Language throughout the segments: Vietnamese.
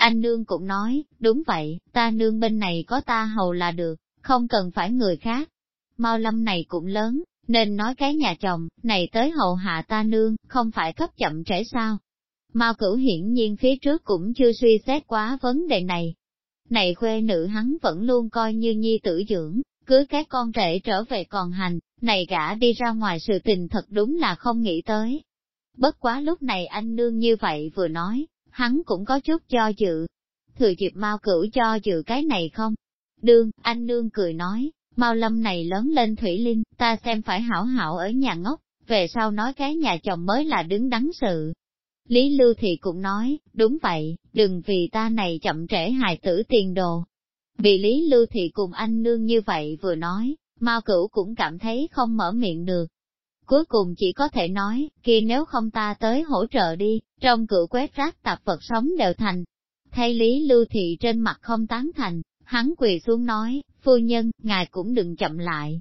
Anh nương cũng nói, đúng vậy, ta nương bên này có ta hầu là được, không cần phải người khác. Mau lâm này cũng lớn, nên nói cái nhà chồng, này tới hầu hạ ta nương, không phải cấp chậm trễ sao. Mao cửu hiển nhiên phía trước cũng chưa suy xét quá vấn đề này. Này khuê nữ hắn vẫn luôn coi như nhi tử dưỡng, cưới cái con rể trở về còn hành, này gã đi ra ngoài sự tình thật đúng là không nghĩ tới. Bất quá lúc này anh nương như vậy vừa nói, hắn cũng có chút cho dự. Thừa dịp mau cửu cho dự cái này không? Đương, anh nương cười nói, mau lâm này lớn lên Thủy Linh, ta xem phải hảo hảo ở nhà ngốc, về sau nói cái nhà chồng mới là đứng đắn sự. Lý Lưu Thị cũng nói, đúng vậy, đừng vì ta này chậm trễ hài tử tiền đồ. Vì Lý Lưu Thị cùng anh nương như vậy vừa nói, Mao Cửu cũng cảm thấy không mở miệng được. Cuối cùng chỉ có thể nói, kia nếu không ta tới hỗ trợ đi, trong cửu quét rác tạp vật sống đều thành. Thay Lý Lưu Thị trên mặt không tán thành, hắn quỳ xuống nói, phu nhân, ngài cũng đừng chậm lại.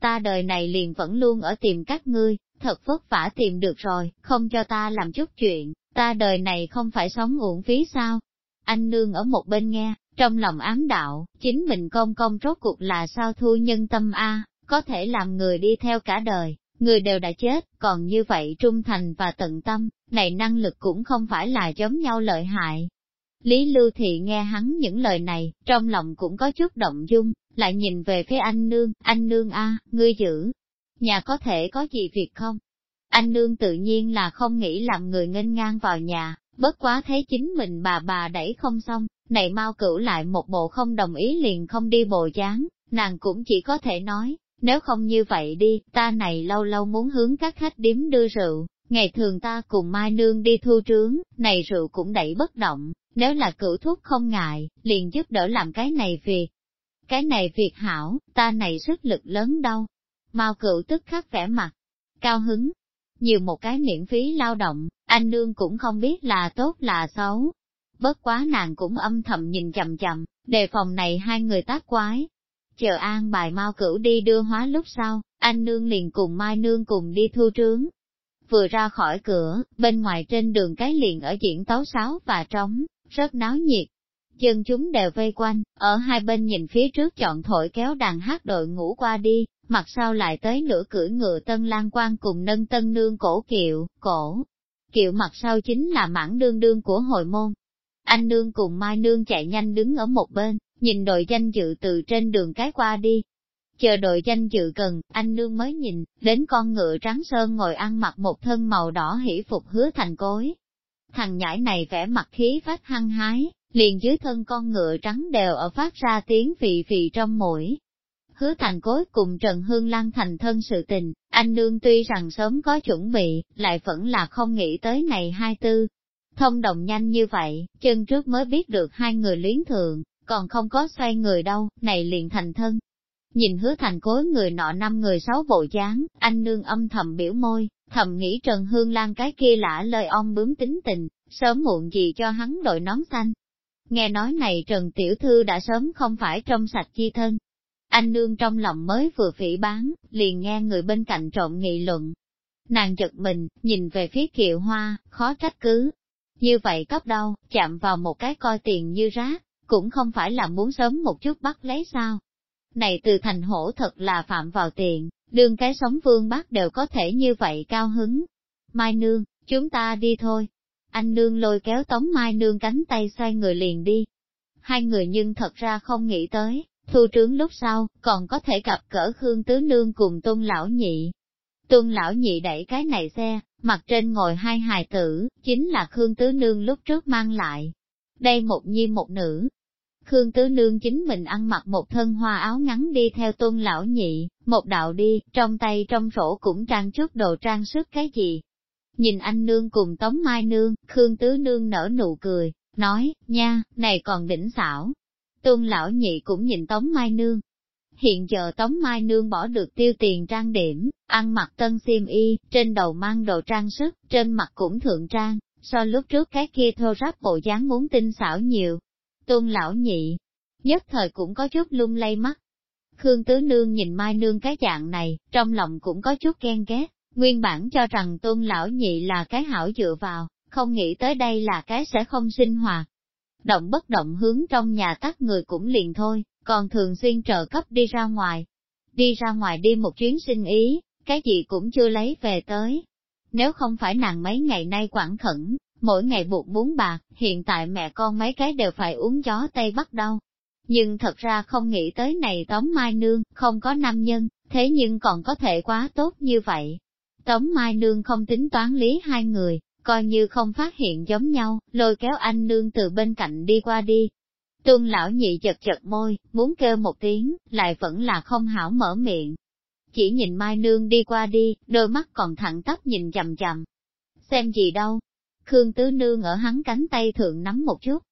Ta đời này liền vẫn luôn ở tìm các ngươi, thật vất vả tìm được rồi, không cho ta làm chút chuyện, ta đời này không phải sống uổng phí sao? Anh nương ở một bên nghe, trong lòng ám đạo, chính mình công công rốt cuộc là sao thu nhân tâm A, có thể làm người đi theo cả đời, người đều đã chết, còn như vậy trung thành và tận tâm, này năng lực cũng không phải là giống nhau lợi hại. Lý Lưu Thị nghe hắn những lời này, trong lòng cũng có chút động dung, lại nhìn về phía anh nương, anh nương a, ngươi giữ, nhà có thể có gì việc không? Anh nương tự nhiên là không nghĩ làm người nghênh ngang vào nhà, bất quá thấy chính mình bà bà đẩy không xong, này mau cửu lại một bộ không đồng ý liền không đi bồ dáng, nàng cũng chỉ có thể nói, nếu không như vậy đi, ta này lâu lâu muốn hướng các khách điếm đưa rượu, ngày thường ta cùng Mai Nương đi thu trướng, này rượu cũng đẩy bất động, nếu là cửu thuốc không ngại, liền giúp đỡ làm cái này việc. Cái này việc hảo, ta này sức lực lớn đâu. Mao cửu tức khắc vẻ mặt, cao hứng, nhiều một cái miễn phí lao động, anh nương cũng không biết là tốt là xấu. Bất quá nàng cũng âm thầm nhìn chậm chậm, đề phòng này hai người tác quái. Chờ an bài mau cửu đi đưa hóa lúc sau, anh nương liền cùng mai nương cùng đi thu trướng. Vừa ra khỏi cửa, bên ngoài trên đường cái liền ở diễn tấu sáo và trống, rất náo nhiệt. Dân chúng đều vây quanh, ở hai bên nhìn phía trước chọn thổi kéo đàn hát đội ngũ qua đi, mặt sau lại tới nửa cưỡi ngựa tân lan quan cùng nâng tân nương cổ kiệu, cổ. Kiệu mặt sau chính là mãn đương đương của hội môn. Anh nương cùng Mai nương chạy nhanh đứng ở một bên, nhìn đội danh dự từ trên đường cái qua đi. Chờ đội danh dự gần, anh nương mới nhìn, đến con ngựa trắng sơn ngồi ăn mặc một thân màu đỏ hỉ phục hứa thành cối. Thằng nhãi này vẽ mặt khí phát hăng hái, liền dưới thân con ngựa trắng đều ở phát ra tiếng phì phì trong mũi, hứa thành cối cùng Trần Hương Lan thành thân sự tình, anh nương tuy rằng sớm có chuẩn bị, lại vẫn là không nghĩ tới này hai tư. Thông đồng nhanh như vậy, chân trước mới biết được hai người luyến thường, còn không có xoay người đâu, này liền thành thân. Nhìn hứa thành cối người nọ năm người sáu bộ dáng, anh nương âm thầm biểu môi, thầm nghĩ Trần Hương Lan cái kia lả lời ong bướm tính tình, sớm muộn gì cho hắn đội nón xanh. Nghe nói này Trần Tiểu Thư đã sớm không phải trong sạch chi thân, anh nương trong lòng mới vừa phỉ bán, liền nghe người bên cạnh trộn nghị luận. Nàng giật mình, nhìn về phía kiệu hoa, khó trách cứ. Như vậy cấp đâu, chạm vào một cái coi tiền như rác, cũng không phải là muốn sớm một chút bắt lấy sao. Này từ thành hổ thật là phạm vào tiện, đương cái sống vương bác đều có thể như vậy cao hứng. Mai nương, chúng ta đi thôi. Anh nương lôi kéo tống mai nương cánh tay xoay người liền đi. Hai người nhưng thật ra không nghĩ tới, Thu trướng lúc sau, còn có thể gặp cỡ Khương Tứ Nương cùng Tôn Lão Nhị. Tôn Lão Nhị đẩy cái này xe, mặt trên ngồi hai hài tử, chính là Khương Tứ Nương lúc trước mang lại. Đây một nhi một nữ. Khương Tứ Nương chính mình ăn mặc một thân hoa áo ngắn đi theo Tôn Lão Nhị, một đạo đi, trong tay trong sổ cũng trang chút đồ trang sức cái gì. Nhìn anh Nương cùng Tống Mai Nương, Khương Tứ Nương nở nụ cười, nói, nha, này còn đỉnh xảo, Tôn lão nhị cũng nhìn Tống Mai Nương. Hiện giờ Tống Mai Nương bỏ được tiêu tiền trang điểm, ăn mặc tân xiêm y, trên đầu mang đồ trang sức, trên mặt cũng thượng trang, so lúc trước cái kia thô ráp bộ dáng muốn tinh xảo nhiều. Tôn lão nhị, nhất thời cũng có chút lung lay mắt. Khương Tứ Nương nhìn Mai Nương cái dạng này, trong lòng cũng có chút ghen ghét, nguyên bản cho rằng tôn lão nhị là cái hảo dựa vào, không nghĩ tới đây là cái sẽ không sinh hoạt. động bất động hướng trong nhà tắt người cũng liền thôi, còn thường xuyên trợ cấp đi ra ngoài. Đi ra ngoài đi một chuyến sinh ý, cái gì cũng chưa lấy về tới. Nếu không phải nàng mấy ngày nay quản khẩn, mỗi ngày buộc bún bạc, hiện tại mẹ con mấy cái đều phải uống gió Tây Bắc đâu. Nhưng thật ra không nghĩ tới này Tống Mai Nương, không có nam nhân, thế nhưng còn có thể quá tốt như vậy. Tống Mai Nương không tính toán lý hai người, coi như không phát hiện giống nhau, lôi kéo anh Nương từ bên cạnh đi qua đi. Tuân lão nhị chật chật môi, muốn kêu một tiếng, lại vẫn là không hảo mở miệng. Chỉ nhìn Mai Nương đi qua đi, đôi mắt còn thẳng tắp nhìn chầm chầm. Xem gì đâu, Khương Tứ Nương ở hắn cánh tay thượng nắm một chút.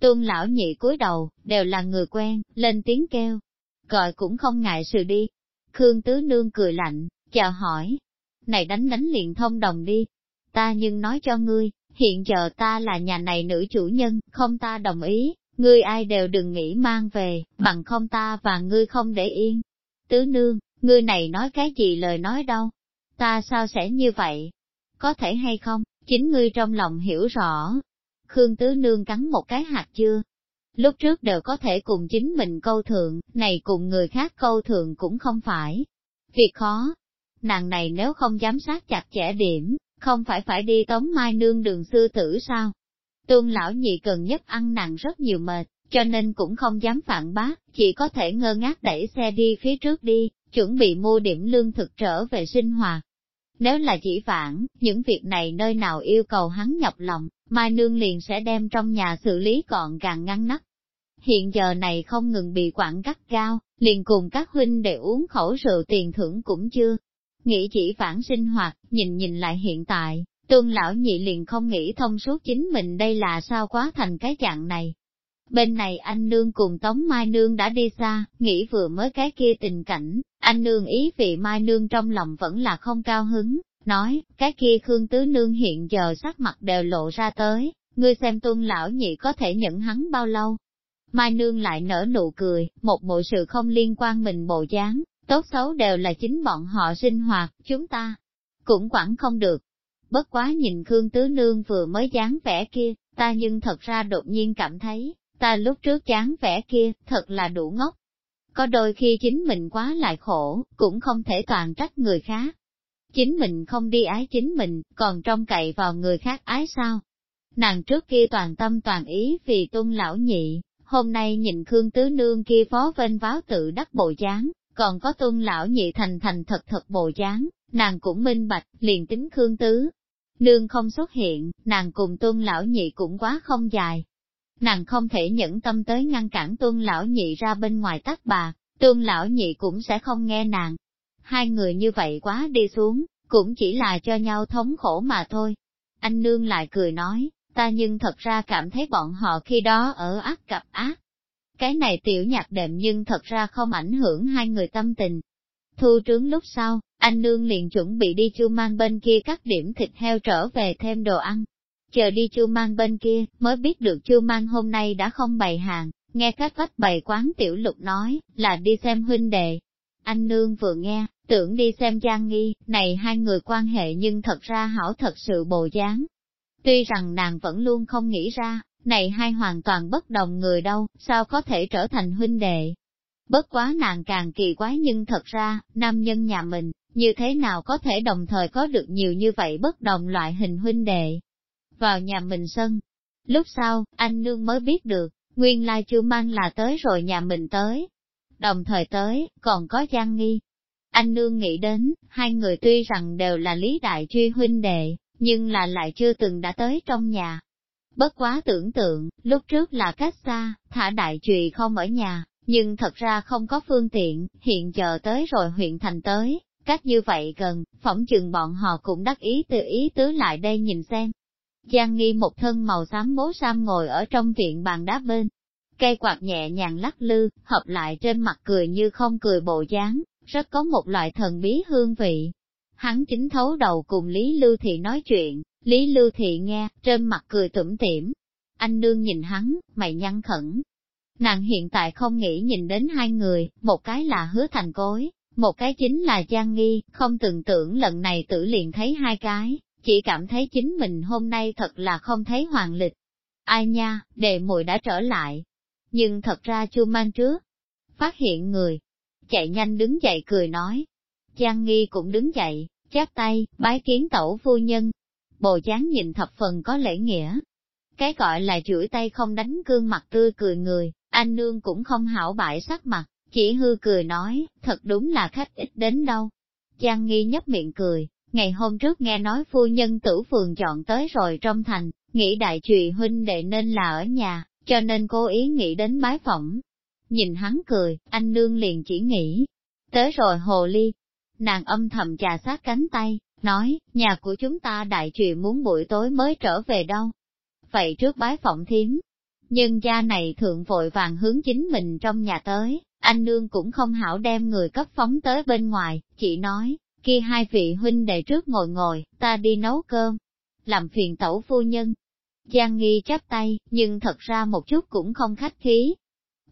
Tuân lão nhị cúi đầu, đều là người quen, lên tiếng kêu. Gọi cũng không ngại sự đi. Khương Tứ Nương cười lạnh, chào hỏi. Này đánh đánh liền thông đồng đi. Ta nhưng nói cho ngươi, hiện giờ ta là nhà này nữ chủ nhân, không ta đồng ý, ngươi ai đều đừng nghĩ mang về, bằng không ta và ngươi không để yên. Tứ Nương, ngươi này nói cái gì lời nói đâu? Ta sao sẽ như vậy? Có thể hay không? Chính ngươi trong lòng hiểu rõ. Khương Tứ Nương cắn một cái hạt chưa? Lúc trước đều có thể cùng chính mình câu thượng, này cùng người khác câu thượng cũng không phải. Việc khó. Nàng này nếu không giám sát chặt chẽ điểm, không phải phải đi tống mai nương đường sư tử sao? Tương lão nhị cần nhất ăn nàng rất nhiều mệt, cho nên cũng không dám phản bác, chỉ có thể ngơ ngác đẩy xe đi phía trước đi, chuẩn bị mua điểm lương thực trở về sinh hoạt. Nếu là chỉ vãn, những việc này nơi nào yêu cầu hắn nhọc lòng, Mai Nương liền sẽ đem trong nhà xử lý gọn gàng ngăn nắp. Hiện giờ này không ngừng bị quản gắt cao, liền cùng các huynh để uống khẩu rượu tiền thưởng cũng chưa. Nghĩ chỉ phản sinh hoạt, nhìn nhìn lại hiện tại, tương lão nhị liền không nghĩ thông suốt chính mình đây là sao quá thành cái dạng này. Bên này anh nương cùng Tống Mai Nương đã đi xa, nghĩ vừa mới cái kia tình cảnh, anh nương ý vị Mai Nương trong lòng vẫn là không cao hứng, nói, cái kia Khương Tứ Nương hiện giờ sắc mặt đều lộ ra tới, ngươi xem tuân lão nhị có thể nhận hắn bao lâu. Mai Nương lại nở nụ cười, một bộ sự không liên quan mình bộ dáng, tốt xấu đều là chính bọn họ sinh hoạt, chúng ta cũng quản không được. Bất quá nhìn Khương Tứ Nương vừa mới dáng vẻ kia, ta nhưng thật ra đột nhiên cảm thấy, ta lúc trước chán vẽ kia, thật là đủ ngốc. Có đôi khi chính mình quá lại khổ, cũng không thể toàn trách người khác. Chính mình không đi ái chính mình, còn trông cậy vào người khác ái sao? Nàng trước kia toàn tâm toàn ý vì tuân lão nhị, hôm nay nhìn Khương Tứ Nương kia phó vênh váo tự đắc bộ dáng, còn có tuân lão nhị thành thành thật thật bộ dáng, nàng cũng minh bạch, liền tính Khương Tứ. Nương không xuất hiện, nàng cùng tuân lão nhị cũng quá không dài, nàng không thể nhẫn tâm tới ngăn cản tuân lão nhị ra bên ngoài tắt bà, tuân lão nhị cũng sẽ không nghe nàng. Hai người như vậy quá đi xuống, cũng chỉ là cho nhau thống khổ mà thôi. Anh nương lại cười nói, ta nhưng thật ra cảm thấy bọn họ khi đó ở ác gặp ác. Cái này tiểu nhạc đệm nhưng thật ra không ảnh hưởng hai người tâm tình. Thu trướng lúc sau, anh nương liền chuẩn bị đi chu mang bên kia cắt điểm thịt heo trở về thêm đồ ăn, chờ đi chu mang bên kia, mới biết được chu mang hôm nay đã không bày hàng, nghe các vách bày quán tiểu lục nói, là đi xem huynh đệ. Anh nương vừa nghe, tưởng đi xem Giang Nghi, này hai người quan hệ nhưng thật ra hảo thật sự bồ dáng. Tuy rằng nàng vẫn luôn không nghĩ ra, này hai hoàn toàn bất đồng người đâu, sao có thể trở thành huynh đệ. Bất quá nàng càng kỳ quái nhưng thật ra, nam nhân nhà mình, như thế nào có thể đồng thời có được nhiều như vậy bất đồng loại hình huynh đệ vào nhà mình sân. Lúc sau, anh nương mới biết được, nguyên lai chưa mang là tới rồi nhà mình tới. Đồng thời tới, còn có Giang Nghi. Anh nương nghĩ đến, hai người tuy rằng đều là lý đại truy huynh đệ, nhưng là lại chưa từng đã tới trong nhà. Bất quá tưởng tượng, lúc trước là cách xa, thả đại trùy không ở nhà, nhưng thật ra không có phương tiện, hiện giờ tới rồi huyện thành tới, cách như vậy gần, phỏng chừng bọn họ cũng đắc ý từ ý tứ lại đây nhìn xem. Giang Nghi một thân màu xám bố sam ngồi ở trong viện bàn đá bên. Cây quạt nhẹ nhàng lắc lư, hợp lại trên mặt cười như không cười bộ dáng, rất có một loại thần bí hương vị. Hắn chính thấu đầu cùng Lý Lưu Thị nói chuyện, Lý Lưu Thị nghe, trên mặt cười tủm tỉm. Anh nương nhìn hắn, mày nhăn khẩn. Nàng hiện tại không nghĩ nhìn đến hai người, một cái là hứa thành cối, một cái chính là Giang Nghi, không tưởng tượng lần này tử liền thấy hai cái, chỉ cảm thấy chính mình hôm nay thật là không thấy hoàng lịch. ai nha, đệ muội đã trở lại. Nhưng thật ra Chu mang trước, phát hiện người, chạy nhanh đứng dậy cười nói. Giang Nghi cũng đứng dậy, chắp tay, bái kiến tẩu phu nhân. Bồ chán nhìn thập phần có lễ nghĩa. Cái gọi là chuỗi tay không đánh gương mặt tươi cười người, anh nương cũng không hảo bại sắc mặt, chỉ hư cười nói, thật đúng là khách ít đến đâu. Giang Nghi nhấp miệng cười, ngày hôm trước nghe nói phu nhân tử phường chọn tới rồi trong thành, nghĩ đại trùy huynh đệ nên là ở nhà, cho nên cố ý nghĩ đến bái phỏng. Nhìn hắn cười, anh nương liền chỉ nghĩ, tới rồi hồ ly. Nàng âm thầm trà sát cánh tay, nói, nhà của chúng ta đại trùy muốn buổi tối mới trở về đâu. Vậy trước bái phỏng thiếm, nhưng gia này thượng vội vàng hướng chính mình trong nhà tới, anh nương cũng không hảo đem người cấp phóng tới bên ngoài, chỉ nói, kia hai vị huynh đệ trước ngồi ngồi, ta đi nấu cơm, làm phiền tẩu phu nhân. Giang nghi chắp tay, nhưng thật ra một chút cũng không khách khí.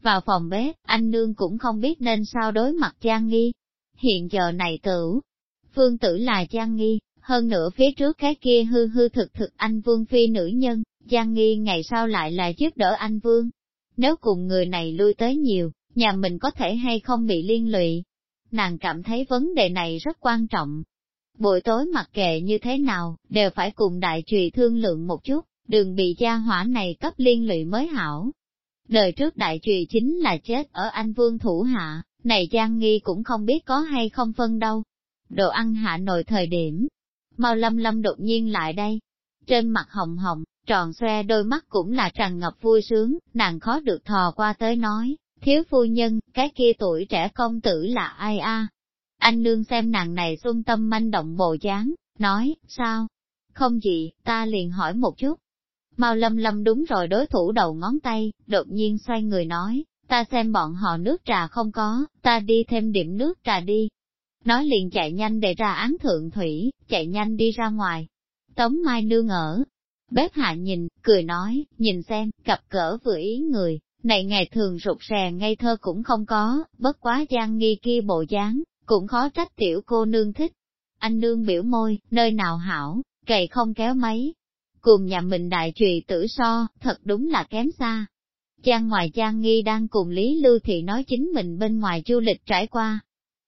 Vào phòng bếp, anh nương cũng không biết nên sao đối mặt Giang nghi. Hiện giờ này tử, phương tử là Giang nghi, hơn nữa phía trước cái kia hư hư thực thực anh vương phi nữ nhân, Giang nghi ngày sau lại là giúp đỡ anh vương. Nếu cùng người này lui tới nhiều, nhà mình có thể hay không bị liên lụy. Nàng cảm thấy vấn đề này rất quan trọng. Buổi tối mặc kệ như thế nào, đều phải cùng đại trùy thương lượng một chút, đừng bị gia hỏa này cấp liên lụy mới hảo. Đời trước đại trùy chính là chết ở anh vương thủ hạ, này Giang Nghi cũng không biết có hay không phân đâu. Đồ ăn hạ nồi thời điểm, mau lâm lâm đột nhiên lại đây. Trên mặt hồng hồng, tròn xoe đôi mắt cũng là tràn ngập vui sướng, nàng khó được thò qua tới nói, thiếu phu nhân, cái kia tuổi trẻ công tử là ai a? Anh nương xem nàng này xuân tâm manh động bồ dáng, nói, sao? Không gì, ta liền hỏi một chút. Mau lâm lâm đúng rồi đối thủ đầu ngón tay, đột nhiên xoay người nói, ta xem bọn họ nước trà không có, ta đi thêm điểm nước trà đi. Nói liền chạy nhanh để ra án thượng thủy, chạy nhanh đi ra ngoài. Tống Mai nương ở, bếp hạ nhìn, cười nói, nhìn xem, cặp cỡ vừa ý người, này ngày thường rụt rè ngây thơ cũng không có, bất quá gian nghi kia bộ dáng, cũng khó trách tiểu cô nương thích. Anh nương biểu môi, nơi nào hảo, cậy không kéo mấy. Cùng nhà mình đại trùy tử so, thật đúng là kém xa. Giang ngoài Giang Nghi đang cùng Lý Lưu Thị nói chính mình bên ngoài du lịch trải qua.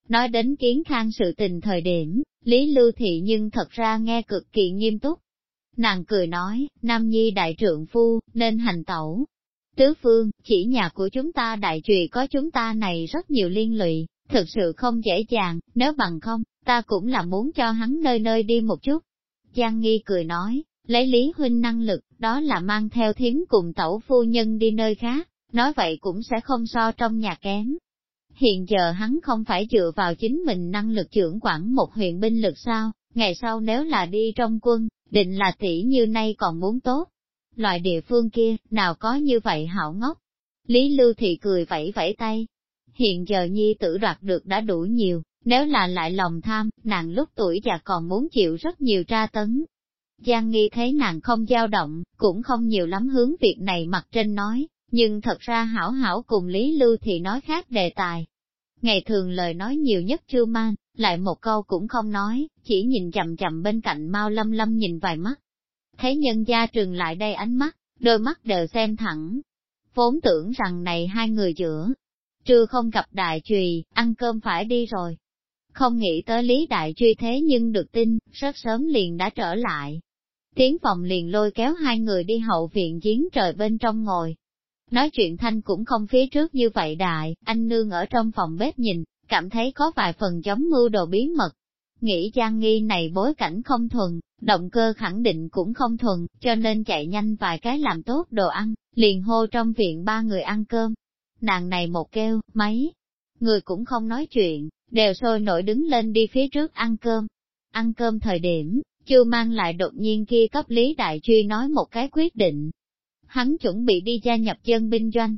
Nói đến kiến khang sự tình thời điểm, Lý Lưu Thị nhưng thật ra nghe cực kỳ nghiêm túc. Nàng cười nói, Nam Nhi đại trượng phu, nên hành tẩu, Tứ phương, chỉ nhà của chúng ta đại trùy có chúng ta này rất nhiều liên lụy, thực sự không dễ dàng, nếu bằng không, ta cũng là muốn cho hắn nơi nơi đi một chút. Giang Nghi cười nói, lấy Lý Huynh năng lực, đó là mang theo thiếm cùng tẩu phu nhân đi nơi khác, nói vậy cũng sẽ không so trong nhà kém. Hiện giờ hắn không phải dựa vào chính mình năng lực trưởng quản một huyện binh lực sao, ngày sau nếu là đi trong quân, định là tỷ như nay còn muốn tốt, loại địa phương kia, nào có như vậy hảo ngốc. Lý Lưu Thị cười vẫy vẫy tay. Hiện giờ nhi tử đoạt được đã đủ nhiều, nếu là lại lòng tham, nàng lúc tuổi già còn muốn chịu rất nhiều tra tấn. Giang nghi thấy nàng không dao động, cũng không nhiều lắm hướng việc này mặt trên nói, nhưng thật ra hảo hảo cùng Lý Lưu Thị nói khác đề tài. Ngày thường lời nói nhiều nhất chưa man, lại một câu cũng không nói, chỉ nhìn chậm chậm bên cạnh Mao Lâm Lâm nhìn vài mắt, thấy nhân gia trừng lại đây ánh mắt, đôi mắt đều xem thẳng. Vốn tưởng rằng này hai người giữa, trưa không gặp đại trùy, ăn cơm phải đi rồi. Không nghĩ tới lý đại truy thế nhưng được tin, rất sớm liền đã trở lại. Tiến phòng liền lôi kéo hai người đi hậu viện giếng trời bên trong ngồi. Nói chuyện thanh cũng không phía trước như vậy đại, anh nương ở trong phòng bếp nhìn, cảm thấy có vài phần giống mưu đồ bí mật, Nghĩ Giang Nghi này bối cảnh không thuần, động cơ khẳng định cũng không thuần, cho nên chạy nhanh vài cái làm tốt đồ ăn, liền hô trong viện ba người ăn cơm. Nàng này một kêu, mấy, người cũng không nói chuyện, đều sôi nổi đứng lên đi phía trước ăn cơm. Ăn cơm thời điểm, chưa mang lại đột nhiên kia cấp Lý Đại Truy nói một cái quyết định. Hắn chuẩn bị đi gia nhập dân binh doanh.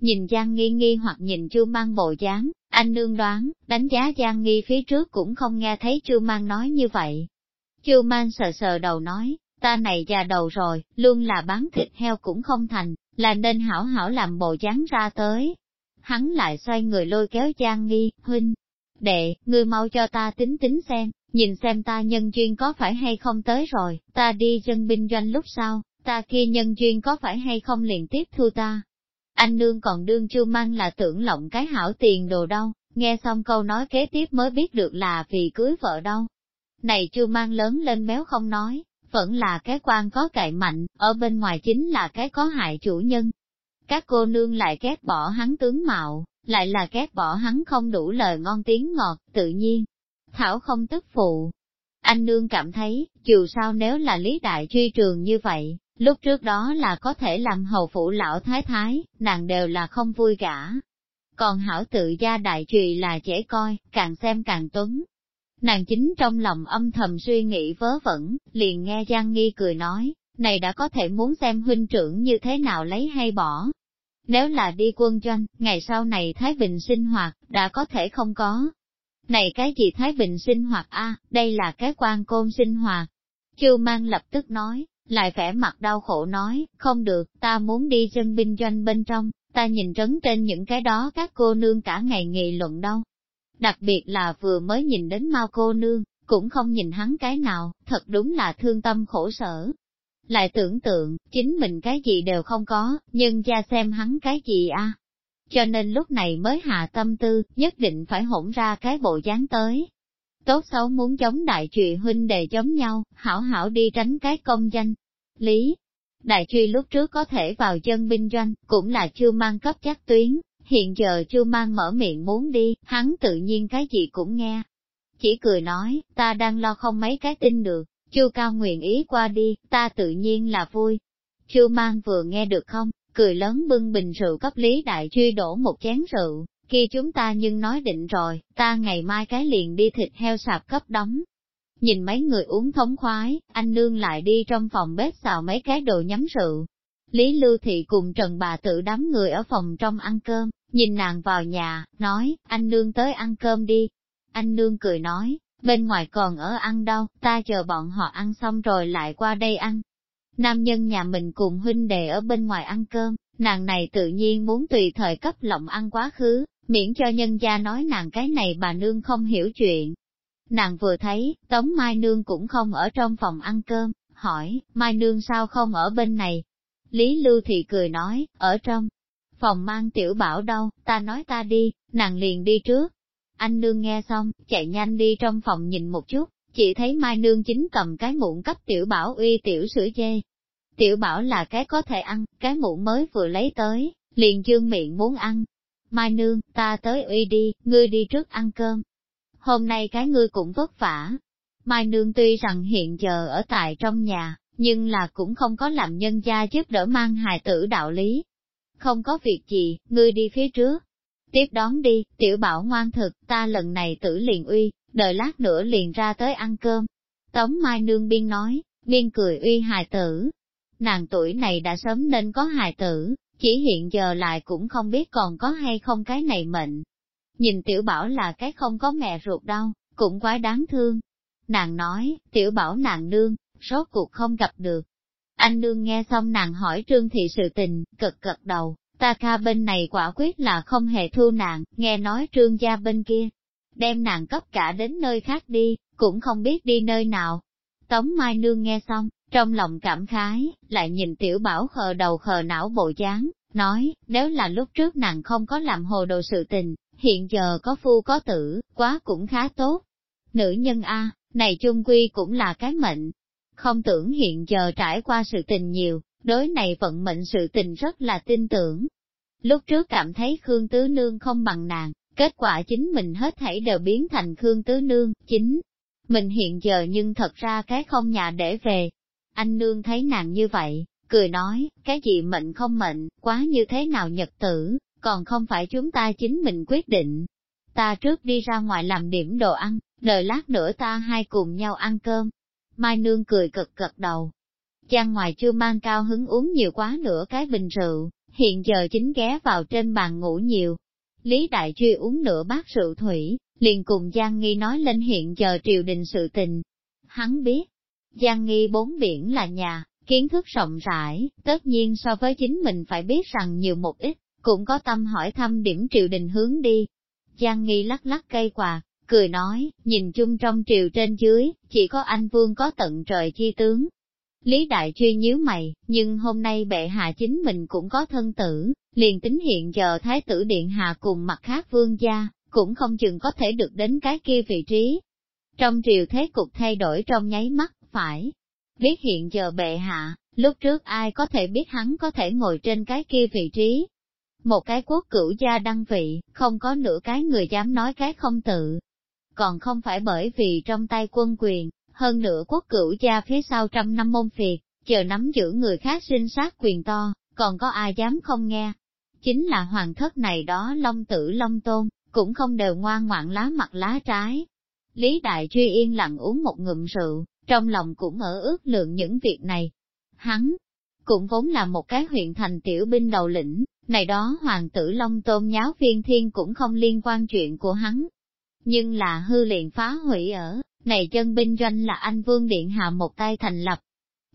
Nhìn Giang nghi nghi hoặc nhìn chưa mang bộ dáng, anh nương đoán, đánh giá Giang Nghi phía trước cũng không nghe thấy Chu Mang nói như vậy. Chu Mang sờ sờ đầu nói, ta này già đầu rồi, luôn là bán thịt heo cũng không thành, là nên hảo hảo làm bộ dáng ra tới. Hắn lại xoay người lôi kéo Giang Nghi, huynh, đệ, ngươi mau cho ta tính tính xem, nhìn xem ta nhân duyên có phải hay không tới rồi, ta đi dân binh doanh lúc sau, ta kia nhân duyên có phải hay không liền tiếp thu ta. Anh nương còn đương chưa mang là tưởng lộng cái hảo tiền đồ đâu, nghe xong câu nói kế tiếp mới biết được là vì cưới vợ đâu. Này chưa mang lớn lên béo không nói, vẫn là cái quan có cậy mạnh, ở bên ngoài chính là cái có hại chủ nhân. Các cô nương lại ghét bỏ hắn tướng mạo, lại là ghét bỏ hắn không đủ lời ngon tiếng ngọt, tự nhiên. Thảo không tức phụ. Anh nương cảm thấy, dù sao nếu là lý đại truy trường như vậy, lúc trước đó là có thể làm hầu phủ lão thái thái, nàng đều là không vui cả. Còn hảo tự gia đại trùy là dễ coi, càng xem càng tuấn, Nàng chính trong lòng âm thầm suy nghĩ vớ vẩn, liền nghe Giang Nghi cười nói, này đã có thể muốn xem huynh trưởng như thế nào lấy hay bỏ. Nếu là đi quân doanh, ngày sau này Thái Bình sinh hoạt, đã có thể không có. Này cái gì Thái Bình sinh hoạt a đây là cái quan côn sinh hoạt. Chư mang lập tức nói, lại vẻ mặt đau khổ nói, không được, ta muốn đi chân binh doanh bên trong, ta nhìn trấn trên những cái đó các cô nương cả ngày nghị luận đâu, Đặc biệt là vừa mới nhìn đến mau cô nương, cũng không nhìn hắn cái nào, thật đúng là thương tâm khổ sở. Lại tưởng tượng, chính mình cái gì đều không có, nhưng ra xem hắn cái gì a Cho nên lúc này mới hạ tâm tư, nhất định phải hỗn ra cái bộ dáng tới. Tốt xấu muốn chống đại trụy huynh đệ chống nhau, hảo hảo đi tránh cái công danh. Lý, đại truy lúc trước có thể vào chân binh doanh, cũng là chưa mang cấp chắc tuyến, hiện giờ chưa mang mở miệng muốn đi, hắn tự nhiên cái gì cũng nghe. Chỉ cười nói, ta đang lo không mấy cái tin được, chu cao nguyện ý qua đi, ta tự nhiên là vui. Chu mang vừa nghe được không, cười lớn bưng bình rượu cấp lý đại truy đổ một chén rượu, kia chúng ta nhưng nói định rồi, ta ngày mai cái liền đi thịt heo sạp cấp đóng. Nhìn mấy người uống thống khoái, anh nương lại đi trong phòng bếp xào mấy cái đồ nhắm rượu. Lý Lưu Thị cùng Trần bà tự đám người ở phòng trong ăn cơm, Nhìn nàng vào nhà, nói, anh nương tới ăn cơm đi. Anh nương cười nói, bên ngoài còn ở ăn đâu, ta chờ bọn họ ăn xong rồi lại qua đây ăn. Nam nhân nhà mình cùng huynh đệ ở bên ngoài ăn cơm, nàng này tự nhiên muốn tùy thời cấp lộng ăn quá khứ, miễn cho nhân gia nói nàng cái này bà nương không hiểu chuyện. Nàng vừa thấy, Tống Mai Nương cũng không ở trong phòng ăn cơm, hỏi, Mai Nương sao không ở bên này? Lý Lưu Thị cười nói, ở trong phòng mang tiểu bảo đâu, ta nói ta đi, nàng liền đi trước. Anh nương nghe xong, chạy nhanh đi trong phòng nhìn một chút, chỉ thấy mai nương chính cầm cái muỗng cấp tiểu bảo uy tiểu sữa dê. Tiểu bảo là cái có thể ăn, cái muỗng mới vừa lấy tới, liền dương miệng muốn ăn. Mai nương, ta tới uy đi, ngươi đi trước ăn cơm. Hôm nay cái ngươi cũng vất vả. Mai nương tuy rằng hiện giờ ở tại trong nhà, nhưng là cũng không có làm nhân gia giúp đỡ mang hài tử đạo lý, không có việc gì, ngươi đi phía trước. Tiếp đón đi, tiểu bảo ngoan thực, ta lần này tử liền uy, đợi lát nữa liền ra tới ăn cơm. Tống Mai Nương biên nói, biên cười uy hài tử. Nàng tuổi này đã sớm nên có hài tử, chỉ hiện giờ lại cũng không biết còn có hay không cái này mệnh. Nhìn tiểu bảo là cái không có mẹ ruột đâu, cũng quá đáng thương. Nàng nói, tiểu bảo nàng nương, rốt cuộc không gặp được, anh nương nghe xong nàng hỏi trương thị sự tình, cực cực đầu, ta ca bên này quả quyết là không hề thu nàng, nghe nói trương gia bên kia, đem nàng cấp cả đến nơi khác đi, cũng không biết đi nơi nào. Tống Mai Nương nghe xong, trong lòng cảm khái, lại nhìn tiểu bảo khờ đầu khờ não bộ dáng, nói, nếu là lúc trước nàng không có làm hồ đồ sự tình, hiện giờ có phu có tử, quá cũng khá tốt. Nữ nhân A, này chung quy cũng là cái mệnh, không tưởng hiện giờ trải qua sự tình nhiều, đối này vận mệnh sự tình rất là tin tưởng. Lúc trước cảm thấy Khương Tứ Nương không bằng nàng, kết quả chính mình hết thảy đều biến thành Khương Tứ Nương, chính. Mình hiện giờ nhưng thật ra cái không nhà để về. Anh Nương thấy nàng như vậy, cười nói, cái gì mệnh không mệnh, quá như thế nào nhật tử, còn không phải chúng ta chính mình quyết định. Ta trước đi ra ngoài làm điểm đồ ăn, đợi lát nữa ta hai cùng nhau ăn cơm, Mai Nương cười cực cực đầu. Giang ngoài chưa mang cao hứng uống nhiều quá nửa cái bình rượu, hiện giờ chính ghé vào trên bàn ngủ nhiều. Lý Đại Truy uống nửa bát rượu thủy, liền cùng Giang Nghi nói lên hiện giờ triều đình sự tình. Hắn biết, Giang Nghi bốn biển là nhà, kiến thức rộng rãi, tất nhiên so với chính mình phải biết rằng nhiều một ít, cũng có tâm hỏi thăm điểm triều đình hướng đi. Giang Nghi lắc lắc cây quạt, cười nói, nhìn chung trong triều trên dưới, chỉ có anh vương có tận trời chi tướng. Lý Đại Truy nhíu mày, nhưng hôm nay bệ hạ chính mình cũng có thân tử, liền tính hiện giờ Thái tử Điện Hạ cùng mặt khác vương gia, cũng không chừng có thể được đến cái kia vị trí. Trong triều thế cục thay đổi trong nháy mắt, phải biết hiện giờ bệ hạ, lúc trước ai có thể biết hắn có thể ngồi trên cái kia vị trí. Một cái quốc cửu gia đăng vị, không có nửa cái người dám nói cái không tự. Còn không phải bởi vì trong tay quân quyền, hơn nữa quốc cửu gia phía sau trăm năm môn phiệt, chờ nắm giữ người khác sinh sát quyền to, còn có ai dám không nghe. Chính là hoàng thất này đó long tử long tôn, cũng không đều ngoan ngoạn lá mặt lá trái. Lý Đại Truy yên lặng uống một ngụm rượu, trong lòng cũng ở ước lượng những việc này. Hắn, cũng vốn là một cái huyện thành tiểu binh đầu lĩnh, này đó hoàng tử Long Tôn nháo phiên thiên cũng không liên quan chuyện của hắn. Nhưng là hư liền phá hủy ở, này chân binh doanh là anh Vương Điện Hạ một tay thành lập.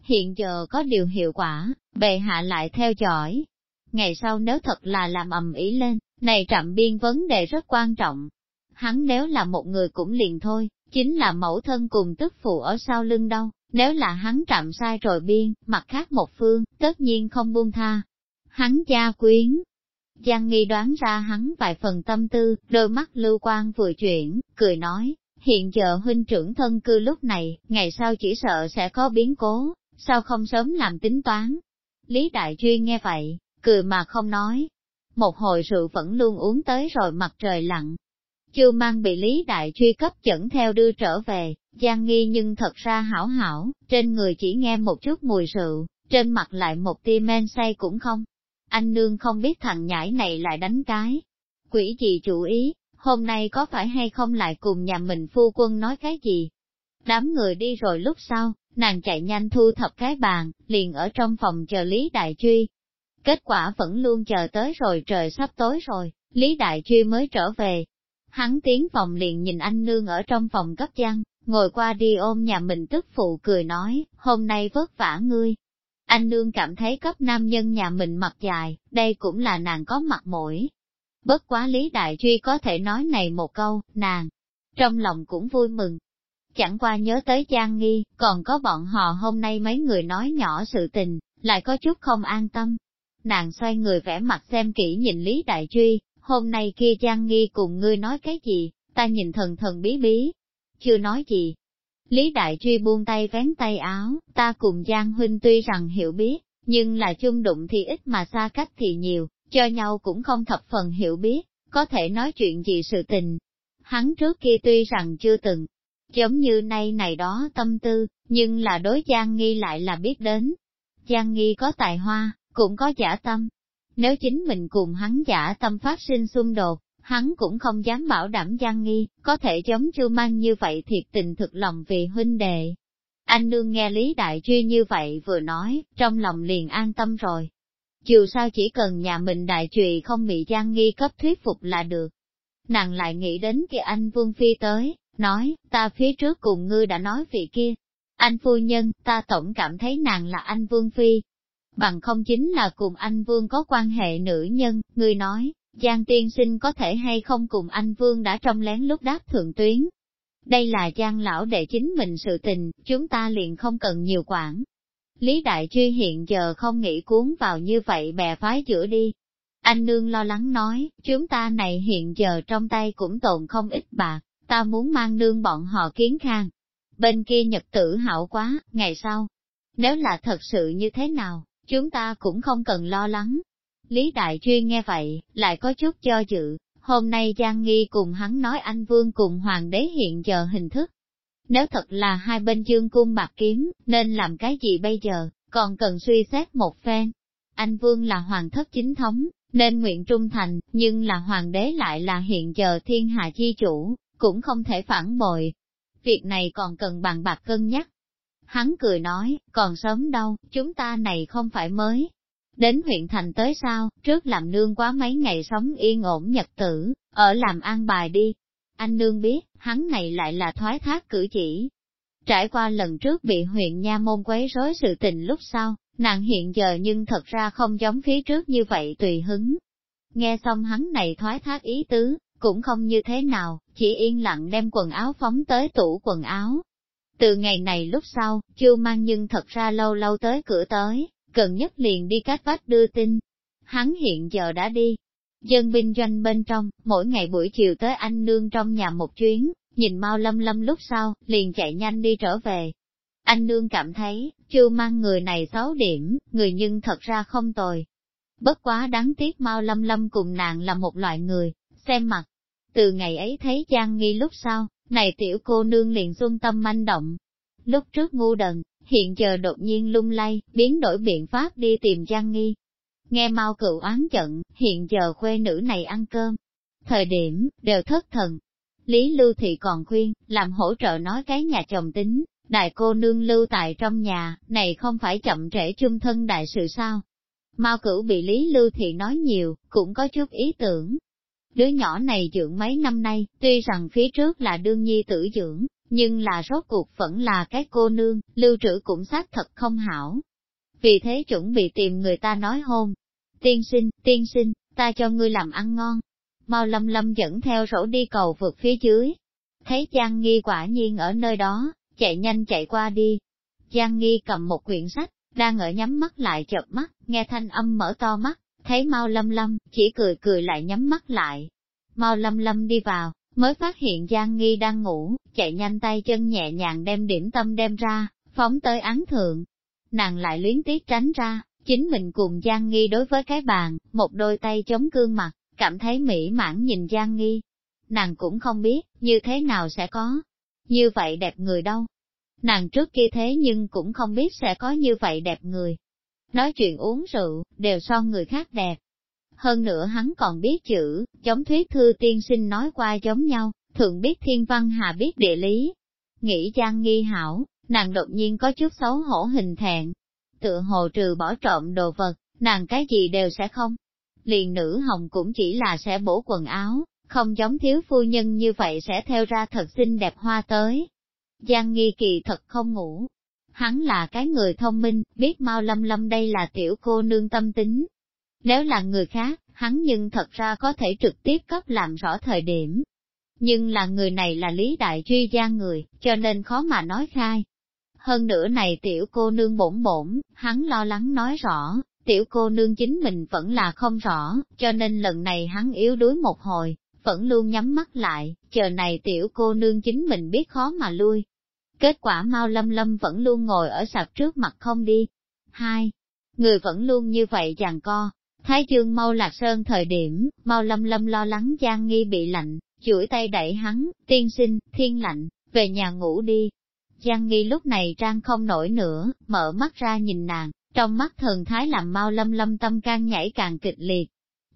Hiện giờ có điều hiệu quả, bệ hạ lại theo dõi. Ngày sau nếu thật là làm ầm ý lên, này trạm biên vấn đề rất quan trọng. Hắn nếu là một người cũng liền thôi, chính là mẫu thân cùng tức phụ ở sau lưng đâu, nếu là hắn trạm sai rồi biên, mặt khác một phương, tất nhiên không buông tha. Hắn gia quyến. Giang nghi đoán ra hắn vài phần tâm tư, đôi mắt lưu quan vừa chuyển, cười nói, hiện giờ huynh trưởng thân cư lúc này, ngày sau chỉ sợ sẽ có biến cố, sao không sớm làm tính toán. Lý Đại Chuyên nghe vậy, cười mà không nói. Một hồi rượu vẫn luôn uống tới rồi mặt trời lặn, chưa mang bị Lý Đại truy cấp dẫn theo đưa trở về, Giang Nghi nhưng thật ra hảo hảo, trên người chỉ nghe một chút mùi rượu, trên mặt lại một tia men say cũng không. Anh nương không biết thằng nhãi này lại đánh cái. Quỷ gì chủ ý, hôm nay có phải hay không lại cùng nhà mình phu quân nói cái gì? Đám người đi rồi lúc sau, nàng chạy nhanh thu thập cái bàn, liền ở trong phòng chờ Lý Đại Truy. Kết quả vẫn luôn chờ tới rồi trời sắp tối rồi, Lý Đại Truy mới trở về, Hắn tiến phòng liền nhìn anh nương ở trong phòng cấp chăn, ngồi qua đi ôm nhà mình tức phụ cười nói, hôm nay vất vả ngươi. Anh nương cảm thấy cấp nam nhân nhà mình mặt dài, đây cũng là nàng có mặt mũi. Bất quá Lý Đại Truy có thể nói này một câu, nàng, trong lòng cũng vui mừng. Chẳng qua nhớ tới Giang Nghi, còn có bọn họ hôm nay mấy người nói nhỏ sự tình, lại có chút không an tâm. Nàng xoay người vẽ mặt xem kỹ nhìn Lý Đại Truy, hôm nay kia Giang Nghi cùng ngươi nói cái gì, ta nhìn thần thần bí bí, chưa nói gì. Lý Đại Truy buông tay vén tay áo, ta cùng Giang Huynh tuy rằng hiểu biết, nhưng là chung đụng thì ít mà xa cách thì nhiều, cho nhau cũng không thập phần hiểu biết, có thể nói chuyện gì sự tình. Hắn trước kia tuy rằng chưa từng, giống như nay này đó tâm tư, nhưng là đối Giang Nghi lại là biết đến. Giang Nghi có tài hoa, cũng có giả tâm, nếu chính mình cùng hắn giả tâm phát sinh xung đột, hắn cũng không dám bảo đảm gian Nghi, có thể giống Chu Mang như vậy thiệt tình thực lòng vì huynh đệ. Anh nương nghe Lý Đại Truy như vậy vừa nói, trong lòng liền an tâm rồi. Dù sao chỉ cần nhà mình đại trùy không bị gian Nghi cấp thuyết phục là được. Nàng lại nghĩ đến kia anh Vương Phi tới, nói, ta phía trước cùng ngươi đã nói vị kia. Anh phu nhân, ta tổng cảm thấy nàng là anh Vương Phi, bằng không chính là cùng anh Vương có quan hệ nữ nhân, người nói, Giang tiên sinh có thể hay không cùng anh Vương đã trong lén lúc đáp thượng tuyến. Đây là Giang lão đệ chính mình sự tình, chúng ta liền không cần nhiều quản. Lý Đại Truy hiện giờ không nghĩ cuốn vào như vậy bè phái giữa đi. Anh Nương lo lắng nói, chúng ta này hiện giờ trong tay cũng tồn không ít bạc, ta muốn mang nương bọn họ kiến khang. Bên kia nhật tử hảo quá, ngày sau. Nếu là thật sự như thế nào, Chúng ta cũng không cần lo lắng. Lý Đại Chuyên nghe vậy, lại có chút cho dự, hôm nay Giang Nghi cùng hắn nói anh Vương cùng Hoàng đế hiện giờ hình thức. Nếu thật là hai bên dương cung bạc kiếm, nên làm cái gì bây giờ, còn cần suy xét một phen. Anh Vương là hoàng thất chính thống, nên nguyện trung thành, nhưng là hoàng đế lại là hiện giờ thiên hạ chi chủ, cũng không thể phản bội. Việc này còn cần bàn bạc cân nhắc. Hắn cười nói, còn sớm đâu, chúng ta này không phải mới. Đến huyện thành tới sao, trước làm nương quá mấy ngày sống yên ổn nhật tử, ở làm an bài đi. Anh nương biết, hắn này lại là thoái thác cử chỉ. Trải qua lần trước bị huyện Nha Môn quấy rối sự tình lúc sau, nàng hiện giờ nhưng thật ra không giống phía trước như vậy tùy hứng. Nghe xong hắn này thoái thác ý tứ, cũng không như thế nào, chỉ yên lặng đem quần áo phóng tới tủ quần áo, từ ngày này lúc sau, Chu mang nhưng thật ra lâu lâu tới cửa tới, gần nhất liền đi cách vách đưa tin. Hắn hiện giờ đã đi. Dân binh doanh bên trong, mỗi ngày buổi chiều tới anh nương trong nhà một chuyến, nhìn mau lâm lâm lúc sau, liền chạy nhanh đi trở về. Anh nương cảm thấy, chưa mang người này xấu điểm, người nhưng thật ra không tồi. Bất quá đáng tiếc mau lâm lâm cùng nàng là một loại người, xem mặt. Từ ngày ấy thấy Giang Nghi lúc sau, này tiểu cô nương liền xuân tâm manh động. Lúc trước ngu đần, hiện giờ đột nhiên lung lay, biến đổi biện pháp đi tìm Giang Nghi. Nghe mau cựu oán giận, hiện giờ khuê nữ này ăn cơm. Thời điểm, đều thất thần. Lý Lưu Thị còn khuyên, làm hỗ trợ nói cái nhà chồng tính, đại cô nương lưu tại trong nhà, này không phải chậm trễ chung thân đại sự sao. Mao cửu bị Lý Lưu Thị nói nhiều, cũng có chút ý tưởng. Đứa nhỏ này dưỡng mấy năm nay, tuy rằng phía trước là đương nhi tử dưỡng, nhưng là rốt cuộc vẫn là cái cô nương, lưu trữ cũng xác thật không hảo. Vì thế chuẩn bị tìm người ta nói hôn. Tiên sinh, tiên sinh, ta cho ngươi làm ăn ngon. Mau lâm lâm dẫn theo rổ đi cầu vượt phía dưới. Thấy Giang Nghi quả nhiên ở nơi đó, chạy nhanh chạy qua đi. Giang Nghi cầm một quyển sách, đang ở nhắm mắt lại chợp mắt, nghe thanh âm mở to mắt, thấy mau lâm lâm, chỉ cười cười lại nhắm mắt lại. Mau lâm lâm đi vào, mới phát hiện Giang Nghi đang ngủ, chạy nhanh tay chân nhẹ nhàng đem điểm tâm đem ra, phóng tới án thượng. Nàng lại luyến tiếc tránh ra, chính mình cùng Giang Nghi đối với cái bàn, một đôi tay chống cương mặt, cảm thấy mỹ mãn nhìn Giang Nghi. Nàng cũng không biết, như thế nào sẽ có. Như vậy đẹp người đâu. Nàng trước kia thế nhưng cũng không biết sẽ có như vậy đẹp người. Nói chuyện uống rượu, đều so người khác đẹp. Hơn nữa hắn còn biết chữ, giống thuyết thư tiên sinh nói qua giống nhau, thường biết thiên văn hà biết địa lý. Nghĩ Giang nghi hảo, nàng đột nhiên có chút xấu hổ hình thẹn. Tựa hồ trừ bỏ trộm đồ vật, nàng cái gì đều sẽ không. Liền nữ hồng cũng chỉ là sẽ bổ quần áo, không giống thiếu phu nhân như vậy sẽ theo ra thật xinh đẹp hoa tới. Giang nghi kỳ thật không ngủ. Hắn là cái người thông minh, biết mau lâm lâm đây là tiểu cô nương tâm tính, nếu là người khác, hắn nhưng thật ra có thể trực tiếp cấp làm rõ thời điểm. Nhưng là người này là lý đại truy gia người, cho nên khó mà nói khai. Hơn nữa này tiểu cô nương bổn bổn, hắn lo lắng nói rõ, tiểu cô nương chính mình vẫn là không rõ, cho nên lần này hắn yếu đuối một hồi, vẫn luôn nhắm mắt lại, chờ này tiểu cô nương chính mình biết khó mà lui. Kết quả mau lâm lâm vẫn luôn ngồi ở sạp trước mặt không đi. Hai, người vẫn luôn như vậy chàng co, Thái dương mau lạc sơn thời điểm, mau lâm lâm lo lắng Giang Nghi bị lạnh, chuỗi tay đẩy hắn, tiên sinh, thiên lạnh, về nhà ngủ đi. Giang Nghi lúc này trang không nổi nữa, mở mắt ra nhìn nàng, trong mắt thần thái làm mau lâm lâm tâm can nhảy càng kịch liệt.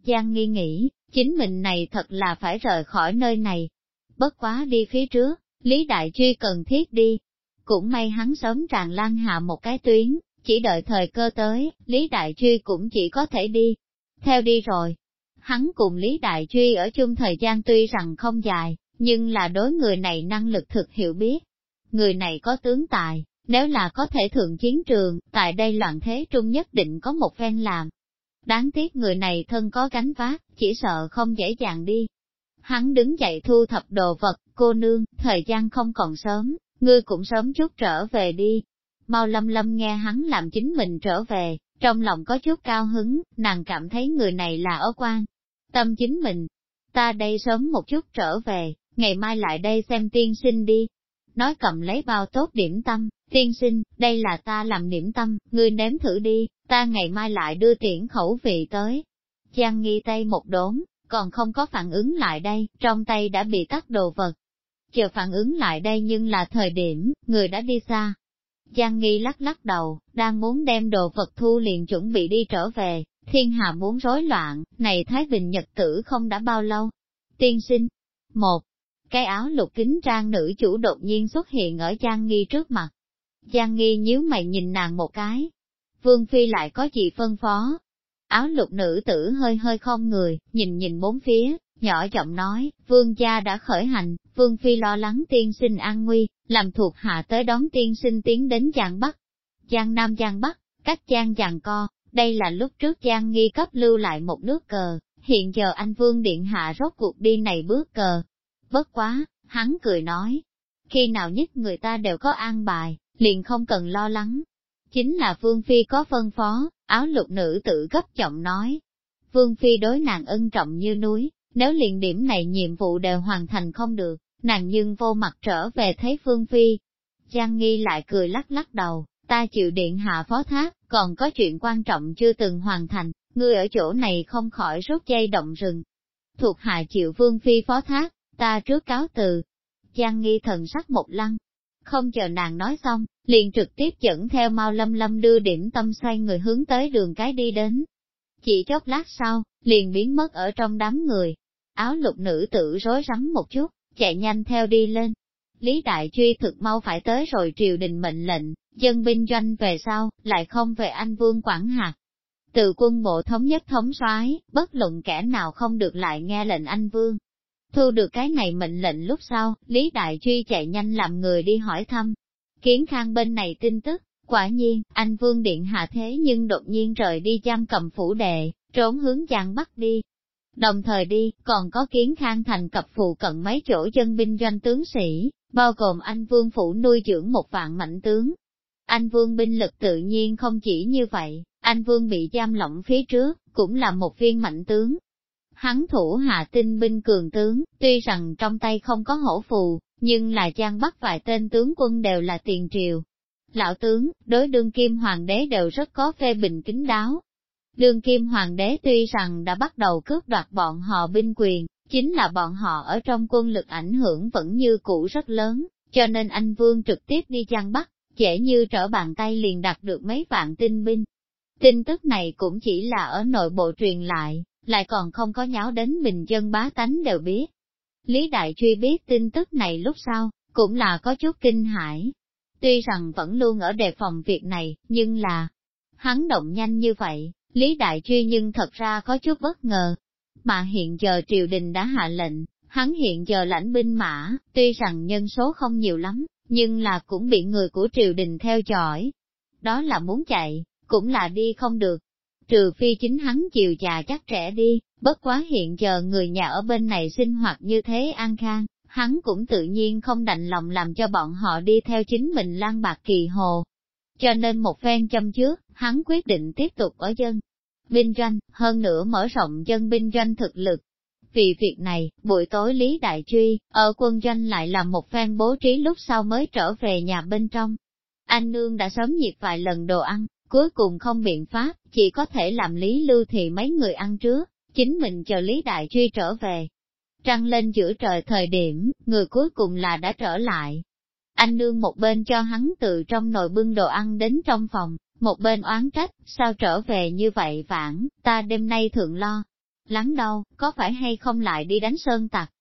Giang Nghi nghĩ, chính mình này thật là phải rời khỏi nơi này. Bất quá đi phía trước, Lý Đại Truy cần thiết đi. Cũng may hắn sớm tràn lan hạ một cái tuyến, chỉ đợi thời cơ tới, Lý Đại Truy cũng chỉ có thể đi. Theo đi rồi, hắn cùng Lý Đại Truy ở chung thời gian tuy rằng không dài, nhưng là đối người này năng lực thực hiểu biết. Người này có tướng tài, nếu là có thể thượng chiến trường, tại đây loạn thế trung nhất định có một phen làm. Đáng tiếc người này thân có gánh vác, chỉ sợ không dễ dàng đi. Hắn đứng dậy thu thập đồ vật, cô nương, thời gian không còn sớm, ngươi cũng sớm chút trở về đi, Mau lâm lâm nghe hắn làm chính mình trở về, trong lòng có chút cao hứng, nàng cảm thấy người này là ở quan. Tâm chính mình, ta đây sớm một chút trở về, ngày mai lại đây xem tiên sinh đi. Nói cầm lấy bao tốt điểm tâm, tiên sinh, đây là ta làm điểm tâm, ngươi nếm thử đi, ta ngày mai lại đưa tiễn khẩu vị tới. Giang nghi tay một đốn, còn không có phản ứng lại đây, trong tay đã bị tắt đồ vật. Chờ phản ứng lại đây nhưng là thời điểm, người đã đi xa, Giang Nghi lắc lắc đầu, đang muốn đem đồ vật thu liền chuẩn bị đi trở về, thiên hạ muốn rối loạn, này Thái Bình Nhật tử không đã bao lâu. Tiên sinh, một, cái áo lục kính trang nữ chủ đột nhiên xuất hiện ở Giang Nghi trước mặt. Giang Nghi nhíu mày nhìn nàng một cái. Vương Phi lại có gì phân phó? Áo lục nữ tử hơi hơi không người, nhìn nhìn bốn phía, nhỏ giọng nói, vương gia đã khởi hành, vương phi lo lắng tiên sinh an nguy, làm thuộc hạ tới đón tiên sinh tiến đến Giang Bắc. Giang Nam Giang Bắc, cách Giang Giang Co, đây là lúc trước Giang nghi cấp lưu lại một nước cờ, hiện giờ anh vương điện hạ rốt cuộc đi này bước cờ. Bất quá, hắn cười nói, khi nào nhất người ta đều có an bài, liền không cần lo lắng. Chính là Vương Phi có phân phó, áo lục nữ tự gấp trọng nói. Vương Phi đối nàng ân trọng như núi, nếu liền điểm này nhiệm vụ đều hoàn thành không được, nàng nhưng vô mặt trở về thấy Vương Phi. Giang Nghi lại cười lắc lắc đầu, ta chịu điện hạ phó thác, còn có chuyện quan trọng chưa từng hoàn thành, ngươi ở chỗ này không khỏi rút dây động rừng. Thuộc hạ chịu Vương Phi phó thác, ta trước cáo từ. Giang Nghi thần sắc một lăng, không chờ nàng nói xong, liền trực tiếp dẫn theo Mao Lâm Lâm đưa điểm tâm xoay người hướng tới đường cái đi đến. Chỉ chốc lát sau, liền biến mất ở trong đám người. Áo lục nữ tử rối rắm một chút, chạy nhanh theo đi lên. Lý Đại Truy thực mau phải tới rồi triều đình mệnh lệnh, dân binh doanh về sau, lại không về anh vương quản hạt. Từ quân bộ thống nhất thống soái, bất luận kẻ nào không được lại nghe lệnh anh vương. Thu được cái này mệnh lệnh lúc sau, Lý Đại Truy chạy nhanh làm người đi hỏi thăm. Kiến khang bên này tin tức, quả nhiên, anh Vương Điện hạ thế nhưng đột nhiên rời đi giam cầm phủ đệ, trốn hướng Giang Bắc đi. Đồng thời đi, còn có kiến khang thành cập phụ cận mấy chỗ dân binh doanh tướng sĩ, bao gồm anh Vương Phủ nuôi dưỡng một vạn mạnh tướng. Anh Vương binh lực tự nhiên không chỉ như vậy, anh Vương bị giam lỏng phía trước, cũng là một viên mạnh tướng, Hắn thủ hạ tinh binh cường tướng, tuy rằng trong tay không có hổ phù, nhưng là giang bắt vài tên tướng quân đều là tiền triều. Lão tướng, đối đương kim hoàng đế đều rất có phê bình kính đáo. Đương kim hoàng đế tuy rằng đã bắt đầu cướp đoạt bọn họ binh quyền, chính là bọn họ ở trong quân lực ảnh hưởng vẫn như cũ rất lớn, cho nên anh Vương trực tiếp đi chăn bắt, dễ như trở bàn tay liền đặt được mấy vạn tinh binh. Tin tức này cũng chỉ là ở nội bộ truyền lại, lại còn không có nháo đến bình dân bá tánh đều biết. Lý Đại Truy biết tin tức này lúc sau, cũng là có chút kinh hãi. Tuy rằng vẫn luôn ở đề phòng việc này, nhưng là, hắn động nhanh như vậy, Lý Đại Truy nhưng thật ra có chút bất ngờ. Mà hiện giờ triều đình đã hạ lệnh, hắn hiện giờ lãnh binh mã, tuy rằng nhân số không nhiều lắm, nhưng là cũng bị người của triều đình theo dõi. Đó là muốn chạy, cũng là đi không được, trừ phi chính hắn chiều già chắc trẻ đi, bất quá hiện giờ người nhà ở bên này sinh hoạt như thế an khang, hắn cũng tự nhiên không đành lòng làm cho bọn họ đi theo chính mình lan bạc kỳ hồ. Cho nên một phen châm trước, hắn quyết định tiếp tục ở dân binh doanh, hơn nữa mở rộng dân binh doanh thực lực. Vì việc này, buổi tối Lý Đại Truy, ở quân doanh lại làm một phen bố trí lúc sau mới trở về nhà bên trong. Anh Nương đã sớm nhiệt vài lần đồ ăn, Cuối cùng không biện pháp, chỉ có thể làm Lý Lưu thì mấy người ăn trước, chính mình chờ Lý Đại Truy trở về. Trăng lên giữa trời thời điểm, người cuối cùng là đã trở lại. Anh nương một bên cho hắn từ trong nồi bưng đồ ăn đến trong phòng, một bên oán trách, sao trở về như vậy vãn, ta đêm nay thượng lo. Lắng đâu, có phải hay không lại đi đánh sơn tặc?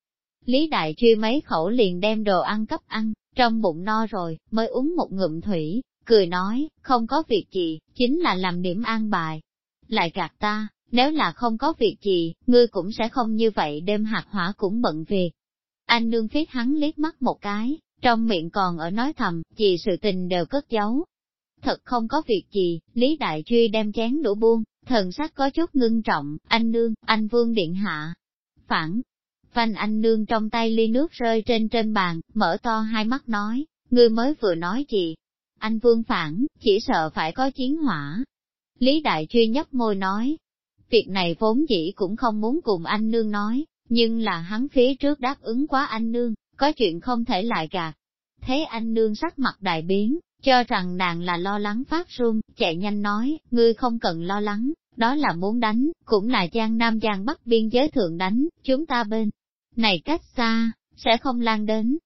Lý Đại Truy mấy khẩu liền đem đồ ăn cấp ăn, trong bụng no rồi, mới uống một ngụm thủy, cười nói, không có việc gì, chính là làm điểm an bài. Lại gạt ta, nếu là không có việc gì, ngươi cũng sẽ không như vậy đêm hạt hỏa cũng bận việc. Anh nương phiết hắn liếc mắt một cái, trong miệng còn ở nói thầm, gì sự tình đều cất giấu. Thật không có việc gì, Lý Đại Truy đem chén đũa buông, thần sắc có chút ngưng trọng, anh nương, anh vương điện hạ. Phản, phanh anh nương trong tay ly nước rơi trên trên bàn, mở to hai mắt nói, ngươi mới vừa nói gì, anh vương phản, chỉ sợ phải có chiến hỏa. Lý Đại Truy nhấp môi nói, việc này vốn dĩ cũng không muốn cùng anh nương nói, nhưng là hắn phía trước đáp ứng quá anh nương, có chuyện không thể lại gạt. Thế anh nương sắc mặt đại biến, cho rằng nàng là lo lắng phát run, chạy nhanh nói, ngươi không cần lo lắng, đó là muốn đánh, cũng là Giang Nam Giang Bắc biên giới thượng đánh, chúng ta bên. Này cách xa, sẽ không lan đến.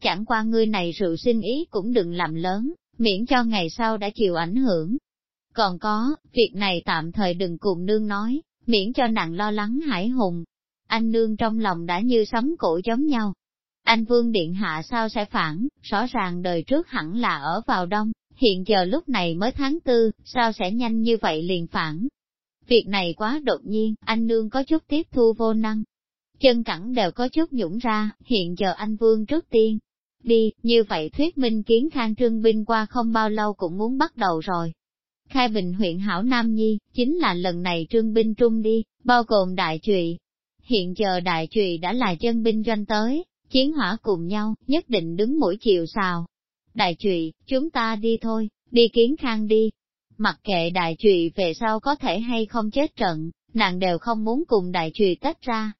Chẳng qua ngươi này rượu sinh ý cũng đừng làm lớn, miễn cho ngày sau đã chịu ảnh hưởng. Còn có, việc này tạm thời đừng cùng nương nói, miễn cho nàng lo lắng hải hùng. Anh nương trong lòng đã như sấm cổ giống nhau. Anh Vương Điện Hạ sao sẽ phản, rõ ràng đời trước hẳn là ở vào đông, hiện giờ lúc này mới tháng tư, sao sẽ nhanh như vậy liền phản. Việc này quá đột nhiên, anh nương có chút tiếp thu vô năng. Chân cẳng đều có chút nhũng ra, hiện giờ anh Vương trước tiên, Đi, như vậy thuyết minh kiến khang trương binh qua không bao lâu cũng muốn bắt đầu rồi. Khai Bình huyện Hảo Nam Nhi, chính là lần này trương binh trung đi, bao gồm đại trụy. Hiện giờ đại trụy đã là chân binh doanh tới, chiến hỏa cùng nhau, nhất định đứng mũi chiều sào. Đại trụy, chúng ta đi thôi, đi kiến khang đi. Mặc kệ đại trụy về sau có thể hay không chết trận, nàng đều không muốn cùng đại trụy tách ra.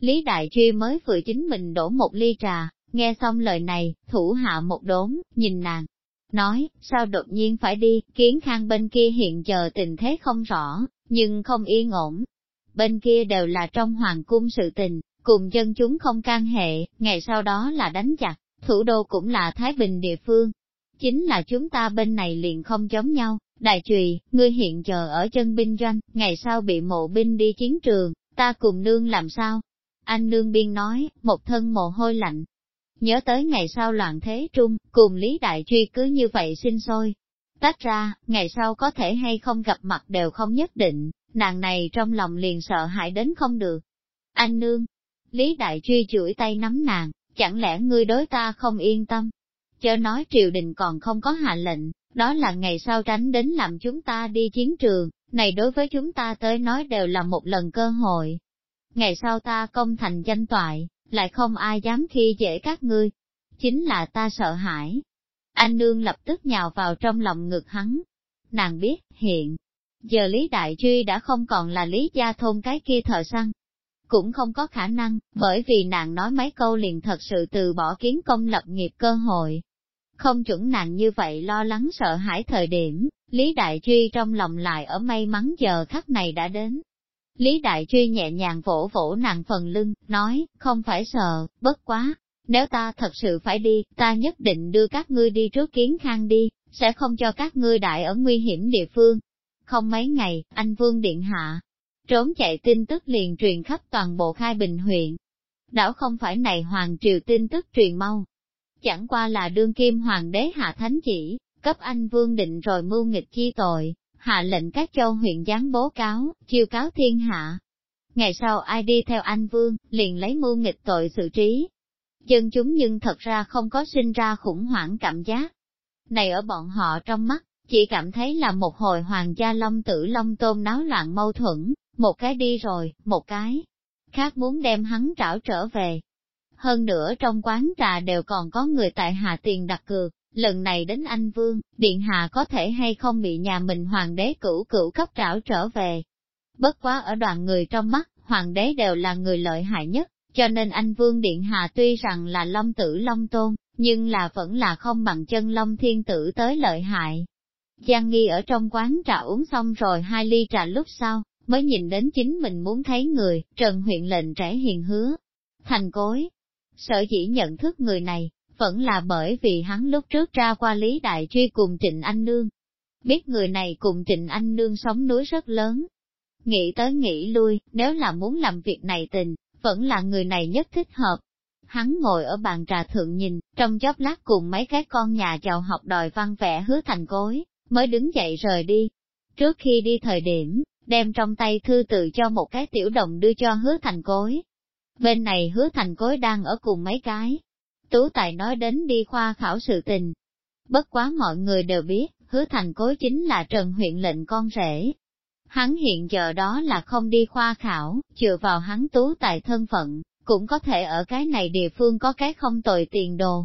Lý đại truy mới vừa chính mình đổ một ly trà, nghe xong lời này, thủ hạ một đốn, nhìn nàng. Nói, sao đột nhiên phải đi, kiến khang bên kia hiện giờ tình thế không rõ, nhưng không yên ổn. Bên kia đều là trong hoàng cung sự tình, cùng dân chúng không can hệ, ngày sau đó là đánh chặt, thủ đô cũng là Thái Bình địa phương. Chính là chúng ta bên này liền không giống nhau, đại trùy, ngươi hiện giờ ở chân binh doanh, ngày sau bị mộ binh đi chiến trường, ta cùng nương làm sao? Anh nương biên nói, một thân mồ hôi lạnh. Nhớ tới ngày sau loạn thế trung, cùng Lý Đại Truy cứ như vậy sinh sôi. Tách ra, ngày sau có thể hay không gặp mặt đều không nhất định, nàng này trong lòng liền sợ hãi đến không được. Anh nương, Lý Đại Truy chửi tay nắm nàng, chẳng lẽ ngươi đối ta không yên tâm? Chớ nói triều đình còn không có hạ lệnh, đó là ngày sau tránh đến làm chúng ta đi chiến trường, này đối với chúng ta tới nói đều là một lần cơ hội. Ngày sau ta công thành danh toại, lại không ai dám khi dễ các ngươi. Chính là ta sợ hãi. Anh nương lập tức nhào vào trong lòng ngực hắn. Nàng biết, hiện, giờ Lý Đại Truy đã không còn là Lý Gia Thôn cái kia thợ săn, cũng không có khả năng, bởi vì nàng nói mấy câu liền thật sự từ bỏ kiến công lập nghiệp cơ hội. Không chuẩn nàng như vậy lo lắng sợ hãi thời điểm, Lý Đại Truy trong lòng lại ở may mắn giờ khắc này đã đến. Lý Đại Truy nhẹ nhàng vỗ vỗ nàng phần lưng, nói, không phải sợ, bất quá, nếu ta thật sự phải đi, ta nhất định đưa các ngươi đi trước kiến khang đi, sẽ không cho các ngươi đại ở nguy hiểm địa phương. Không mấy ngày, anh Vương Điện Hạ, Trốn chạy tin tức liền truyền khắp toàn bộ khai bình huyện. Đảo không phải này hoàng triều tin tức truyền mau. Chẳng qua là đương kim hoàng đế hạ thánh chỉ, cấp anh vương định rồi mưu nghịch chi tội, hạ lệnh các châu huyện gián bố cáo, chiêu cáo thiên hạ. Ngày sau ai đi theo anh vương, liền lấy mưu nghịch tội xử trí. Dân chúng nhưng thật ra không có sinh ra khủng hoảng cảm giác. Này ở bọn họ trong mắt, chỉ cảm thấy là một hồi hoàng gia long tử long tôn náo loạn mâu thuẫn, một cái đi rồi, một cái khác muốn đem hắn trảo trở về. Hơn nữa trong quán trà đều còn có người tại hạ tiền đặt cược, lần này đến anh Vương, Điện Hạ có thể hay không bị nhà mình hoàng đế cửu cửu cấp trảo trở về. Bất quá ở đoàn người trong mắt, hoàng đế đều là người lợi hại nhất, cho nên anh Vương Điện Hạ tuy rằng là long tử long tôn, nhưng là vẫn là không bằng chân long thiên tử tới lợi hại. Giang Nghi ở trong quán trà uống xong rồi hai ly trà lúc sau, mới nhìn đến chính mình muốn thấy người, Trần huyện lệnh trẻ hiền hứa. Thành cối, sở dĩ nhận thức người này, vẫn là bởi vì hắn lúc trước ra qua Lý Đại Truy cùng Trịnh Anh Nương. Biết người này cùng Trịnh Anh Nương sống núi rất lớn. Nghĩ tới nghĩ lui, nếu là muốn làm việc này tình, vẫn là người này nhất thích hợp. Hắn ngồi ở bàn trà thượng nhìn, trong chốc lát cùng mấy cái con nhà giàu học đòi văn vẽ hứa thành cối, mới đứng dậy rời đi. Trước khi đi thời điểm, đem trong tay thư tự cho một cái tiểu đồng đưa cho hứa thành cối. Bên này hứa thành cối đang ở cùng mấy cái. Tú Tài nói đến đi khoa khảo sự tình. Bất quá mọi người đều biết, hứa thành cối chính là Trần huyện lệnh con rể. Hắn hiện giờ đó là không đi khoa khảo, chừa vào hắn tú tài thân phận, cũng có thể ở cái này địa phương có cái không tồi tiền đồ.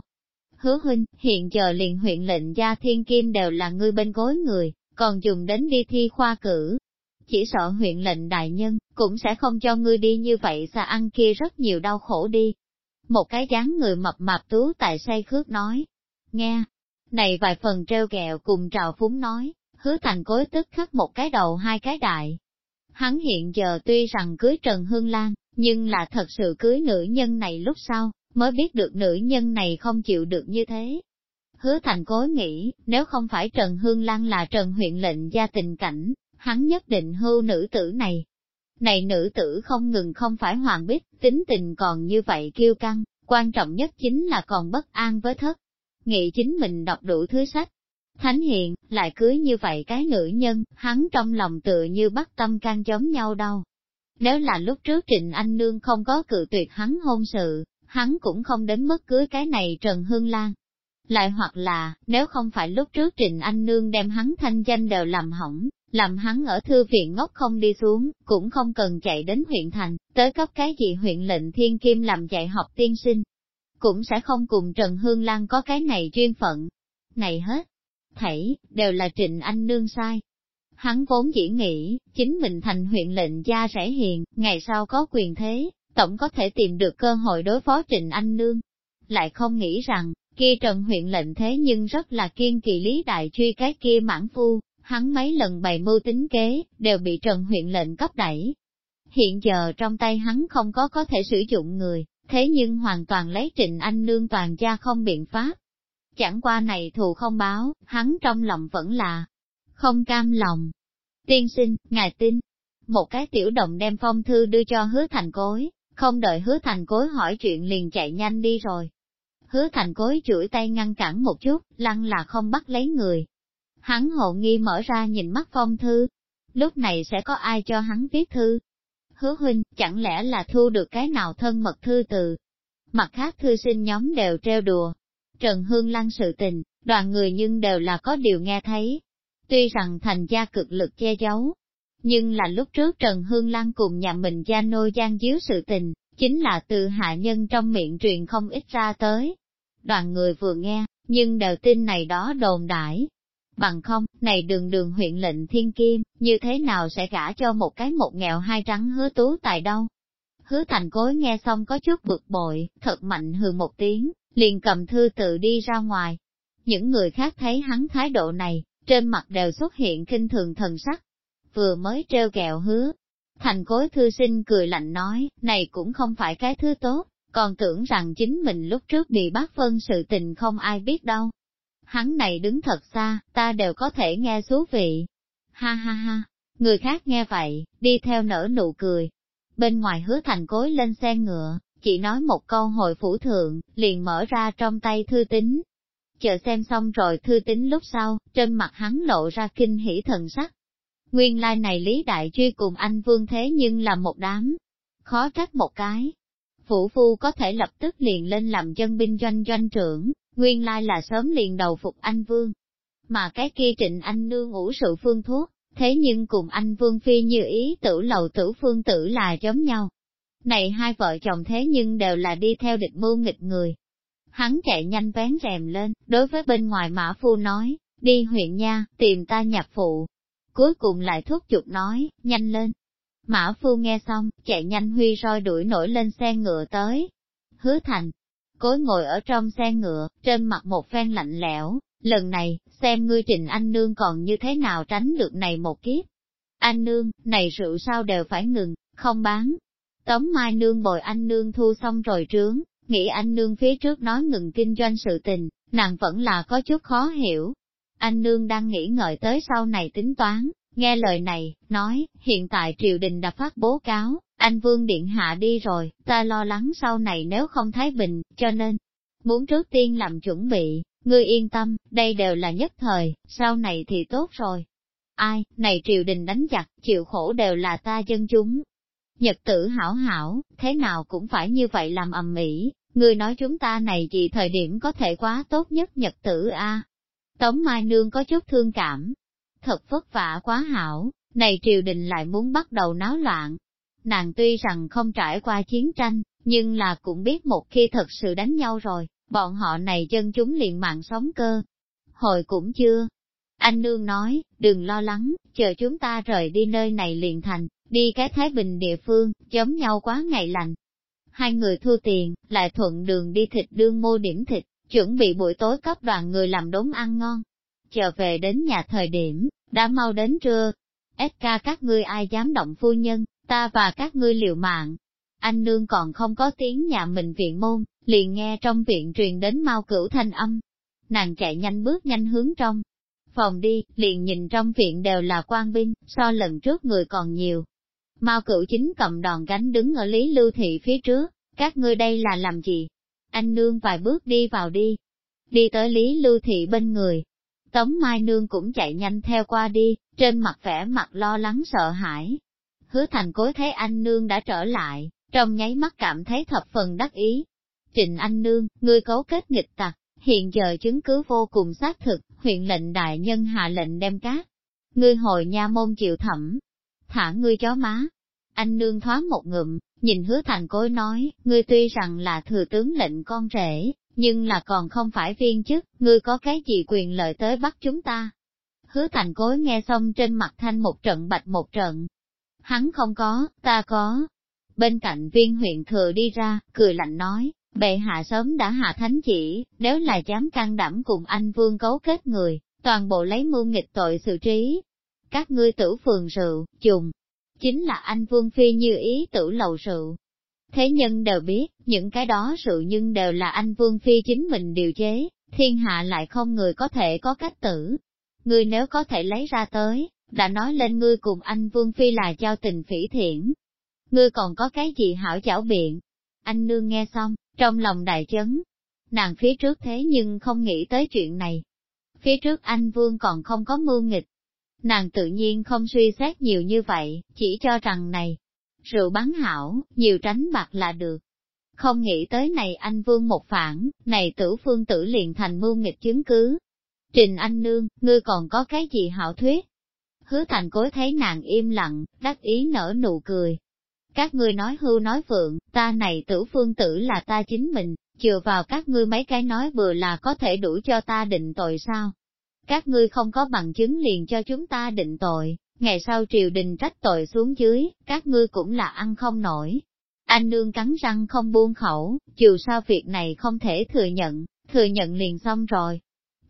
Hứa huynh, hiện giờ liền huyện lệnh gia thiên kim đều là ngươi bên gối người, còn dùng đến đi thi khoa cử, chỉ sợ huyện lệnh đại nhân, cũng sẽ không cho ngươi đi như vậy xa ăn kia rất nhiều đau khổ đi. Một cái dáng người mập mạp tú tại say khước nói, nghe, này vài phần treo gẹo cùng trào phúng nói, hứa thành cối tức khắc một cái đầu hai cái đại. Hắn hiện giờ tuy rằng cưới Trần Hương Lan, nhưng là thật sự cưới nữ nhân này lúc sau, mới biết được nữ nhân này không chịu được như thế. Hứa thành cối nghĩ, nếu không phải Trần Hương Lan là Trần huyện lệnh gia tình cảnh, hắn nhất định hưu nữ tử này. Này nữ tử không ngừng không phải hoàng bích, tính tình còn như vậy kiêu căng, quan trọng nhất chính là còn bất an với thất. Nghĩ chính mình đọc đủ thứ sách. Thánh hiện, lại cưới như vậy cái nữ nhân, hắn trong lòng tựa như bắt tâm can giống nhau đâu. Nếu là lúc trước Trịnh Anh Nương không có cự tuyệt hắn hôn sự, hắn cũng không đến mất cưới cái này Trần Hương Lan. Lại hoặc là, nếu không phải lúc trước Trịnh Anh Nương đem hắn thanh danh đều làm hỏng, làm hắn ở thư viện ngốc không đi xuống, cũng không cần chạy đến huyện thành, tới cấp cái gì huyện lệnh thiên kim làm dạy học tiên sinh. cũng sẽ không cùng Trần Hương Lan có cái này duyên phận. Này hết, thảy, đều là Trịnh Anh Nương sai. Hắn vốn chỉ nghĩ, chính mình thành huyện lệnh gia rẻ hiền, ngày sau có quyền thế, tổng có thể tìm được cơ hội đối phó Trịnh Anh Nương. Lại không nghĩ rằng, kia Trần huyện lệnh thế nhưng rất là kiên kỳ lý đại truy cái kia mãn phu, hắn mấy lần bày mưu tính kế, đều bị Trần huyện lệnh cấp đẩy. Hiện giờ trong tay hắn không có có thể sử dụng người, thế nhưng hoàn toàn lấy Trịnh Anh Nương toàn gia không biện pháp. Chẳng qua này thù không báo, hắn trong lòng vẫn là không cam lòng. Tiên sinh, ngài tin, một cái tiểu động đem phong thư đưa cho hứa thành cối, không đợi hứa thành cối hỏi chuyện liền chạy nhanh đi rồi. Hứa thành cối chuỗi tay ngăn cản một chút, lăng là không bắt lấy người. Hắn hộ nghi mở ra nhìn mắt phong thư. Lúc này sẽ có ai cho hắn viết thư? Hứa huynh, chẳng lẽ là thu được cái nào thân mật thư từ? Mặt khác thư sinh nhóm đều treo đùa. Trần Hương Lăng sự tình, đoàn người nhưng đều là có điều nghe thấy. Tuy rằng thành gia cực lực che giấu, nhưng là lúc trước Trần Hương Lan cùng nhà mình gia nô gian díu sự tình, chính là từ hạ nhân trong miệng truyền không ít ra tới. Đoàn người vừa nghe, nhưng đều tin này đó đồn đãi. Bằng không, này đường đường huyện lệnh thiên kim, như thế nào sẽ gả cho một cái một nghèo hai trắng hứa tú tài đâu? Hứa thành cối nghe xong có chút bực bội, thật mạnh hừ một tiếng, liền cầm thư tự đi ra ngoài. Những người khác thấy hắn thái độ này, trên mặt đều xuất hiện kinh thường thần sắc, vừa mới treo kẹo hứa. Thành cối thư sinh cười lạnh nói, này cũng không phải cái thứ tốt, còn tưởng rằng chính mình lúc trước bị bác phân sự tình không ai biết đâu. Hắn này đứng thật xa, ta đều có thể nghe thú vị. Ha ha ha, người khác nghe vậy, đi theo nở nụ cười. Bên ngoài hứa thành cối lên xe ngựa, chỉ nói một câu hồi phủ thượng, liền mở ra trong tay thư tín. Chờ xem xong rồi thư tín lúc sau, trên mặt hắn lộ ra kinh hỉ thần sắc, Nguyên lai này Lý Đại Truy cùng anh Vương thế nhưng là một đám. Khó trách một cái. Phủ phu có thể lập tức liền lên làm dân binh doanh doanh trưởng, nguyên lai là sớm liền đầu phục anh Vương. Mà cái kia trịnh anh nương ngủ sự phương thuốc, thế nhưng cùng anh Vương Phi như ý tử lầu tử phương tử là giống nhau. Này hai vợ chồng thế nhưng đều là đi theo địch mưu nghịch người. Hắn chạy nhanh vén rèm lên, đối với bên ngoài mã phu nói, đi huyện nha, tìm ta nhập phụ, cuối cùng lại thúc giục nói, nhanh lên. Mã phu nghe xong, chạy nhanh huy roi đuổi nổi lên xe ngựa tới. Hứa thành, cối ngồi ở trong xe ngựa, trên mặt một phen lạnh lẽo, lần này, xem ngươi trình anh nương còn như thế nào tránh được này một kiếp. Anh nương, này rượu sao đều phải ngừng, không bán. Tống mai nương bồi anh nương thu xong rồi trướng, nghĩ anh nương phía trước nói ngừng kinh doanh sự tình, nàng vẫn là có chút khó hiểu, anh nương đang nghĩ ngợi tới sau này tính toán, nghe lời này, nói, hiện tại triều đình đã phát bố cáo, anh Vương Điện Hạ đi rồi, ta lo lắng sau này nếu không thái bình, cho nên, muốn trước tiên làm chuẩn bị, ngươi yên tâm, đây đều là nhất thời, sau này thì tốt rồi. Ai, này triều đình đánh giặc, chịu khổ đều là ta dân chúng. Nhật tử hảo hảo, thế nào cũng phải như vậy làm ầm ĩ. ngươi nói chúng ta này gì thời điểm có thể quá tốt nhất nhật tử a Tống Mai Nương có chút thương cảm. Thật vất vả quá hảo, này triều đình lại muốn bắt đầu náo loạn. Nàng tuy rằng không trải qua chiến tranh, nhưng là cũng biết một khi thật sự đánh nhau rồi, bọn họ này dân chúng liền mạng sống cơ. Hồi cũng chưa. Anh Nương nói, đừng lo lắng, chờ chúng ta rời đi nơi này liền thành, đi cái Thái Bình địa phương, giống nhau quá ngày lạnh Hai người thu tiền, lại thuận đường đi thịt đương mua điểm thịt, chuẩn bị buổi tối cấp đoàn người làm đốn ăn ngon. Chờ về đến nhà thời điểm, đã mau đến trưa. SK các ngươi ai dám động phu nhân, ta và các ngươi liều mạng. Anh nương còn không có tiếng nhà mình viện môn, liền nghe trong viện truyền đến mau cửu thanh âm. Nàng chạy nhanh bước nhanh hướng trong. Phòng đi, liền nhìn trong viện đều là quan binh, so lần trước người còn nhiều. Mao cửu chính cầm đòn gánh đứng ở Lý Lưu Thị phía trước, các ngươi đây là làm gì? anh nương vài bước đi vào đi. Đi tới Lý Lưu Thị bên người. Tống Mai Nương cũng chạy nhanh theo qua đi, trên mặt vẻ mặt lo lắng sợ hãi. Hứa thành cối thấy anh nương đã trở lại, trong nháy mắt cảm thấy thập phần đắc ý. Trịnh anh nương, ngươi cấu kết nghịch tặc, hiện giờ chứng cứ vô cùng xác thực, huyện lệnh đại nhân hạ lệnh đem cát. Ngươi hồi nha môn chịu thẩm, thả ngươi chó má. Anh nương thoáng một ngụm, nhìn hứa thành cối nói, ngươi tuy rằng là thừa tướng lệnh con rể, nhưng là còn không phải viên chức, ngươi có cái gì quyền lợi tới bắt chúng ta. Hứa thành cối nghe xong trên mặt thanh một trận bạch một trận. Hắn không có, ta có. Bên cạnh viên huyện thừa đi ra, cười lạnh nói, bệ hạ sớm đã hạ thánh chỉ, nếu là dám can đảm cùng anh vương cấu kết người, toàn bộ lấy mưu nghịch tội xử trí. Các ngươi tử phường rượu, dùng, chính là anh vương phi như ý tử lầu rượu. Thế nhân đều biết, những cái đó rượu nhưng đều là anh vương phi chính mình điều chế, thiên hạ lại không người có thể có cách tử. Ngươi nếu có thể lấy ra tới, đã nói lên ngươi cùng anh vương phi là giao tình phỉ thiện. Ngươi còn có cái gì hảo chảo biện? Anh nương nghe xong, trong lòng đại chấn. Nàng phía trước thế nhưng không nghĩ tới chuyện này, Phía trước anh Vương còn không có mưu nghịch. Nàng tự nhiên không suy xét nhiều như vậy, chỉ cho rằng này, rượu bán hảo, nhiều tránh bạc là được. Không nghĩ tới này anh Vương một phản, này tử phương tử liền thành mưu nghịch chứng cứ. Trình anh nương, ngươi còn có cái gì hảo thuyết? Hứa thành cối thấy nàng im lặng, đắc ý nở nụ cười. Các ngươi nói hưu nói phượng, ta này tử phương tử là ta chính mình, chừa vào các ngươi mấy cái nói vừa là có thể đủ cho ta định tội sao? Các ngươi không có bằng chứng liền cho chúng ta định tội, ngày sau triều đình trách tội xuống dưới, các ngươi cũng là ăn không nổi. Anh nương cắn răng không buông khẩu, dù sao việc này không thể thừa nhận, thừa nhận liền xong rồi.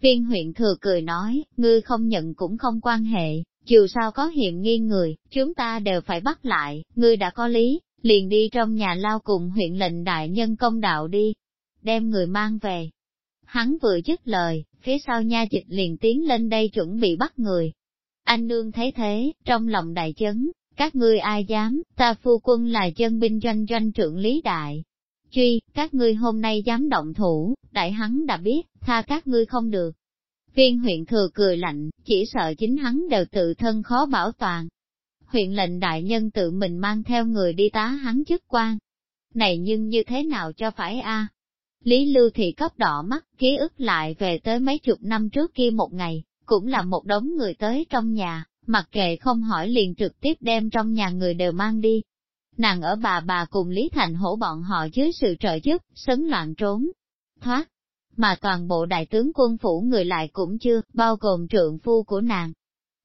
Viên huyện thừa cười nói, ngươi không nhận cũng không quan hệ, dù sao có hiểm nghi người, chúng ta đều phải bắt lại, ngươi đã có lý, liền đi trong nhà lao cùng huyện lệnh đại nhân công đạo đi, đem người mang về. Hắn vừa dứt lời, phía sau nha dịch liền tiến lên đây chuẩn bị bắt người. Anh nương thấy thế, trong lòng đại chấn, các ngươi ai dám, ta phu quân là chân binh doanh doanh trưởng lý đại. Truy, các ngươi hôm nay dám động thủ, đại hắn đã biết, tha các ngươi không được. Viên huyện thừa cười lạnh, chỉ sợ chính hắn đều tự thân khó bảo toàn. Huyện lệnh đại nhân tự mình mang theo người đi tá hắn chức quan. Này nhưng như thế nào cho phải a? Lý Lưu Thị cấp đỏ mắt, ký ức lại về tới mấy chục năm trước kia một ngày, cũng là một đống người tới trong nhà, mặc kệ không hỏi liền trực tiếp đem trong nhà người đều mang đi. Nàng ở bà bà cùng Lý Thành hổ bọn họ dưới sự trợ giúp, sấn loạn trốn, thoát. Mà toàn bộ đại tướng quân phủ người lại cũng chưa, bao gồm trượng phu của nàng.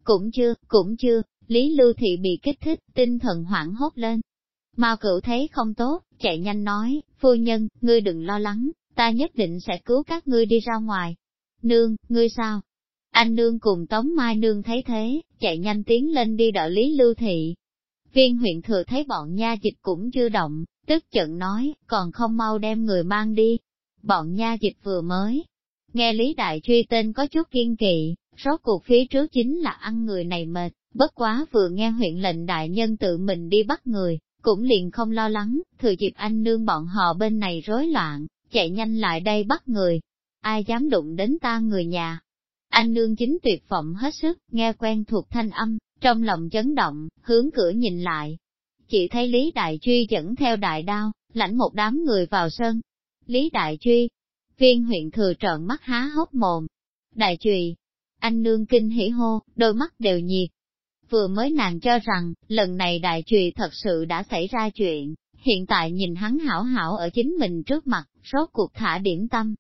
Cũng chưa, cũng chưa, Lý Lưu Thị bị kích thích, tinh thần hoảng hốt lên, Mao cửu thấy không tốt, chạy nhanh nói, phu nhân, ngươi đừng lo lắng, ta nhất định sẽ cứu các ngươi đi ra ngoài. Nương, ngươi sao? Anh nương cùng Tống Mai nương thấy thế, chạy nhanh tiến lên đi đỡ Lý Lưu Thị. Viên huyện thừa thấy bọn nha dịch cũng chưa động, tức giận nói, còn không mau đem người mang đi. Bọn nha dịch vừa mới, nghe Lý Đại Truy tên có chút kiên kỵ, rốt cuộc phía trước chính là ăn người này mệt, bất quá vừa nghe huyện lệnh đại nhân tự mình đi bắt người, cũng liền không lo lắng, thừa dịp anh nương bọn họ bên này rối loạn, chạy nhanh lại đây bắt người. Ai dám đụng đến ta người nhà? Anh nương chính tuyệt vọng hết sức, nghe quen thuộc thanh âm, trong lòng chấn động, hướng cửa nhìn lại. Chỉ thấy Lý Đại Truy dẫn theo đại đao, lãnh một đám người vào sân. Lý Đại Truy, viên huyện thừa trợn mắt há hốc mồm. Đại Truy, anh nương kinh hỉ hô, đôi mắt đều nhiệt, Vừa mới nàng cho rằng, lần này đại trùy thật sự đã xảy ra chuyện, hiện tại nhìn hắn hảo hảo ở chính mình trước mặt, rốt cuộc thả điểm tâm.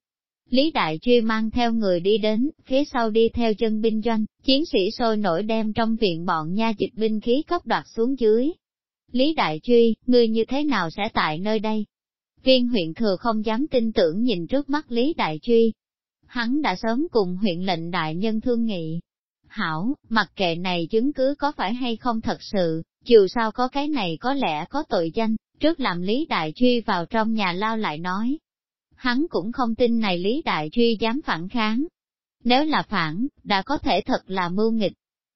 Lý Đại Truy mang theo người đi đến, phía sau đi theo chân binh doanh, chiến sĩ sôi nổi đem trong viện bọn nha dịch binh khí cấp đoạt xuống dưới. Lý Đại Truy, ngươi như thế nào sẽ tại nơi đây? Viên huyện thừa không dám tin tưởng nhìn trước mắt Lý Đại Truy. Hắn đã sớm cùng huyện lệnh đại nhân thương nghị, hảo, mặc kệ này chứng cứ có phải hay không thật sự, dù sao có cái này có lẽ có tội danh, trước làm Lý Đại Truy vào trong nhà lao lại nói. Hắn cũng không tin này Lý Đại Truy dám phản kháng. Nếu là phản, đã có thể thật là mưu nghịch.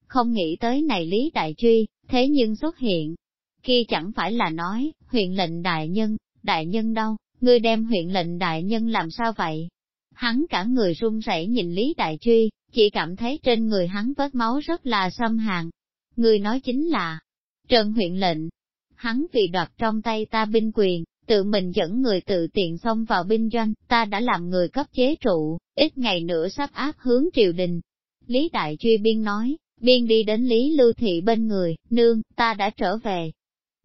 Không nghĩ tới này Lý Đại Truy, thế nhưng xuất hiện. Kia chẳng phải là nói, huyện lệnh đại nhân, đại nhân đâu, ngươi đem huyện lệnh đại nhân làm sao vậy? Hắn cả người run rẩy nhìn Lý Đại Truy, chỉ cảm thấy trên người hắn vết máu rất là xâm hàn. Người nói chính là, Trần huyện lệnh, hắn vì đoạt trong tay ta binh quyền, tự mình dẫn người tự tiện xông vào binh doanh, ta đã làm người cấp chế trụ, ít ngày nữa sắp áp hướng triều đình. Lý Đại Truy Biên nói, Biên đi đến Lý Lưu Thị bên người, nương, ta đã trở về.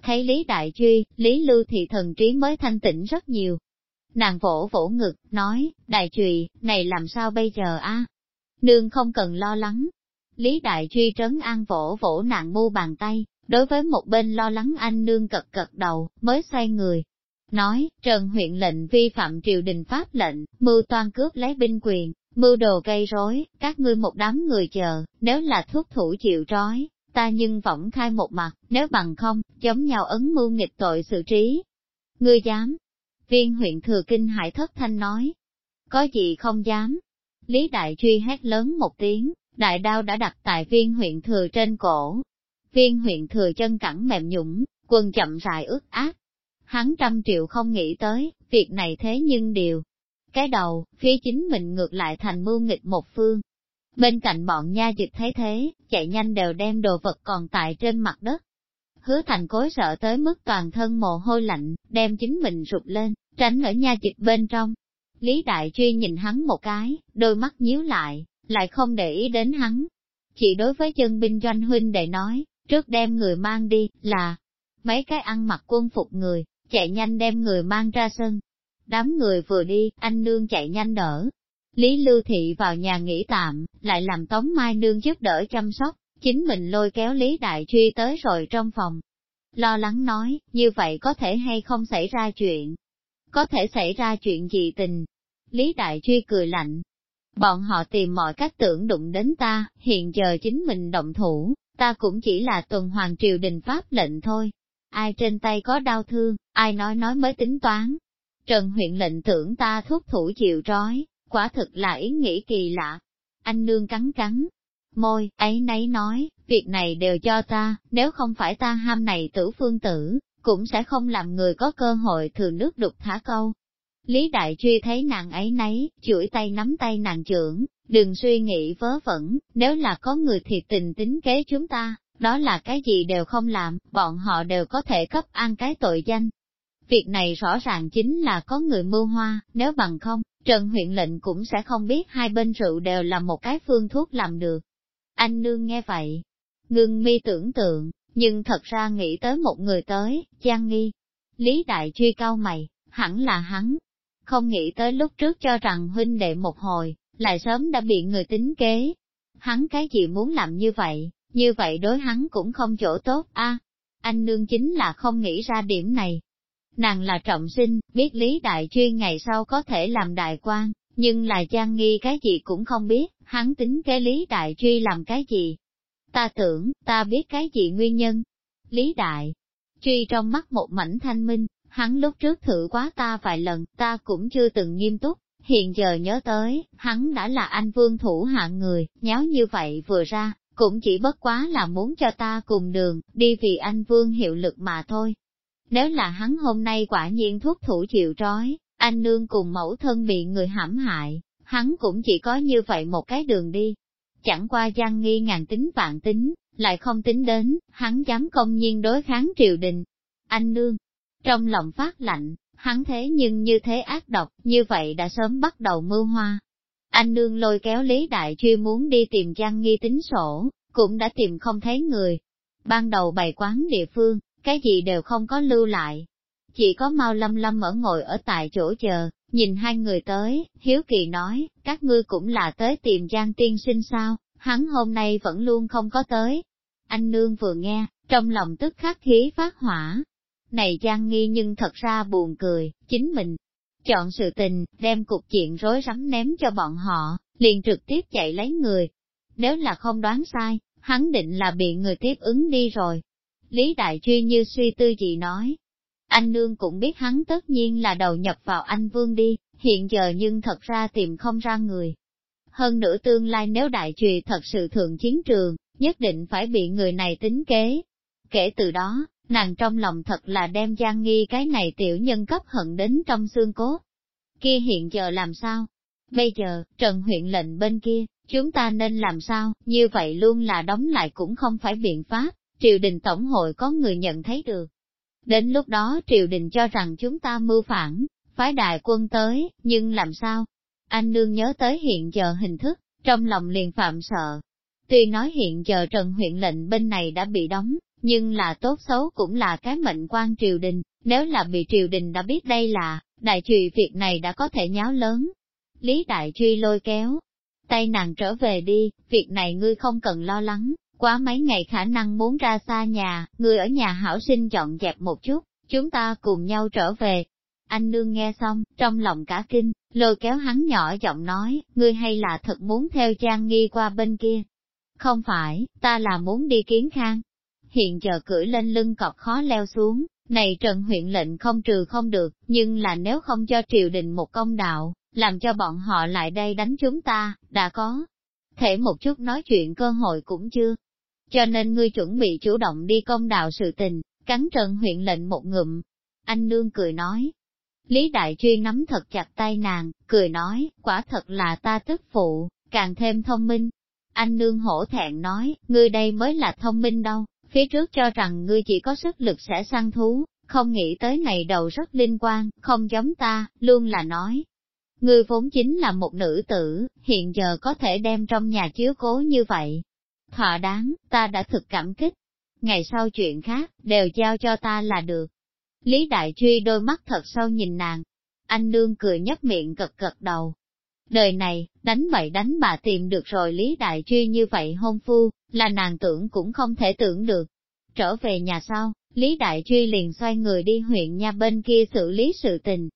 Thấy Lý Đại Truy, Lý Lưu Thị thần trí mới thanh tĩnh rất nhiều. Nàng vỗ vỗ ngực, nói, Đại Trùy, này làm sao bây giờ a? Nương không cần lo lắng. Lý Đại Truy trấn an vỗ vỗ nàng mu bàn tay, đối với một bên lo lắng anh nương cật cật đầu, mới xoay người. Nói, Trần huyện lệnh vi phạm triều đình pháp lệnh, mưu toan cướp lấy binh quyền, mưu đồ gây rối, các ngươi một đám người chờ, nếu là thuốc thủ chịu trói, ta nhưng võng khai một mặt, nếu bằng không, giống nhau ấn mưu nghịch tội xử trí. Ngươi dám? Viên huyện thừa kinh hải thất thanh nói. Có gì không dám? Lý Đại Truy hét lớn một tiếng, đại đao đã đặt tại viên huyện thừa trên cổ. Viên huyện thừa chân cẳng mềm nhũng, quần chậm rãi ướt át. Hắn trăm triệu không nghĩ tới, việc này thế nhưng điều. Cái đầu, phía chính mình ngược lại thành mưu nghịch một phương. Bên cạnh bọn nha dịch thấy thế, chạy nhanh đều đem đồ vật còn tại trên mặt đất. Hứa thành cối sợ tới mức toàn thân mồ hôi lạnh, đem chính mình rụt lên, tránh ở nha dịch bên trong. Lý Đại Truy nhìn hắn một cái, đôi mắt nhíu lại, lại không để ý đến hắn. Chỉ đối với chân binh doanh huynh để nói, trước đem người mang đi, là mấy cái ăn mặc quân phục người, chạy nhanh đem người mang ra sân. Đám người vừa đi, anh nương chạy nhanh đỡ, Lý Lưu Thị vào nhà nghỉ tạm, lại làm Tống Mai Nương giúp đỡ chăm sóc, chính mình lôi kéo Lý Đại Truy tới rồi trong phòng. Lo lắng nói, như vậy có thể hay không xảy ra chuyện? Có thể xảy ra chuyện gì tình? Lý Đại Truy cười lạnh. Bọn họ tìm mọi cách tưởng đụng đến ta, hiện giờ chính mình động thủ, ta cũng chỉ là tuần hoàng triều đình pháp lệnh thôi. Ai trên tay có đau thương, ai nói nói mới tính toán. Trần huyện lệnh tưởng ta thúc thủ chịu trói, quả thực là ý nghĩ kỳ lạ. Anh nương cắn cắn, môi, ấy nấy nói, việc này đều cho ta, nếu không phải ta ham này tử phương tử, cũng sẽ không làm người có cơ hội thừa nước đục thả câu. Lý Đại Truy thấy nàng ấy nấy, chuỗi tay nắm tay nàng trưởng, đừng suy nghĩ vớ vẩn, nếu là có người thiệt tình tính kế chúng ta, đó là cái gì đều không làm, bọn họ đều có thể cấp an cái tội danh. Việc này rõ ràng chính là có người mưu hoa, nếu bằng không, Trần huyện lệnh cũng sẽ không biết hai bên rượu đều là một cái phương thuốc làm được. Anh nương nghe vậy, ngưng mi tưởng tượng, nhưng thật ra nghĩ tới một người tới, Giang Nghi. Lý Đại Truy cao mày, hẳn là hắn. Không nghĩ tới lúc trước cho rằng huynh đệ một hồi, lại sớm đã bị người tính kế. Hắn cái gì muốn làm như vậy, như vậy đối hắn cũng không chỗ tốt a. anh nương chính là không nghĩ ra điểm này, Nàng là trọng sinh, biết Lý Đại Chuyên ngày sau có thể làm đại quan, nhưng là Giang Nghi cái gì cũng không biết, hắn tính cái Lý Đại Truy làm cái gì. Ta tưởng, ta biết cái gì nguyên nhân. Lý Đại Truy trong mắt một mảnh thanh minh, hắn lúc trước thử quá ta vài lần, ta cũng chưa từng nghiêm túc, hiện giờ nhớ tới, hắn đã là anh vương thủ hạ người, nháo như vậy vừa ra, cũng chỉ bất quá là muốn cho ta cùng đường, đi vì anh vương hiệu lực mà thôi. Nếu là hắn hôm nay quả nhiên thuốc thủ chịu trói, anh nương cùng mẫu thân bị người hãm hại, hắn cũng chỉ có như vậy một cái đường đi. Chẳng qua gian nghi ngàn tính vạn tính, lại không tính đến, hắn dám công nhiên đối kháng triều đình. Anh nương, trong lòng phát lạnh, hắn thế nhưng như thế ác độc, như vậy đã sớm bắt đầu mưu hoa. Anh nương lôi kéo Lý Đại Truy muốn đi tìm Giang Nghi tính sổ, cũng đã tìm không thấy người. Ban đầu bày quán địa phương, cái gì đều không có lưu lại. Chỉ có mau lâm lâm ở ngồi ở tại chỗ chờ, nhìn hai người tới, hiếu kỳ nói, các ngươi cũng là tới tìm Giang tiên sinh sao, hắn hôm nay vẫn luôn không có tới. Anh nương vừa nghe, trong lòng tức khắc khí phát hỏa. Này Giang nghi nhưng thật ra buồn cười, chính mình, chọn sự tình, đem cục chuyện rối rắm ném cho bọn họ, liền trực tiếp chạy lấy người. Nếu là không đoán sai, hắn định là bị người tiếp ứng đi rồi. Lý Đại Truy như suy tư gì nói. Anh nương cũng biết hắn tất nhiên là đầu nhập vào anh Vương đi, hiện giờ nhưng thật ra tìm không ra người. Hơn nữa tương lai nếu Đại Truy thật sự thượng chiến trường, nhất định phải bị người này tính kế. Kể từ đó, nàng trong lòng thật là đem Giang Nghi cái này tiểu nhân cấp hận đến trong xương cốt. Kia hiện giờ làm sao? Bây giờ, Trần huyện lệnh bên kia, chúng ta nên làm sao, như vậy luôn là đóng lại cũng không phải biện pháp triều đình tổng hội có người nhận thấy được. Đến lúc đó triều đình cho rằng chúng ta mưu phản, phái đại quân tới, nhưng làm sao? Anh nương nhớ tới hiện giờ hình thức, trong lòng liền phạm sợ. Tuy nói hiện giờ Trần huyện lệnh bên này đã bị đóng, Nhưng là tốt xấu cũng là cái mệnh quan triều đình, nếu là bị triều đình đã biết đây là, đại trùy việc này đã có thể nháo lớn. Lý đại truy lôi kéo, tay nàng trở về đi, việc này ngươi không cần lo lắng, quá mấy ngày khả năng muốn ra xa nhà, người ở nhà hảo sinh dọn dẹp một chút, chúng ta cùng nhau trở về. Anh nương nghe xong, trong lòng cả kinh, lôi kéo hắn nhỏ giọng nói, ngươi hay là thật muốn theo trang nghi qua bên kia. Không phải, ta là muốn đi kiến khang. Hiện giờ cưỡi lên lưng cọp khó leo xuống, này Trần huyện lệnh không trừ không được, nhưng là nếu không cho triều đình một công đạo, làm cho bọn họ lại đây đánh chúng ta, đã có. Thể một chút nói chuyện cơ hội cũng chưa. Cho nên ngươi chuẩn bị chủ động đi công đạo sự tình, cắn Trần huyện lệnh một ngụm. Anh nương cười nói. Lý Đại Chuyên nắm thật chặt tay nàng, cười nói, quả thật là ta tức phụ, càng thêm thông minh. Anh nương hổ thẹn nói, ngươi đây mới là thông minh đâu, phía trước cho rằng ngươi chỉ có sức lực sẽ săn thú, không nghĩ tới ngày đầu rất linh quan, không giống ta, luôn là nói. Ngươi vốn chính là một nữ tử, hiện giờ có thể đem trong nhà chiếu cố như vậy. Thỏa đáng, ta đã thực cảm kích. Ngày sau chuyện khác, đều giao cho ta là được. Lý Đại Truy đôi mắt thật sâu nhìn nàng. Anh nương cười nhấp miệng cật cật đầu, Đời này, đánh bậy đánh bà tìm được rồi Lý Đại Truy như vậy hôn phu, là nàng tưởng cũng không thể tưởng được. Trở về nhà sau, Lý Đại Truy liền xoay người đi huyện nha bên kia xử lý sự tình.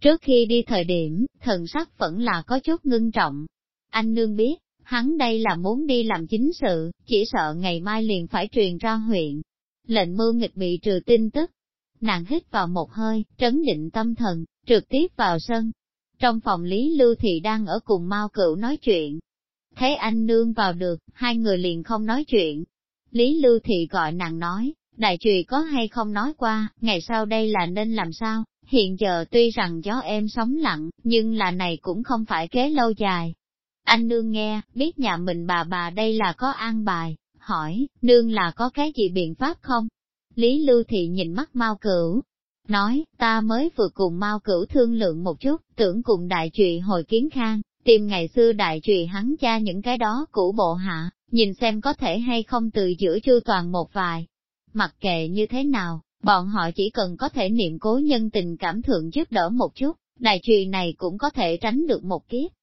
Trước khi đi thời điểm, thần sắc vẫn là có chút ngưng trọng. Anh nương biết, hắn đây là muốn đi làm chính sự, chỉ sợ ngày mai liền phải truyền ra huyện. Lệnh mưu nghịch bị trừ tin tức. Nàng hít vào một hơi, trấn định tâm thần, trực tiếp vào sân, trong phòng Lý Lưu Thị đang ở cùng Mao Cửu nói chuyện. Thấy anh nương vào được, hai người liền không nói chuyện. Lý Lưu Thị gọi nàng nói, đại trùy có hay không nói qua, ngày sau đây là nên làm sao, hiện giờ tuy rằng gió em sóng lặng, nhưng là này cũng không phải kế lâu dài. Anh nương nghe, biết nhà mình bà bà đây là có an bài, hỏi, nương là có cái gì biện pháp không? Lý Lưu Thị nhìn mắt Mao Cửu, nói, ta mới vừa cùng mau cửu thương lượng một chút, tưởng cùng đại trụy hồi kiến khang, tìm ngày xưa đại trụy hắn cha những cái đó cũ bộ hạ, nhìn xem có thể hay không từ giữa chu toàn một vài. Mặc kệ như thế nào, bọn họ chỉ cần có thể niệm cố nhân tình cảm thượng giúp đỡ một chút, đại trụy này cũng có thể tránh được một kiếp.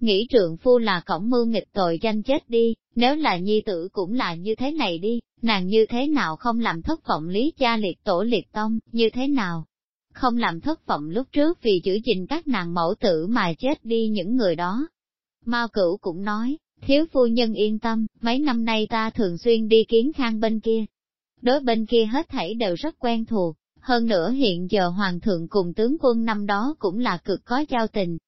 Nghĩ trượng phu là cổng mưu nghịch tội danh chết đi, nếu là nhi tử cũng là như thế này đi, nàng như thế nào không làm thất vọng lý cha liệt tổ liệt tông, như thế nào? Không làm thất vọng lúc trước vì giữ gìn các nàng mẫu tử mà chết đi những người đó. Mao cửu cũng nói, thiếu phu nhân yên tâm, mấy năm nay ta thường xuyên đi kiến khang bên kia. Đối bên kia hết thảy đều rất quen thuộc, hơn nữa hiện giờ hoàng thượng cùng tướng quân năm đó cũng là cực có giao tình.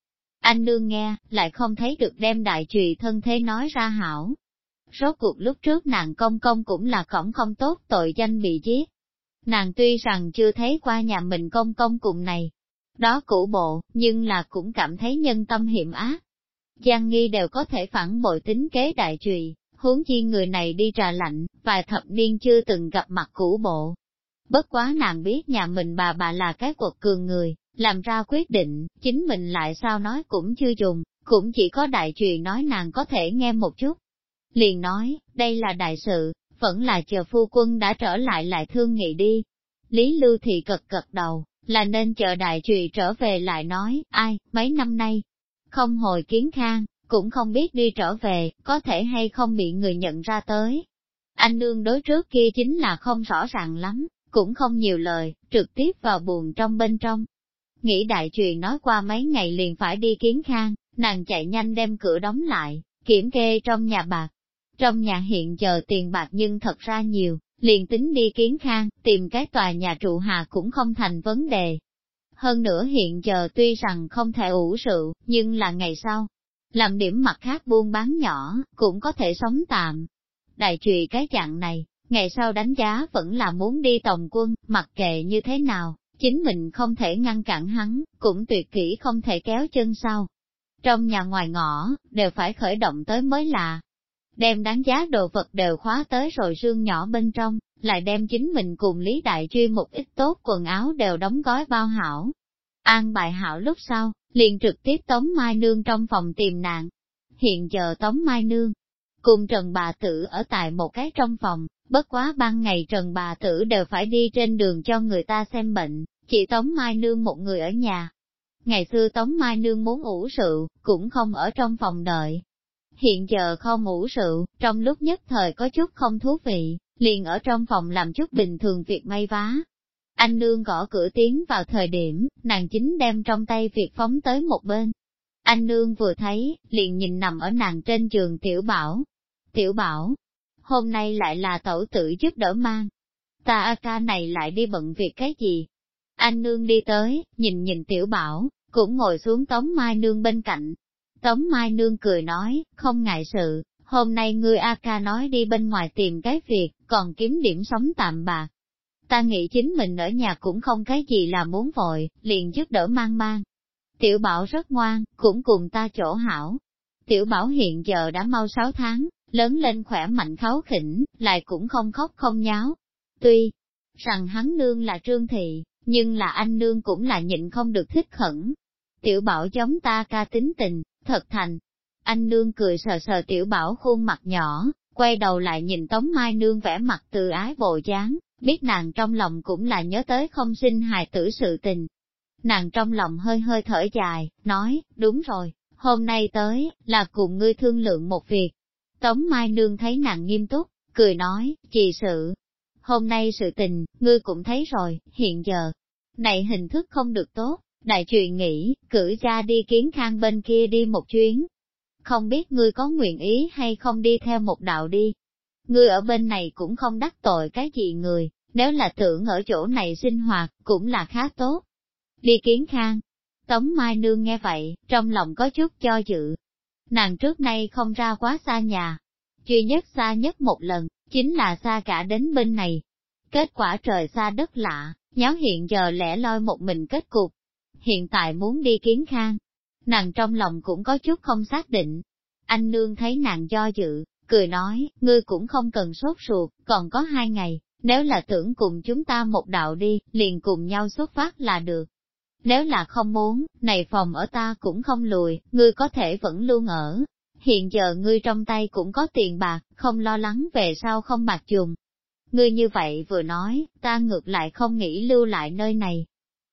Anh nương nghe, lại không thấy được đem đại trùy thân thế nói ra hảo, Rốt cuộc lúc trước nàng công công cũng là cổng không tốt tội danh bị giết. Nàng tuy rằng chưa thấy qua nhà mình công công cùng này, đó cũ bộ, nhưng là cũng cảm thấy nhân tâm hiểm ác. Giang nghi đều có thể phản bội tính kế đại trùy, huống chi người này đi trà lạnh, vài thập niên chưa từng gặp mặt cũ bộ. Bất quá nàng biết nhà mình bà bà là cái quật cường người, làm ra quyết định, chính mình lại sao nói cũng chưa dùng, cũng chỉ có đại trùy nói nàng có thể nghe một chút liền nói, đây là đại sự, vẫn là chờ phu quân đã trở lại lại thương nghị đi. Lý Lưu Thị cật cật đầu, là nên chờ đại trùy trở về lại nói, ai, mấy năm nay, không hồi kiến khang, cũng không biết đi trở về, có thể hay không bị người nhận ra tới. Anh nương đối trước kia chính là không rõ ràng lắm, cũng không nhiều lời, trực tiếp vào buồn trong bên trong. Nghĩ đại truyền nói qua mấy ngày liền phải đi kiến khang, nàng chạy nhanh đem cửa đóng lại, kiểm kê trong nhà bạc, trong nhà hiện giờ tiền bạc nhưng thật ra nhiều, liền tính đi kiến khang, tìm cái tòa nhà trụ hạ cũng không thành vấn đề. Hơn nữa hiện giờ tuy rằng không thể ủ rượu, nhưng là ngày sau, làm điểm mặt khác buôn bán nhỏ, cũng có thể sống tạm. Đại trùy cái dạng này, ngày sau đánh giá vẫn là muốn đi tổng quân, mặc kệ như thế nào, chính mình không thể ngăn cản hắn, cũng tuyệt kỹ không thể kéo chân sau. Trong nhà ngoài ngõ, đều phải khởi động tới mới là, đem đáng giá đồ vật đều khóa tới rồi rương nhỏ bên trong, lại đem chính mình cùng Lý Đại Truy một ít tốt quần áo đều đóng gói bao hảo. An bài hảo lúc sau, liền trực tiếp Tống Mai Nương trong phòng tìm nạn. Hiện giờ Tống Mai Nương, cùng Trần Bà Tử ở tại một cái trong phòng, Bất quá ban ngày trần bà tử đều phải đi trên đường cho người ta xem bệnh, chỉ Tống Mai Nương một người ở nhà. Ngày xưa Tống Mai Nương muốn ủ rượu, cũng không ở trong phòng đợi. Hiện giờ không ủ rượu, trong lúc nhất thời có chút không thú vị, liền ở trong phòng làm chút bình thường việc may vá. Anh Nương gõ cửa tiến vào thời điểm, nàng chính đem trong tay việc phóng tới một bên. Anh Nương vừa thấy, liền nhìn nằm ở nàng trên giường Tiểu Bảo. Tiểu Bảo, hôm nay lại là tẩu tử giúp đỡ mang. Ta a ca này lại đi bận việc cái gì? Anh nương đi tới, nhìn nhìn tiểu bảo, cũng ngồi xuống tống mai nương bên cạnh. Tống mai nương cười nói, không ngại sự, hôm nay ngươi a ca nói đi bên ngoài tìm cái việc, còn kiếm điểm sống tạm bạc. Ta nghĩ chính mình ở nhà cũng không cái gì là muốn vội, liền giúp đỡ mang mang. Tiểu bảo rất ngoan, cũng cùng ta chỗ hảo. Tiểu bảo hiện giờ đã mau 6 tháng, lớn lên khỏe mạnh kháo khỉnh, lại cũng không khóc không nháo. Tuy rằng hắn nương là trương thị, nhưng là anh nương cũng là nhịn không được thích khẩn. Tiểu bảo giống ta ca tính tình, thật thành. Anh nương cười sờ sờ tiểu bảo khuôn mặt nhỏ, quay đầu lại nhìn Tống Mai nương vẻ mặt từ ái bộ dáng, biết nàng trong lòng cũng là nhớ tới không sinh hài tử sự tình. Nàng trong lòng hơi hơi thở dài, nói, đúng rồi, hôm nay tới, là cùng ngươi thương lượng một việc. Tống Mai Nương thấy nàng nghiêm túc, cười nói, "Chị sự. Hôm nay sự tình, ngươi cũng thấy rồi, hiện giờ, này hình thức không được tốt, đại truyền nghĩ, cử ra đi kiến khang bên kia đi một chuyến. Không biết ngươi có nguyện ý hay không đi theo một đạo đi. Ngươi ở bên này cũng không đắc tội cái gì người, nếu là tưởng ở chỗ này sinh hoạt, cũng là khá tốt. Đi kiến khang. Tống Mai Nương nghe vậy, trong lòng có chút cho dự. Nàng trước nay không ra quá xa nhà. Duy nhất xa nhất một lần, chính là xa cả đến bên này. Kết quả trời xa đất lạ, nháo hiện giờ lẻ loi một mình kết cục. Hiện tại muốn đi kiến khang, nàng trong lòng cũng có chút không xác định. Anh nương thấy nàng do dự, cười nói, ngươi cũng không cần sốt ruột, còn có hai ngày, nếu là tưởng cùng chúng ta một đạo đi, liền cùng nhau xuất phát là được. Nếu là không muốn, này phòng ở ta cũng không lùi, ngươi có thể vẫn luôn ở. Hiện giờ ngươi trong tay cũng có tiền bạc, không lo lắng về sau không bạc dùng, Ngươi như vậy vừa nói, ta ngược lại không nghĩ lưu lại nơi này.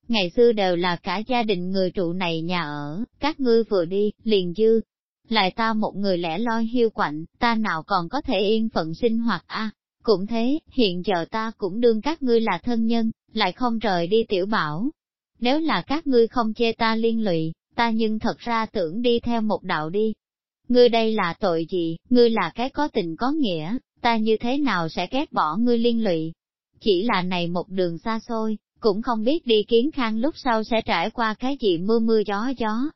Ngày xưa đều là cả gia đình người trụ này nhà ở, các ngươi vừa đi, liền dư. Lại ta một người lẻ loi hiu quạnh, ta nào còn có thể yên phận sinh hoạt a Cũng thế, hiện giờ ta cũng đương các ngươi là thân nhân, lại không rời đi tiểu bảo. Nếu là các ngươi không chê ta liên lụy, ta nhưng thật ra tưởng đi theo một đạo đi. Ngươi đây là tội gì, ngươi là cái có tình có nghĩa, ta như thế nào sẽ ghét bỏ ngươi liên lụy. Chỉ là này một đường xa xôi, cũng không biết đi kiến khang lúc sau sẽ trải qua cái gì mưa mưa gió gió.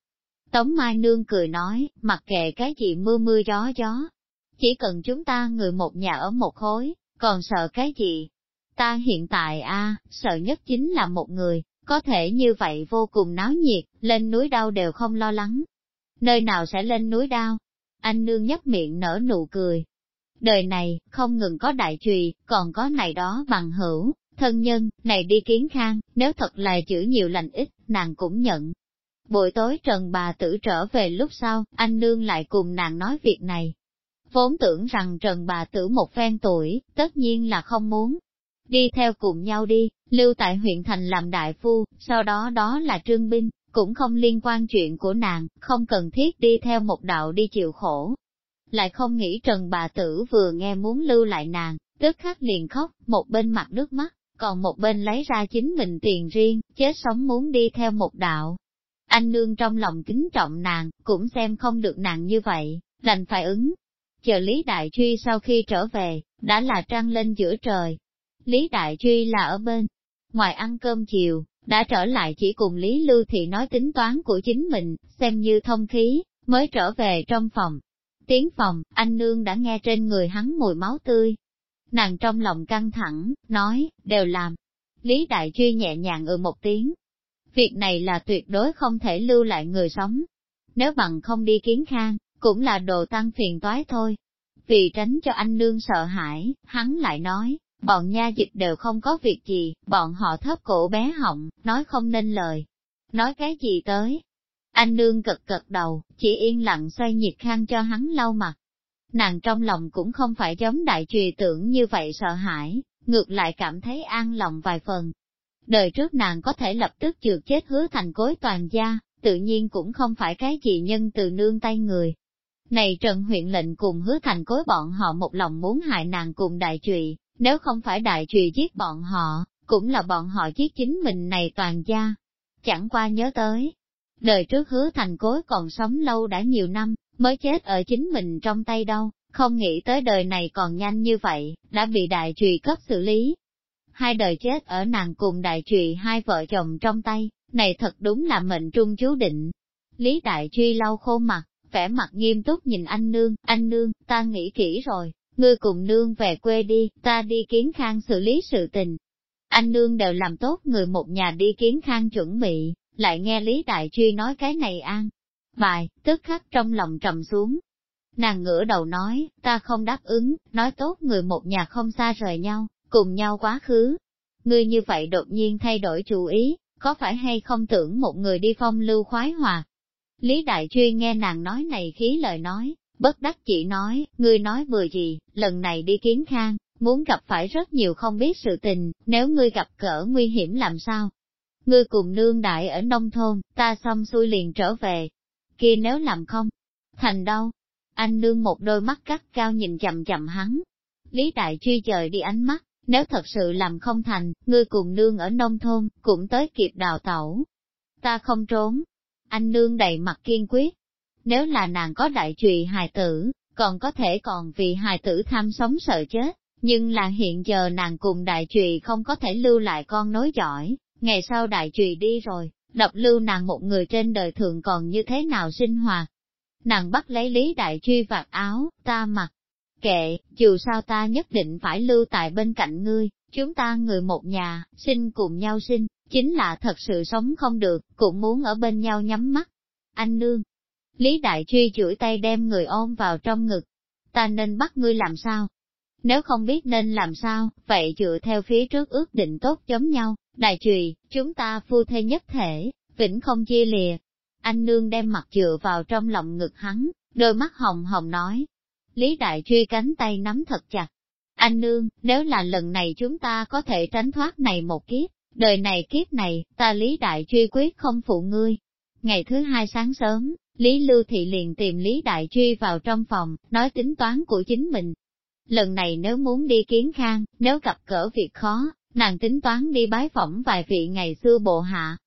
Tống Mai Nương cười nói, mặc kệ cái gì mưa mưa gió gió. Chỉ cần chúng ta người một nhà ở một khối, còn sợ cái gì? Ta hiện tại a sợ nhất chính là một người, có thể như vậy vô cùng náo nhiệt, lên núi đau đều không lo lắng. Nơi nào sẽ lên núi đau? Anh nương nhấp miệng nở nụ cười, Đời này, không ngừng có đại trùy, còn có này đó bằng hữu, thân nhân, này đi kiến khang, nếu thật là chữ nhiều lành ít, nàng cũng nhận. Buổi tối Trần bà tử trở về lúc sau, anh nương lại cùng nàng nói việc này. Vốn tưởng rằng Trần bà tử một phen tuổi, tất nhiên là không muốn. Đi theo cùng nhau đi, lưu tại huyện thành làm đại phu, sau đó đó là trương binh, cũng không liên quan chuyện của nàng, không cần thiết đi theo một đạo đi chịu khổ, lại không nghĩ Trần bà tử vừa nghe muốn lưu lại nàng, tức khắc liền khóc, một bên mặt nước mắt, còn một bên lấy ra chính mình tiền riêng, chết sống muốn đi theo một đạo. Anh nương trong lòng kính trọng nàng, cũng xem không được nàng như vậy, đành phải ứng. Chờ Lý Đại Truy sau khi trở về, đã là trăng lên giữa trời. Lý Đại Truy là ở bên, ngoài ăn cơm chiều, đã trở lại chỉ cùng Lý Lưu Thị nói tính toán của chính mình, xem như thông khí, mới trở về trong phòng, tiến phòng, anh nương đã nghe trên người hắn mùi máu tươi. Nàng trong lòng căng thẳng, nói, đều làm. Lý Đại Truy nhẹ nhàng ừ một tiếng. Việc này là tuyệt đối không thể lưu lại người sống. Nếu bằng không đi kiến khang, cũng là đồ tăng phiền toái thôi. Vì tránh cho anh nương sợ hãi, hắn lại nói, bọn nha dịch đều không có việc gì, bọn họ thấp cổ bé họng, nói không nên lời. Nói cái gì tới, anh nương cực cực đầu, chỉ yên lặng xoay nhiệt khăn cho hắn lau mặt. nàng trong lòng cũng không phải giống đại trùy tưởng như vậy sợ hãi, ngược lại cảm thấy an lòng vài phần. Đời trước nàng có thể lập tức trượt chết hứa thành cối toàn gia, tự nhiên cũng không phải cái gì nhân từ nương tay người. Này Trần huyện lệnh cùng hứa thành cối bọn họ một lòng muốn hại nàng cùng đại trùy, nếu không phải đại trùy giết bọn họ, cũng là bọn họ giết chính mình này toàn gia. Chẳng qua nhớ tới, đời trước hứa thành cối còn sống lâu đã nhiều năm, mới chết ở chính mình trong tay đâu, không nghĩ tới đời này còn nhanh như vậy, đã bị đại trùy cấp xử lý. Hai đời chết ở nàng cùng đại trùy hai vợ chồng trong tay, này thật đúng là mệnh trung chú định. Lý đại truy lau khô mặt, vẻ mặt nghiêm túc nhìn anh nương, anh nương, ta nghĩ kỹ rồi, ngươi cùng nương về quê đi, ta đi kiến khang xử lý sự tình. Anh nương đều làm tốt người một nhà đi kiến khang chuẩn bị, lại nghe Lý Đại Truy nói cái này an. Bài, tức khắc trong lòng trầm xuống. Nàng ngửa đầu nói, ta không đáp ứng, nói tốt người một nhà không xa rời nhau, cùng nhau quá khứ. Ngươi như vậy đột nhiên thay đổi chủ ý, có phải hay không tưởng một người đi phong lưu khoái hòa? Lý Đại Truy nghe nàng nói này khí lời nói, bất đắc chỉ nói, ngươi nói vừa gì, lần này đi kiến khang, muốn gặp phải rất nhiều không biết sự tình, nếu ngươi gặp cỡ nguy hiểm làm sao? Ngươi cùng nương đại ở nông thôn, ta xong xuôi liền trở về. Kia nếu làm không, thành đâu? Anh nương một đôi mắt cắt cao nhìn chậm chậm hắn. Lý Đại Truy trời đi ánh mắt, nếu thật sự làm không thành, ngươi cùng nương ở nông thôn, cũng tới kịp đào tẩu. Ta không trốn. Anh nương đầy mặt kiên quyết. Nếu là nàng có đại trụy hài tử, còn có thể còn vì hài tử tham sống sợ chết, nhưng là hiện giờ nàng cùng đại trụy không có thể lưu lại con nối giỏi, ngày sau đại trụy đi rồi, độc lưu nàng một người trên đời thường còn như thế nào sinh hoạt. Nàng bắt lấy lý đại truy vạt áo, ta mặc, Kệ, dù sao ta nhất định phải lưu tại bên cạnh ngươi, chúng ta người một nhà, sinh cùng nhau sinh, chính là thật sự sống không được, cũng muốn ở bên nhau nhắm mắt. Anh nương, Lý Đại Truy chuỗi tay đem người ôm vào trong ngực. Ta nên bắt ngươi làm sao? Nếu không biết nên làm sao, vậy dựa theo phía trước ước định tốt giống nhau, đại trùy, chúng ta phu thê nhất thể, vĩnh không chia lìa. Anh nương đem mặt dựa vào trong lòng ngực hắn, đôi mắt hồng hồng nói, Lý Đại Truy cánh tay nắm thật chặt. Anh nương, nếu là lần này chúng ta có thể tránh thoát này một kiếp, đời này kiếp này, ta Lý Đại Truy quyết không phụ ngươi. Ngày thứ hai sáng sớm, Lý Lưu Thị liền tìm Lý Đại Truy vào trong phòng, nói tính toán của chính mình. Lần này nếu muốn đi kiến khang, nếu gặp cỡ việc khó, nàng tính toán đi bái phỏng vài vị ngày xưa bộ hạ.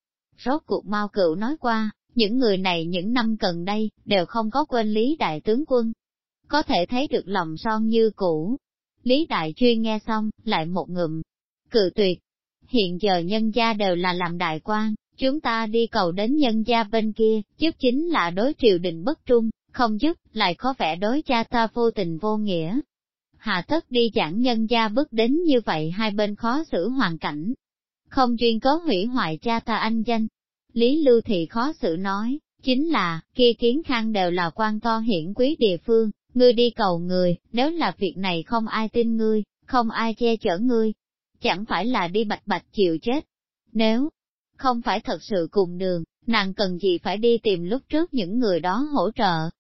Rốt cuộc mau cựu nói qua, những người này những năm gần đây, đều không có quên Lý Đại Tướng Quân, có thể thấy được lòng son như cũ. Lý Đại Chuyên nghe xong, lại một ngụm, cự tuyệt. Hiện giờ nhân gia đều là làm đại quan, chúng ta đi cầu đến nhân gia bên kia, giúp chính là đối triều đình bất trung, không giúp, lại có vẻ đối cha ta vô tình vô nghĩa. Hà tất đi giảng nhân gia bước đến như vậy hai bên khó xử hoàn cảnh. Không chuyên có hủy hoại cha ta anh danh. Lý Lưu Thị khó xử nói, chính là, kia kiến khang đều là quan to hiển quý địa phương, Ngươi đi cầu người, nếu là việc này không ai tin ngươi, không ai che chở ngươi, chẳng phải là đi bạch bạch chịu chết. Nếu không phải thật sự cùng đường, nàng cần gì phải đi tìm lúc trước những người đó hỗ trợ.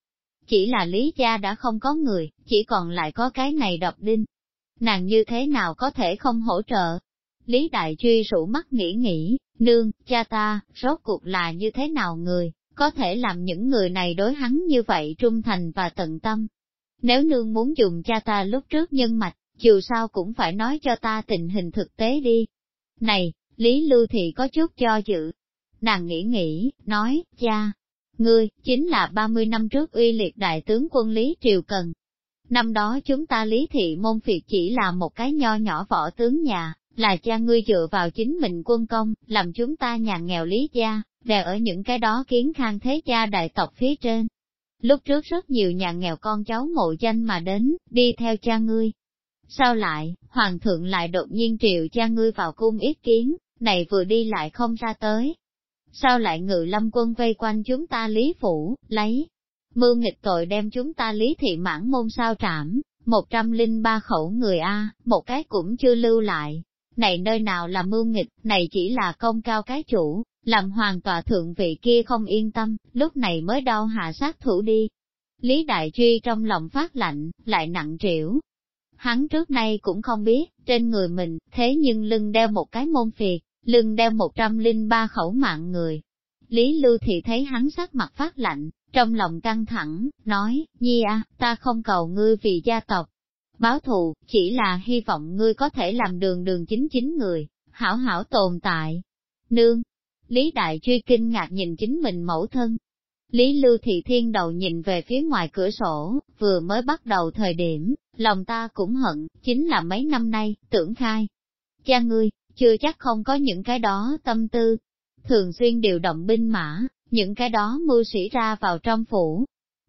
Chỉ là lý gia đã không có người, chỉ còn lại có cái này độc đinh. Nàng như thế nào có thể không hỗ trợ? Lý Đại Truy rủ mắt nghĩ nghĩ, nương, cha ta, rốt cuộc là như thế nào người, có thể làm những người này đối hắn như vậy trung thành và tận tâm, nếu nương muốn dùng cha ta lúc trước nhân mạch, dù sao cũng phải nói cho ta tình hình thực tế đi. Này, Lý Lưu Thị có chút cho dự. Nàng nghĩ nghĩ, nói, cha, ngươi, chính là 30 năm trước uy liệt đại tướng quân Lý Triều Cần. Năm đó chúng ta Lý Thị môn phiệt chỉ là một cái nho nhỏ võ tướng nhà, là cha ngươi dựa vào chính mình quân công, làm chúng ta nhà nghèo Lý gia, đè ở những cái đó kiến khang thế cha đại tộc phía trên, Lúc trước rất nhiều nhà nghèo con cháu ngộ danh mà đến, đi theo cha ngươi. Sao lại, hoàng thượng lại đột nhiên triệu cha ngươi vào cung ý kiến, này vừa đi lại không ra tới. Sao lại ngự lâm quân vây quanh chúng ta lý phủ, lấy mưu nghịch tội đem chúng ta lý thị mãn môn sao trảm, một trăm linh ba khẩu người A, một cái cũng chưa lưu lại. Này nơi nào là mưu nghịch, này chỉ là công cao cái chủ, làm hoàng tòa thượng vị kia không yên tâm, lúc này mới đau hạ sát thủ đi. Lý Đại Truy trong lòng phát lạnh, lại nặng trĩu. Hắn trước nay cũng không biết, trên người mình, thế nhưng lưng đeo một cái môn phiệt, lưng đeo một trăm linh ba khẩu mạng người. Lý Lưu Thị thấy hắn sắc mặt phát lạnh, trong lòng căng thẳng, nói, Nhi à, ta không cầu ngươi vì gia tộc. Báo thù, chỉ là hy vọng ngươi có thể làm đường đường chính chính người, hảo hảo tồn tại. Nương, Lý Đại Truy kinh ngạc nhìn chính mình mẫu thân. Lý Lưu Thị Thiên đầu nhìn về phía ngoài cửa sổ, vừa mới bắt đầu thời điểm, lòng ta cũng hận, chính là mấy năm nay, tưởng khai. Cha ngươi, chưa chắc không có những cái đó tâm tư. Thường xuyên điều động binh mã, những cái đó mưu sĩ ra vào trong phủ.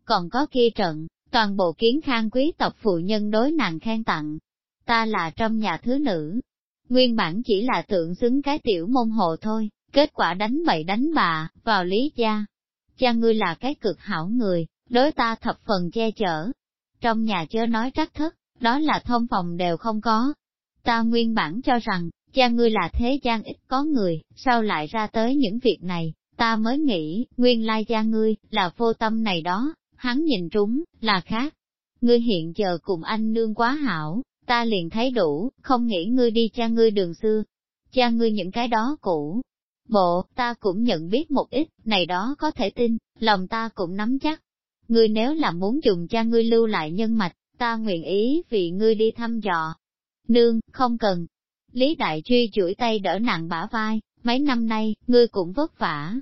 Còn có kia trận, toàn bộ kiến khang quý tộc phụ nhân đối nàng khen tặng. Ta là trong nhà thứ nữ. Nguyên bản chỉ là tượng xứng cái tiểu môn hộ thôi, kết quả đánh bậy đánh bà, vào lý gia. Cha ngươi là cái cực hảo người, đối ta thập phần che chở. Trong nhà chớ nói trắc thất, đó là thông phòng đều không có. Ta nguyên bản cho rằng, cha ngươi là thế gian ít có người, sao lại ra tới những việc này, ta mới nghĩ, nguyên lai cha ngươi, là vô tâm này đó, hắn nhìn trúng, là khác. Ngươi hiện giờ cùng anh nương quá hảo, ta liền thấy đủ, không nghĩ ngươi đi cha ngươi đường xưa. Cha ngươi những cái đó cũ. Bộ, ta cũng nhận biết một ít, này đó có thể tin, lòng ta cũng nắm chắc. Ngươi nếu là muốn dùng cha ngươi lưu lại nhân mạch, ta nguyện ý vì ngươi đi thăm dò. Nương, không cần. Lý Đại Truy chuỗi tay đỡ nặng bả vai, mấy năm nay, ngươi cũng vất vả.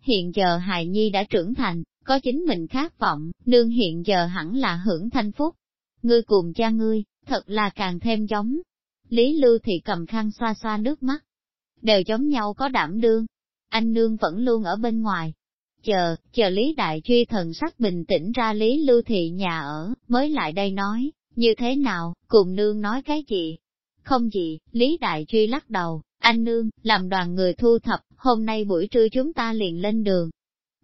Hiện giờ Hài Nhi đã trưởng thành, có chính mình khát vọng, nương hiện giờ hẳn là hưởng thanh phúc. Ngươi cùng cha ngươi, thật là càng thêm giống. Lý Lưu Thị cầm khăn xoa xoa nước mắt, đều giống nhau có đảm đương. Anh nương vẫn luôn ở bên ngoài. Chờ, chờ Lý Đại Truy thần sắc bình tĩnh ra Lý Lưu Thị nhà ở, mới lại đây nói, như thế nào, cùng nương nói cái gì? Không gì, Lý Đại Truy lắc đầu, anh nương, làm đoàn người thu thập, hôm nay buổi trưa chúng ta liền lên đường.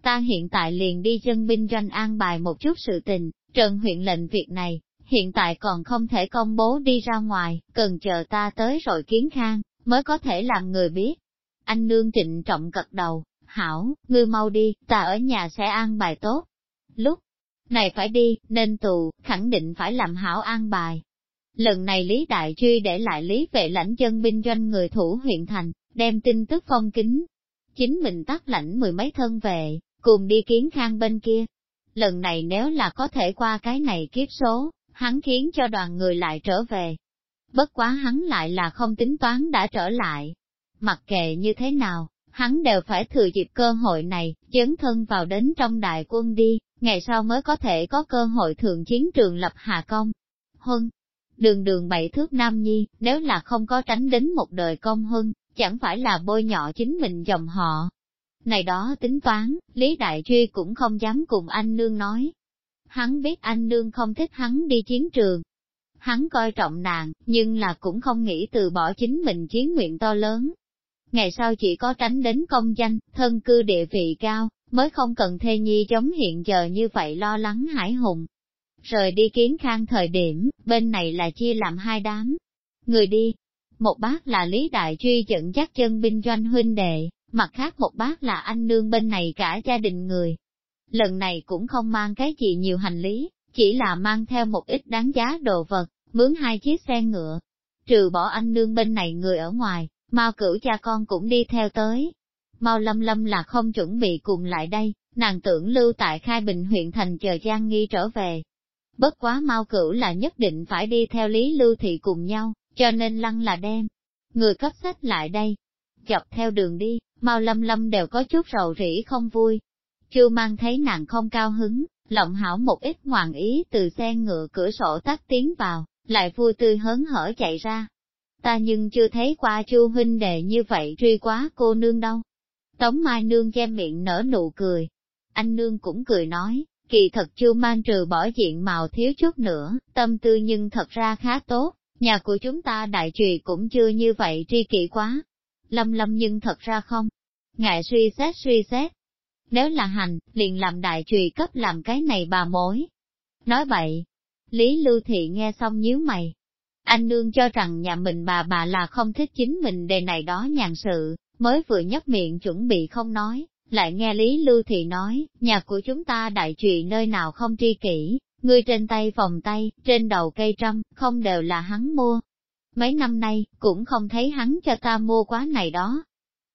Ta hiện tại liền đi chân binh doanh an bài một chút sự tình, trần huyện lệnh việc này, hiện tại còn không thể công bố đi ra ngoài, cần chờ ta tới rồi kiến khang, mới có thể làm người biết. Anh nương trịnh trọng cật đầu, hảo, ngươi mau đi, ta ở nhà sẽ an bài tốt. Lúc này phải đi, nên tù, khẳng định phải làm hảo an bài. Lần này Lý Đại Truy để lại Lý vệ lãnh dân binh doanh người thủ huyện thành, đem tin tức phong kính. Chính mình tắt lãnh mười mấy thân về, cùng đi kiến khang bên kia. Lần này nếu là có thể qua cái này kiếp số, hắn khiến cho đoàn người lại trở về. Bất quá hắn lại là không tính toán đã trở lại. Mặc kệ như thế nào, hắn đều phải thừa dịp cơ hội này, chấn thân vào đến trong đại quân đi, ngày sau mới có thể có cơ hội thượng chiến trường lập hạ công. Huân, đường đường bảy thước nam nhi, nếu là không có tránh đến một đời công hưng, chẳng phải là bôi nhọ chính mình dòng họ. Này đó tính toán, Lý Đại Truy cũng không dám cùng anh nương nói. Hắn biết anh nương không thích hắn đi chiến trường. Hắn coi trọng nàng, nhưng là cũng không nghĩ từ bỏ chính mình chiến nguyện to lớn. Ngày sau chỉ có tránh đến công danh, thân cư địa vị cao, mới không cần thê nhi giống hiện giờ như vậy lo lắng hải hùng. Rời đi kiến khang thời điểm, bên này là chia làm hai đám. Người đi, một bác là Lý Đại Truy dẫn dắt chân binh doanh huynh đệ, mặt khác một bác là anh nương bên này cả gia đình người. Lần này cũng không mang cái gì nhiều hành lý, chỉ là mang theo một ít đáng giá đồ vật, mướn hai chiếc xe ngựa. Trừ bỏ anh nương bên này người ở ngoài, mau cửu cha con cũng đi theo tới. Mau lâm lâm là không chuẩn bị cùng lại đây, nàng tưởng lưu tại Khai Bình huyện thành chờ Giang Nghi trở về. Bất quá mau cửu là nhất định phải đi theo Lý Lưu Thị cùng nhau, cho nên lăng là đem. Người cấp sách lại đây, dọc theo đường đi, mau lâm lâm đều có chút rầu rĩ không vui. Chưa mang thấy nàng không cao hứng, lộng hảo một ít ngoạn ý từ xe ngựa cửa sổ tắt tiến vào, lại vui tươi hớn hở chạy ra. Ta nhưng chưa thấy qua chu huynh đệ như vậy truy quá cô nương đâu. Tống Mai Nương che miệng nở nụ cười. Anh Nương cũng cười nói, kỳ thật chu mang trừ bỏ diện màu thiếu chút nữa, tâm tư nhưng thật ra khá tốt, nhà của chúng ta đại trùy cũng chưa như vậy tri kỷ quá. Lâm lâm nhưng thật ra không. Ngại suy xét suy xét. Nếu là hành, liền làm đại trùy cấp làm cái này bà mối. Nói vậy, Lý Lưu Thị nghe xong nhíu mày. Anh nương cho rằng nhà mình bà bà là không thích chính mình đề này đó nhàn sự, mới vừa nhấp miệng chuẩn bị không nói, lại nghe Lý Lưu Thị nói, nhà của chúng ta đại trụy nơi nào không tri kỷ, ngươi trên tay vòng tay, trên đầu cây trăm, không đều là hắn mua. Mấy năm nay, cũng không thấy hắn cho ta mua quá này đó.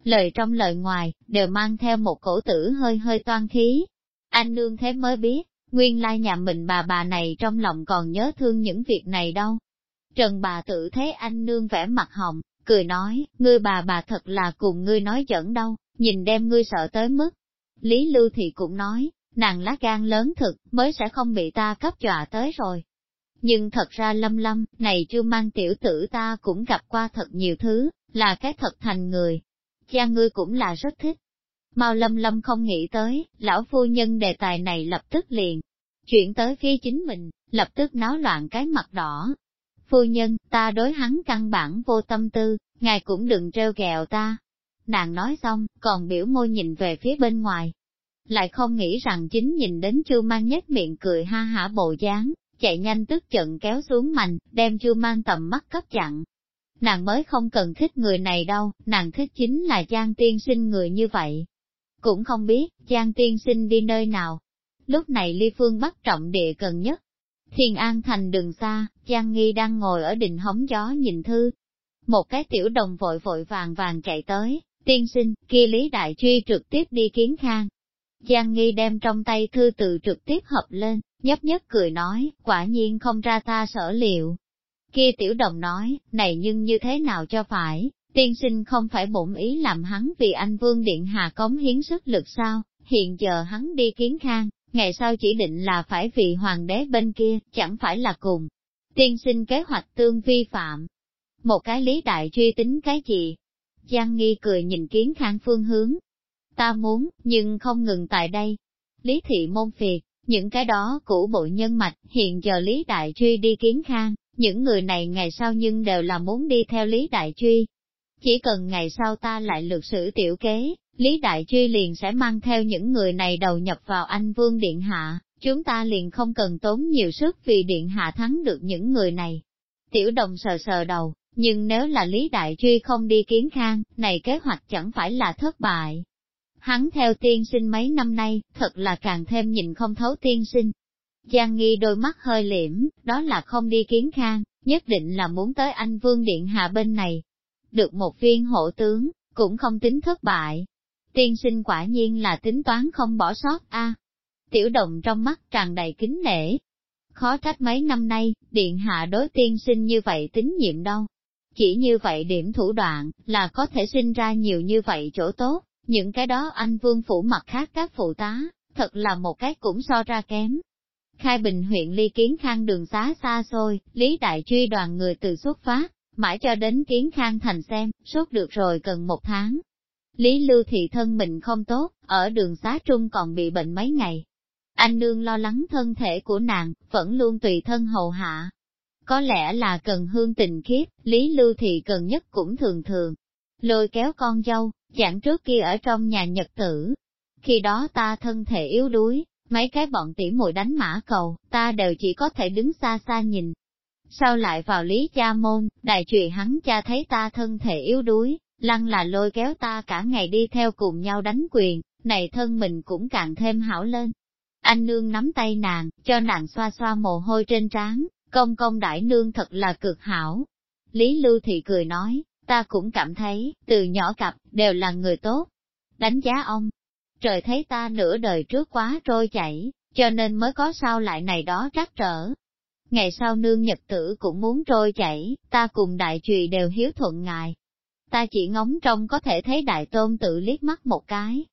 Lời trong lời ngoài, đều mang theo một cổ tử hơi hơi toan khí. Anh nương thế mới biết, nguyên lai nhà mình bà bà này trong lòng còn nhớ thương những việc này đâu. Trần bà tự thấy anh nương vẻ mặt hồng, cười nói, ngươi bà bà thật là cùng ngươi nói giỡn đâu, nhìn đem ngươi sợ tới mức. Lý Lưu Thị cũng nói, nàng lá gan lớn thực, mới sẽ không bị ta cấp dọa tới rồi. Nhưng thật ra lâm lâm, này chưa mang tiểu tử ta cũng gặp qua thật nhiều thứ, là cái thật thành người. Cha ngươi cũng là rất thích. Mau lâm lâm không nghĩ tới, lão phu nhân đề tài này lập tức liền, chuyển tới phía chính mình, lập tức náo loạn cái mặt đỏ. Phu nhân, ta đối hắn căn bản vô tâm tư, ngài cũng đừng trêu ghẹo ta. Nàng nói xong, còn biểu môi nhìn về phía bên ngoài, lại không nghĩ rằng chính nhìn đến Chu Mang nhếch miệng cười ha hả bộ dáng, chạy nhanh tức giận kéo xuống mạnh, đem Chu Mang tầm mắt cấp chặn. Nàng mới không cần thích người này đâu, nàng thích chính là Giang Tiên sinh người như vậy. Cũng không biết, Giang Tiên sinh đi nơi nào. Lúc này Ly Phương bắt trọng địa cần nhất. Thiền An thành đường xa, Giang Nghi đang ngồi ở đình hóng gió nhìn thư. Một cái tiểu đồng vội vội vàng vàng chạy tới, tiên sinh, kia Lý Đại Truy trực tiếp đi kiến khang, Giang Nghi đem trong tay thư từ trực tiếp hợp lên, nhấp nhấp cười nói, quả nhiên không ra ta sở liệu. Kia tiểu đồng nói, này nhưng như thế nào cho phải, tiên sinh không phải bổn ý làm hắn vì anh Vương Điện Hà cống hiến sức lực sao, hiện giờ hắn đi kiến khang, ngày sau chỉ định là phải vì hoàng đế bên kia, chẳng phải là cùng. Tiên sinh kế hoạch tương vi phạm. Một cái lý đại truy tính cái gì? Giang Nghi cười nhìn kiến khang phương hướng, ta muốn, nhưng không ngừng tại đây. Lý thị môn phiệt, những cái đó cũ bộ nhân mạch, hiện giờ Lý Đại Truy đi kiến khang, những người này ngày sau nhưng đều là muốn đi theo Lý Đại Truy. Chỉ cần ngày sau ta lại lược sử tiểu kế, Lý Đại Truy liền sẽ mang theo những người này đầu nhập vào anh Vương Điện Hạ, chúng ta liền không cần tốn nhiều sức vì Điện Hạ thắng được những người này. Tiểu đồng sờ sờ đầu, nhưng nếu là Lý Đại Truy không đi kiến khang, này kế hoạch chẳng phải là thất bại, Hắn theo tiên sinh mấy năm nay, thật là càng thêm nhìn không thấu tiên sinh. Giang nghi đôi mắt hơi liễm, đó là không đi kiến khang, nhất định là muốn tới anh Vương Điện Hạ bên này. Được một viên hộ tướng, cũng không tính thất bại. Tiên sinh quả nhiên là tính toán không bỏ sót a. Tiểu đồng trong mắt tràn đầy kính nể. Khó trách mấy năm nay, Điện Hạ đối tiên sinh như vậy tín nhiệm đâu. Chỉ như vậy điểm thủ đoạn, là có thể sinh ra nhiều như vậy chỗ tốt. Những cái đó anh vương phủ mặt khác các phụ tá, thật là một cái cũng so ra kém. Khai Bình huyện ly kiến khang đường xá xa xôi, Lý Đại Truy đoàn người từ xuất phát, mãi cho đến kiến khang thành xem, suốt được rồi gần một tháng. Lý Lưu Thị thân mình không tốt, ở đường xá trung còn bị bệnh mấy ngày. Anh nương lo lắng thân thể của nàng, vẫn luôn tùy thân hầu hạ. Có lẽ là cần hương tình khiếp, Lý Lưu Thị cần nhất cũng thường thường. Lôi kéo con dâu, chẳng trước kia ở trong nhà nhật tử, khi đó ta thân thể yếu đuối, mấy cái bọn tỉ muội đánh mã cầu, ta đều chỉ có thể đứng xa xa nhìn. Sau lại vào lý cha môn, đại trùy hắn cha thấy ta thân thể yếu đuối, lăng là lôi kéo ta cả ngày đi theo cùng nhau đánh quyền, này thân mình cũng càng thêm hảo lên. Anh nương nắm tay nàng, cho nàng xoa xoa mồ hôi trên trán, công công đại nương thật là cực hảo. Lý Lưu Thị cười nói, ta cũng cảm thấy, từ nhỏ cặp, đều là người tốt. Đánh giá ông, trời thấy ta nửa đời trước quá trôi chảy, cho nên mới có sao lại này đó trắc trở. Ngày sau nương nhật tử cũng muốn trôi chảy, ta cùng đại trùy đều hiếu thuận ngài. Ta chỉ ngóng trông có thể thấy đại tôn tự liếc mắt một cái.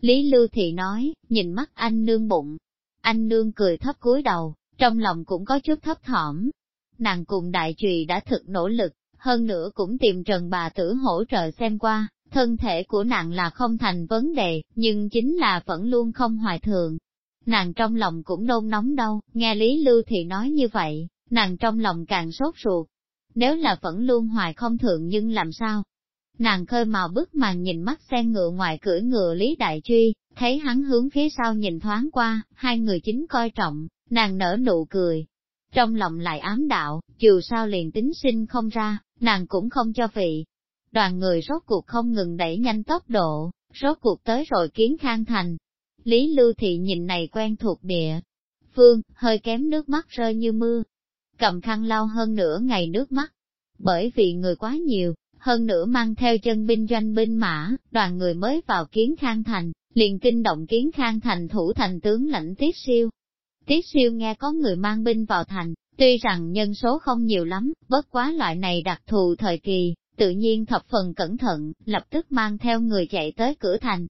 Lý Lưu Thị nói, nhìn mắt anh nương bụng. Anh nương cười thấp cúi đầu, trong lòng cũng có chút thấp thỏm. Nàng cùng đại trùy đã thực nỗ lực, hơn nữa cũng tìm Trần bà tử hỗ trợ xem qua, thân thể của nàng là không thành vấn đề, nhưng chính là vẫn luôn không hoài thường. Nàng trong lòng cũng nôn nóng đâu, nghe Lý Lưu thì nói như vậy, nàng trong lòng càng sốt ruột. Nếu là vẫn luôn hoài không thượng nhưng làm sao? Nàng khơi màu bức màn nhìn mắt xe ngựa ngoài cưỡi ngựa Lý Đại Truy, thấy hắn hướng phía sau nhìn thoáng qua, hai người chính coi trọng, nàng nở nụ cười. Trong lòng lại ám đạo, dù sao liền tính sinh không ra, nàng cũng không cho vị. Đoàn người rốt cuộc không ngừng đẩy nhanh tốc độ, rốt cuộc tới rồi kiến khang thành. Lý Lưu Thị nhìn này quen thuộc địa. Phương, hơi kém nước mắt rơi như mưa. Cầm khăn lau hơn nửa ngày nước mắt. Bởi vì người quá nhiều, hơn nữa mang theo chân binh doanh binh mã, đoàn người mới vào kiến khang thành, liền kinh động kiến khang thành thủ thành tướng lãnh tiết siêu. Tiết siêu nghe có người mang binh vào thành, tuy rằng nhân số không nhiều lắm, bất quá loại này đặc thù thời kỳ, tự nhiên thập phần cẩn thận, lập tức mang theo người chạy tới cửa thành.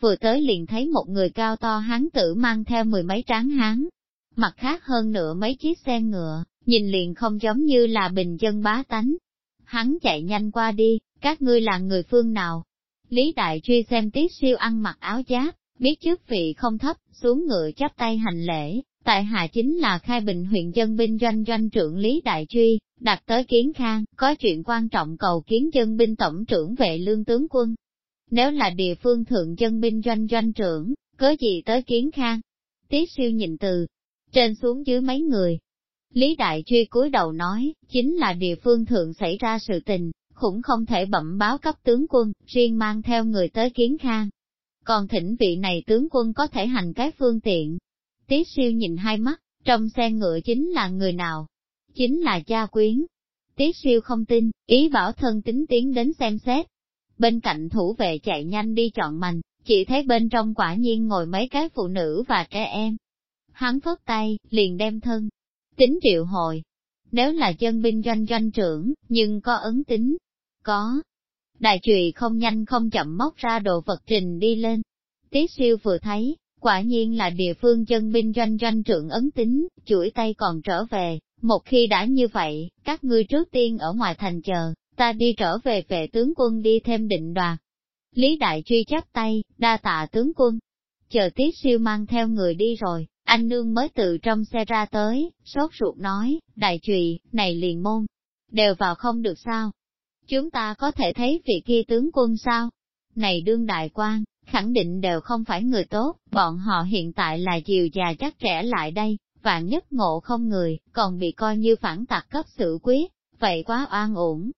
Vừa tới liền thấy một người cao to hán tử mang theo mười mấy tráng hán, mặt khác hơn nữa mấy chiếc xe ngựa, nhìn liền không giống như là bình dân bá tánh. Hắn chạy nhanh qua đi, các ngươi là người phương nào? Lý Đại Truy xem tiết siêu ăn mặc áo giáp, biết trước vị không thấp, xuống ngựa chắp tay hành lễ, tại hạ chính là khai bình huyện dân binh doanh doanh trưởng Lý Đại Truy, đặt tới kiến khang, có chuyện quan trọng cầu kiến dân binh tổng trưởng vệ lương tướng quân. Nếu là địa phương thượng dân binh doanh doanh trưởng, cớ gì tới kiến khang? Tiết siêu nhìn từ, trên xuống dưới mấy người. Lý Đại Truy cúi đầu nói, chính là địa phương thượng xảy ra sự tình, cũng không thể bẩm báo cấp tướng quân, riêng mang theo người tới kiến khang. Còn thỉnh vị này tướng quân có thể hành cái phương tiện. Tiết siêu nhìn hai mắt, trong xe ngựa chính là người nào? Chính là cha quyến. Tiết siêu không tin, ý bảo thân tính tiến đến xem xét. Bên cạnh thủ vệ chạy nhanh đi chọn mành, chỉ thấy bên trong quả nhiên ngồi mấy cái phụ nữ và trẻ em. Hắn phất tay, liền đem thân. Tính triệu hồi. Nếu là chân binh doanh doanh trưởng, nhưng có ấn tính, có. Đại trùy không nhanh không chậm móc ra đồ vật trình đi lên. Tiết siêu vừa thấy, quả nhiên là địa phương chân binh doanh doanh trưởng ấn tính, chuỗi tay còn trở về, một khi đã như vậy, các ngươi trước tiên ở ngoài thành chờ, ta đi trở về vệ tướng quân đi thêm định đoạt. Lý Đại Truy chắp tay, đa tạ tướng quân. Chờ tiết siêu mang theo người đi rồi, anh nương mới từ trong xe ra tới, sốt ruột nói, đại trùy, này liền môn, đều vào không được sao, Chúng ta có thể thấy vị kia tướng quân sao? Này đương đại quan, khẳng định đều không phải người tốt, bọn họ hiện tại là chiều già chắc trẻ lại đây, vạn nhất ngộ không người, còn bị coi như phản tặc cấp xử quyết, vậy quá oan uổng.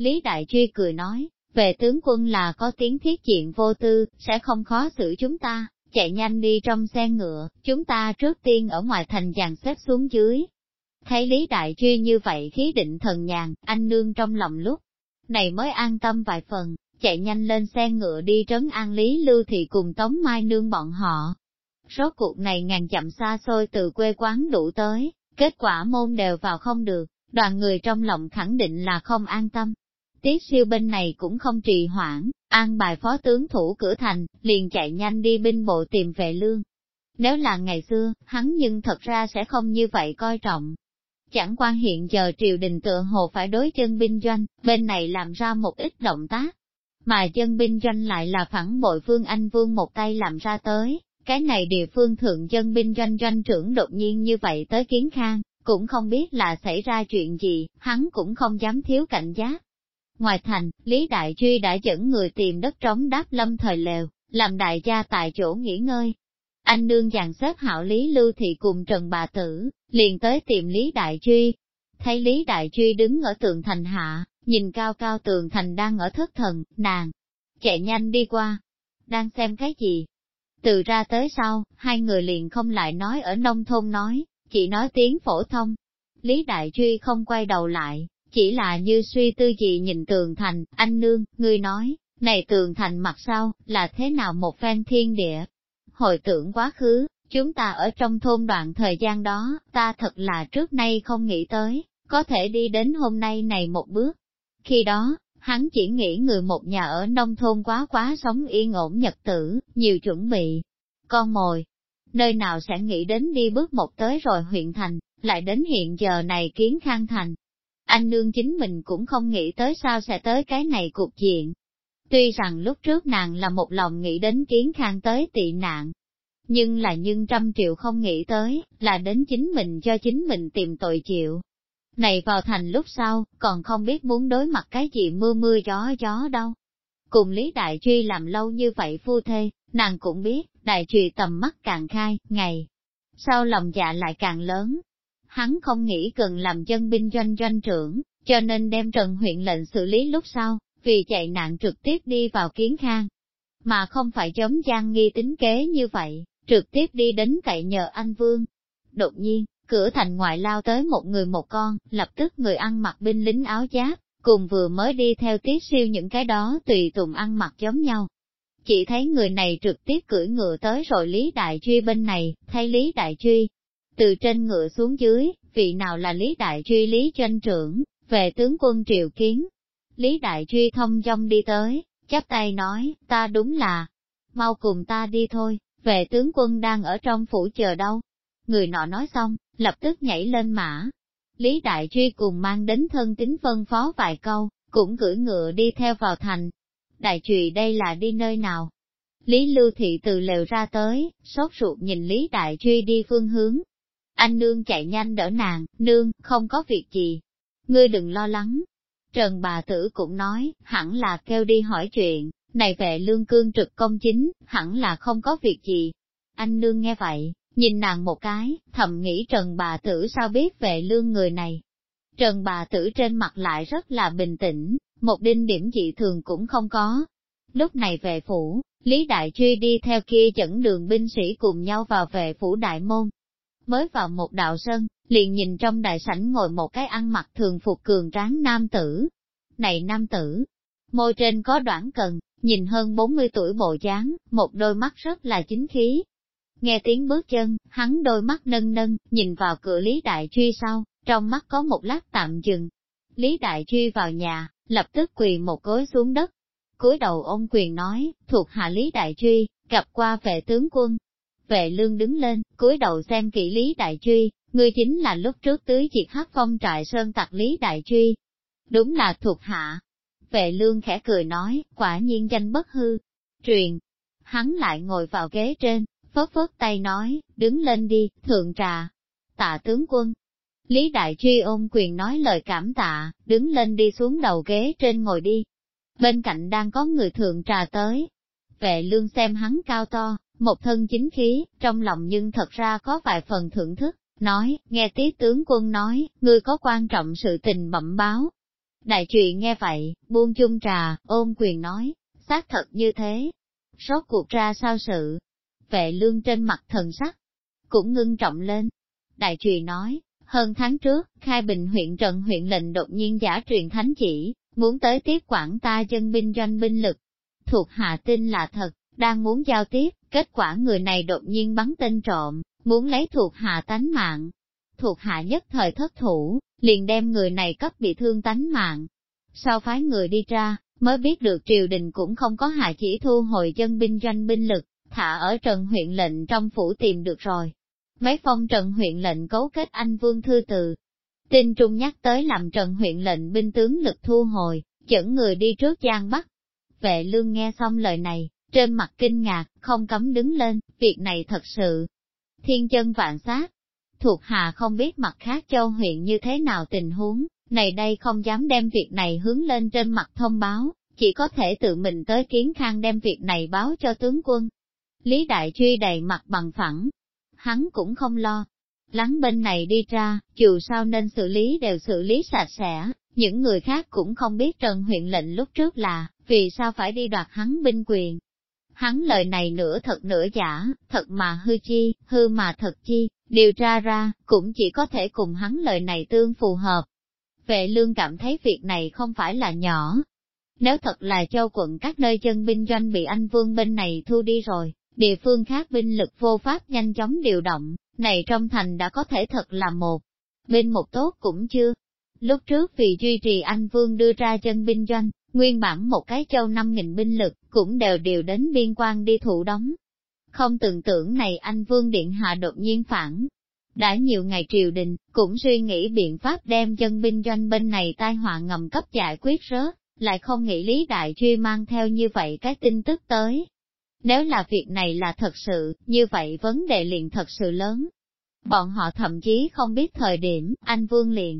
Lý Đại Truy cười nói, về tướng quân là có tiếng thiết chuyện vô tư, sẽ không khó xử chúng ta, chạy nhanh đi trong xe ngựa, chúng ta trước tiên ở ngoài thành dàn xếp xuống dưới. Thấy Lý Đại Truy như vậy khí định thần nhàn, anh nương trong lòng lúc này mới an tâm vài phần, chạy nhanh lên xe ngựa đi trấn an Lý Lưu Thị cùng Tống Mai Nương bọn họ. Rốt cuộc này ngàn chậm xa xôi từ quê quán đủ tới, kết quả môn đều vào không được, đoàn người trong lòng khẳng định là không an tâm. Tiết siêu bên này cũng không trì hoãn, an bài phó tướng thủ cửa thành, liền chạy nhanh đi binh bộ tìm vệ lương. Nếu là ngày xưa, hắn nhưng thật ra sẽ không như vậy coi trọng, Chẳng quan hiện giờ triều đình tựa hồ phải đối chân binh doanh, bên này làm ra một ít động tác, mà chân binh doanh lại là phản bội Vương Anh Vương một tay làm ra tới, cái này địa phương thượng chân binh doanh doanh trưởng đột nhiên như vậy tới kiến khang, cũng không biết là xảy ra chuyện gì, hắn cũng không dám thiếu cảnh giác. Ngoài thành, Lý Đại Truy đã dẫn người tìm đất trống đáp lâm thời lều, làm đại gia tại chỗ nghỉ ngơi, anh nương dàn xếp hảo Lý Lưu Thị cùng Trần Bà Tử, liền tới tìm Lý Đại Truy. Thấy Lý Đại Truy đứng ở tường thành hạ, nhìn cao cao tường thành đang ở thất thần, nàng, chạy nhanh đi qua. Đang xem cái gì? Từ ra tới sau, hai người liền không lại nói ở nông thôn nói, chỉ nói tiếng phổ thông. Lý Đại Truy không quay đầu lại, chỉ là như suy tư gì nhìn tường thành, anh nương, ngươi nói, này tường thành mặt sau, là thế nào một phen thiên địa, hồi tưởng quá khứ, chúng ta ở trong thôn đoạn thời gian đó, ta thật là trước nay không nghĩ tới, có thể đi đến hôm nay này một bước. Khi đó, hắn chỉ nghĩ người một nhà ở nông thôn quá quá sống yên ổn nhật tử, nhiều chuẩn bị. Con mồi, nơi nào sẽ nghĩ đến đi bước một tới rồi huyện thành, lại đến hiện giờ này kiến khang thành. Anh nương chính mình cũng không nghĩ tới sao sẽ tới cái này cuộc diện, Tuy rằng lúc trước nàng là một lòng nghĩ đến kiến khang tới tị nạn, nhưng là nhưng trăm triệu không nghĩ tới, là đến chính mình cho chính mình tìm tội chịu. Này vào thành lúc sau, còn không biết muốn đối mặt cái gì mưa mưa gió gió đâu. Cùng Lý Đại Truy làm lâu như vậy phu thê, nàng cũng biết, Đại Truy tầm mắt càng khai, ngày sau lòng dạ lại càng lớn. Hắn không nghĩ cần làm dân binh doanh doanh trưởng, cho nên đem Trần huyện lệnh xử lý lúc sau, vì chạy nạn trực tiếp đi vào kiến khang. mà không phải giống Giang Nghi tính kế như vậy, trực tiếp đi đến cậy nhờ anh Vương. Đột nhiên, cửa thành ngoại lao tới một người một con, lập tức người ăn mặc binh lính áo giáp, cùng vừa mới đi theo tiết siêu những cái đó tùy tùng ăn mặc giống nhau. Chỉ thấy người này trực tiếp cưỡi ngựa tới rồi Lý Đại Truy bên này, thay Lý Đại Truy. Từ trên ngựa xuống dưới, vị nào là Lý Đại Truy Lý Doanh trưởng, về tướng quân Triều Kiến. Lý Đại Truy thông dong đi tới, chắp tay nói, ta đúng là, mau cùng ta đi thôi, về tướng quân đang ở trong phủ chờ đâu. Người nọ nói xong, lập tức nhảy lên mã. Lý Đại Truy cùng mang đến thân tính phân phó vài câu, cũng gửi ngựa đi theo vào thành. Đại Trùy đây là đi nơi nào? Lý Lưu Thị từ lều ra tới, sốt ruột nhìn Lý Đại Truy đi phương hướng. Anh nương chạy nhanh đỡ nàng, nương, không có việc gì. Ngươi đừng lo lắng. Trần bà tử cũng nói, hẳn là kêu đi hỏi chuyện, này vệ lương cương trực công chính, hẳn là không có việc gì. Anh nương nghe vậy, nhìn nàng một cái, thầm nghĩ Trần bà tử sao biết về lương người này. Trần bà tử trên mặt lại rất là bình tĩnh, một đinh điểm dị thường cũng không có. Lúc này về phủ, Lý Đại Truy đi theo kia dẫn đường binh sĩ cùng nhau vào về phủ Đại Môn. Mới vào một đạo sân, liền nhìn trong đại sảnh ngồi một cái ăn mặc thường phục cường tráng nam tử. Này nam tử, môi trên có đoạn cần, nhìn hơn 40 tuổi bộ dáng, một đôi mắt rất là chính khí, Nghe tiếng bước chân, hắn đôi mắt nâng nâng, nhìn vào cửa Lý Đại Truy sau, trong mắt có một lát tạm dừng. Lý Đại Truy vào nhà, lập tức quỳ một gối xuống đất. cúi đầu ôn quyền nói, thuộc hạ Lý Đại Truy, gặp qua vệ tướng quân. Vệ lương đứng lên, cúi đầu xem kỹ Lý Đại Truy, người chính là lúc trước tưới diệt hắc phong trại sơn tặc Lý Đại Truy. Đúng là thuộc hạ. Vệ lương khẽ cười nói, quả nhiên danh bất hư. Truyền. Hắn lại ngồi vào ghế trên, phớt phớt tay nói, đứng lên đi, thượng trà. Tạ tướng quân. Lý Đại Truy ôm quyền nói lời cảm tạ, đứng lên đi xuống đầu ghế trên ngồi đi. Bên cạnh đang có người thượng trà tới. Vệ lương xem hắn cao to, một thân chính khí, trong lòng nhưng thật ra có vài phần thưởng thức, nói, nghe tí tướng quân nói, ngươi có quan trọng sự tình bẩm báo. Đại trụy nghe vậy, buông chung trà, ôm quyền nói, xác thật như thế. Rốt cuộc ra sao sự, vệ lương trên mặt thần sắc, cũng ngưng trọng lên. Đại trùy nói, hơn tháng trước, Khai Bình huyện Trần huyện lệnh đột nhiên giả truyền thánh chỉ, muốn tới tiếp quản ta dân binh doanh binh lực. Thuộc hạ tin là thật, đang muốn giao tiếp, kết quả người này đột nhiên bắn tên trộm, muốn lấy thuộc hạ tánh mạng. Thuộc hạ nhất thời thất thủ, liền đem người này cấp bị thương tánh mạng. Sau phái người đi ra, mới biết được triều đình cũng không có hạ chỉ thu hồi dân binh doanh binh lực, thả ở Trần huyện lệnh trong phủ tìm được rồi. Mấy phong Trần huyện lệnh cấu kết anh Vương Thư Từ. Tin Trung nhắc tới làm Trần huyện lệnh binh tướng lực thu hồi, dẫn người đi trước Giang Bắc. Vệ lương nghe xong lời này, trên mặt kinh ngạc, không cấm đứng lên, việc này thật sự. Thiên chân vạn sát, thuộc hạ không biết mặt khác châu huyện như thế nào tình huống, này đây không dám đem việc này hướng lên trên mặt thông báo, chỉ có thể tự mình tới kiến khang đem việc này báo cho tướng quân. Lý Đại Truy đầy mặt bằng phẳng, hắn cũng không lo. Lắng bên này đi ra, dù sao nên xử lý đều xử lý sạch sẽ, những người khác cũng không biết Trần huyện lệnh lúc trước là, vì sao phải đi đoạt hắn binh quyền. Hắn lời này nửa thật nửa giả, thật mà hư chi, hư mà thật chi, điều tra ra, cũng chỉ có thể cùng hắn lời này tương phù hợp. Vệ lương cảm thấy việc này không phải là nhỏ. Nếu thật là châu quận các nơi chân binh doanh bị anh vương bên này thu đi rồi, địa phương khác binh lực vô pháp nhanh chóng điều động, này trong thành đã có thể thật là một. Bên một tốt cũng chưa. Lúc trước vì duy trì anh Vương đưa ra chân binh doanh, nguyên bản một cái châu 5.000 binh lực, cũng đều điều đến biên quan đi thủ đóng. Không tưởng tưởng này anh Vương Điện Hạ đột nhiên phản. Đã nhiều ngày triều đình, cũng suy nghĩ biện pháp đem chân binh doanh bên này tai họa ngầm cấp giải quyết rớt, lại không nghĩ Lý Đại Truy mang theo như vậy cái tin tức tới, nếu là việc này là thật sự, như vậy vấn đề liền thật sự lớn. Bọn họ thậm chí không biết thời điểm, anh Vương liền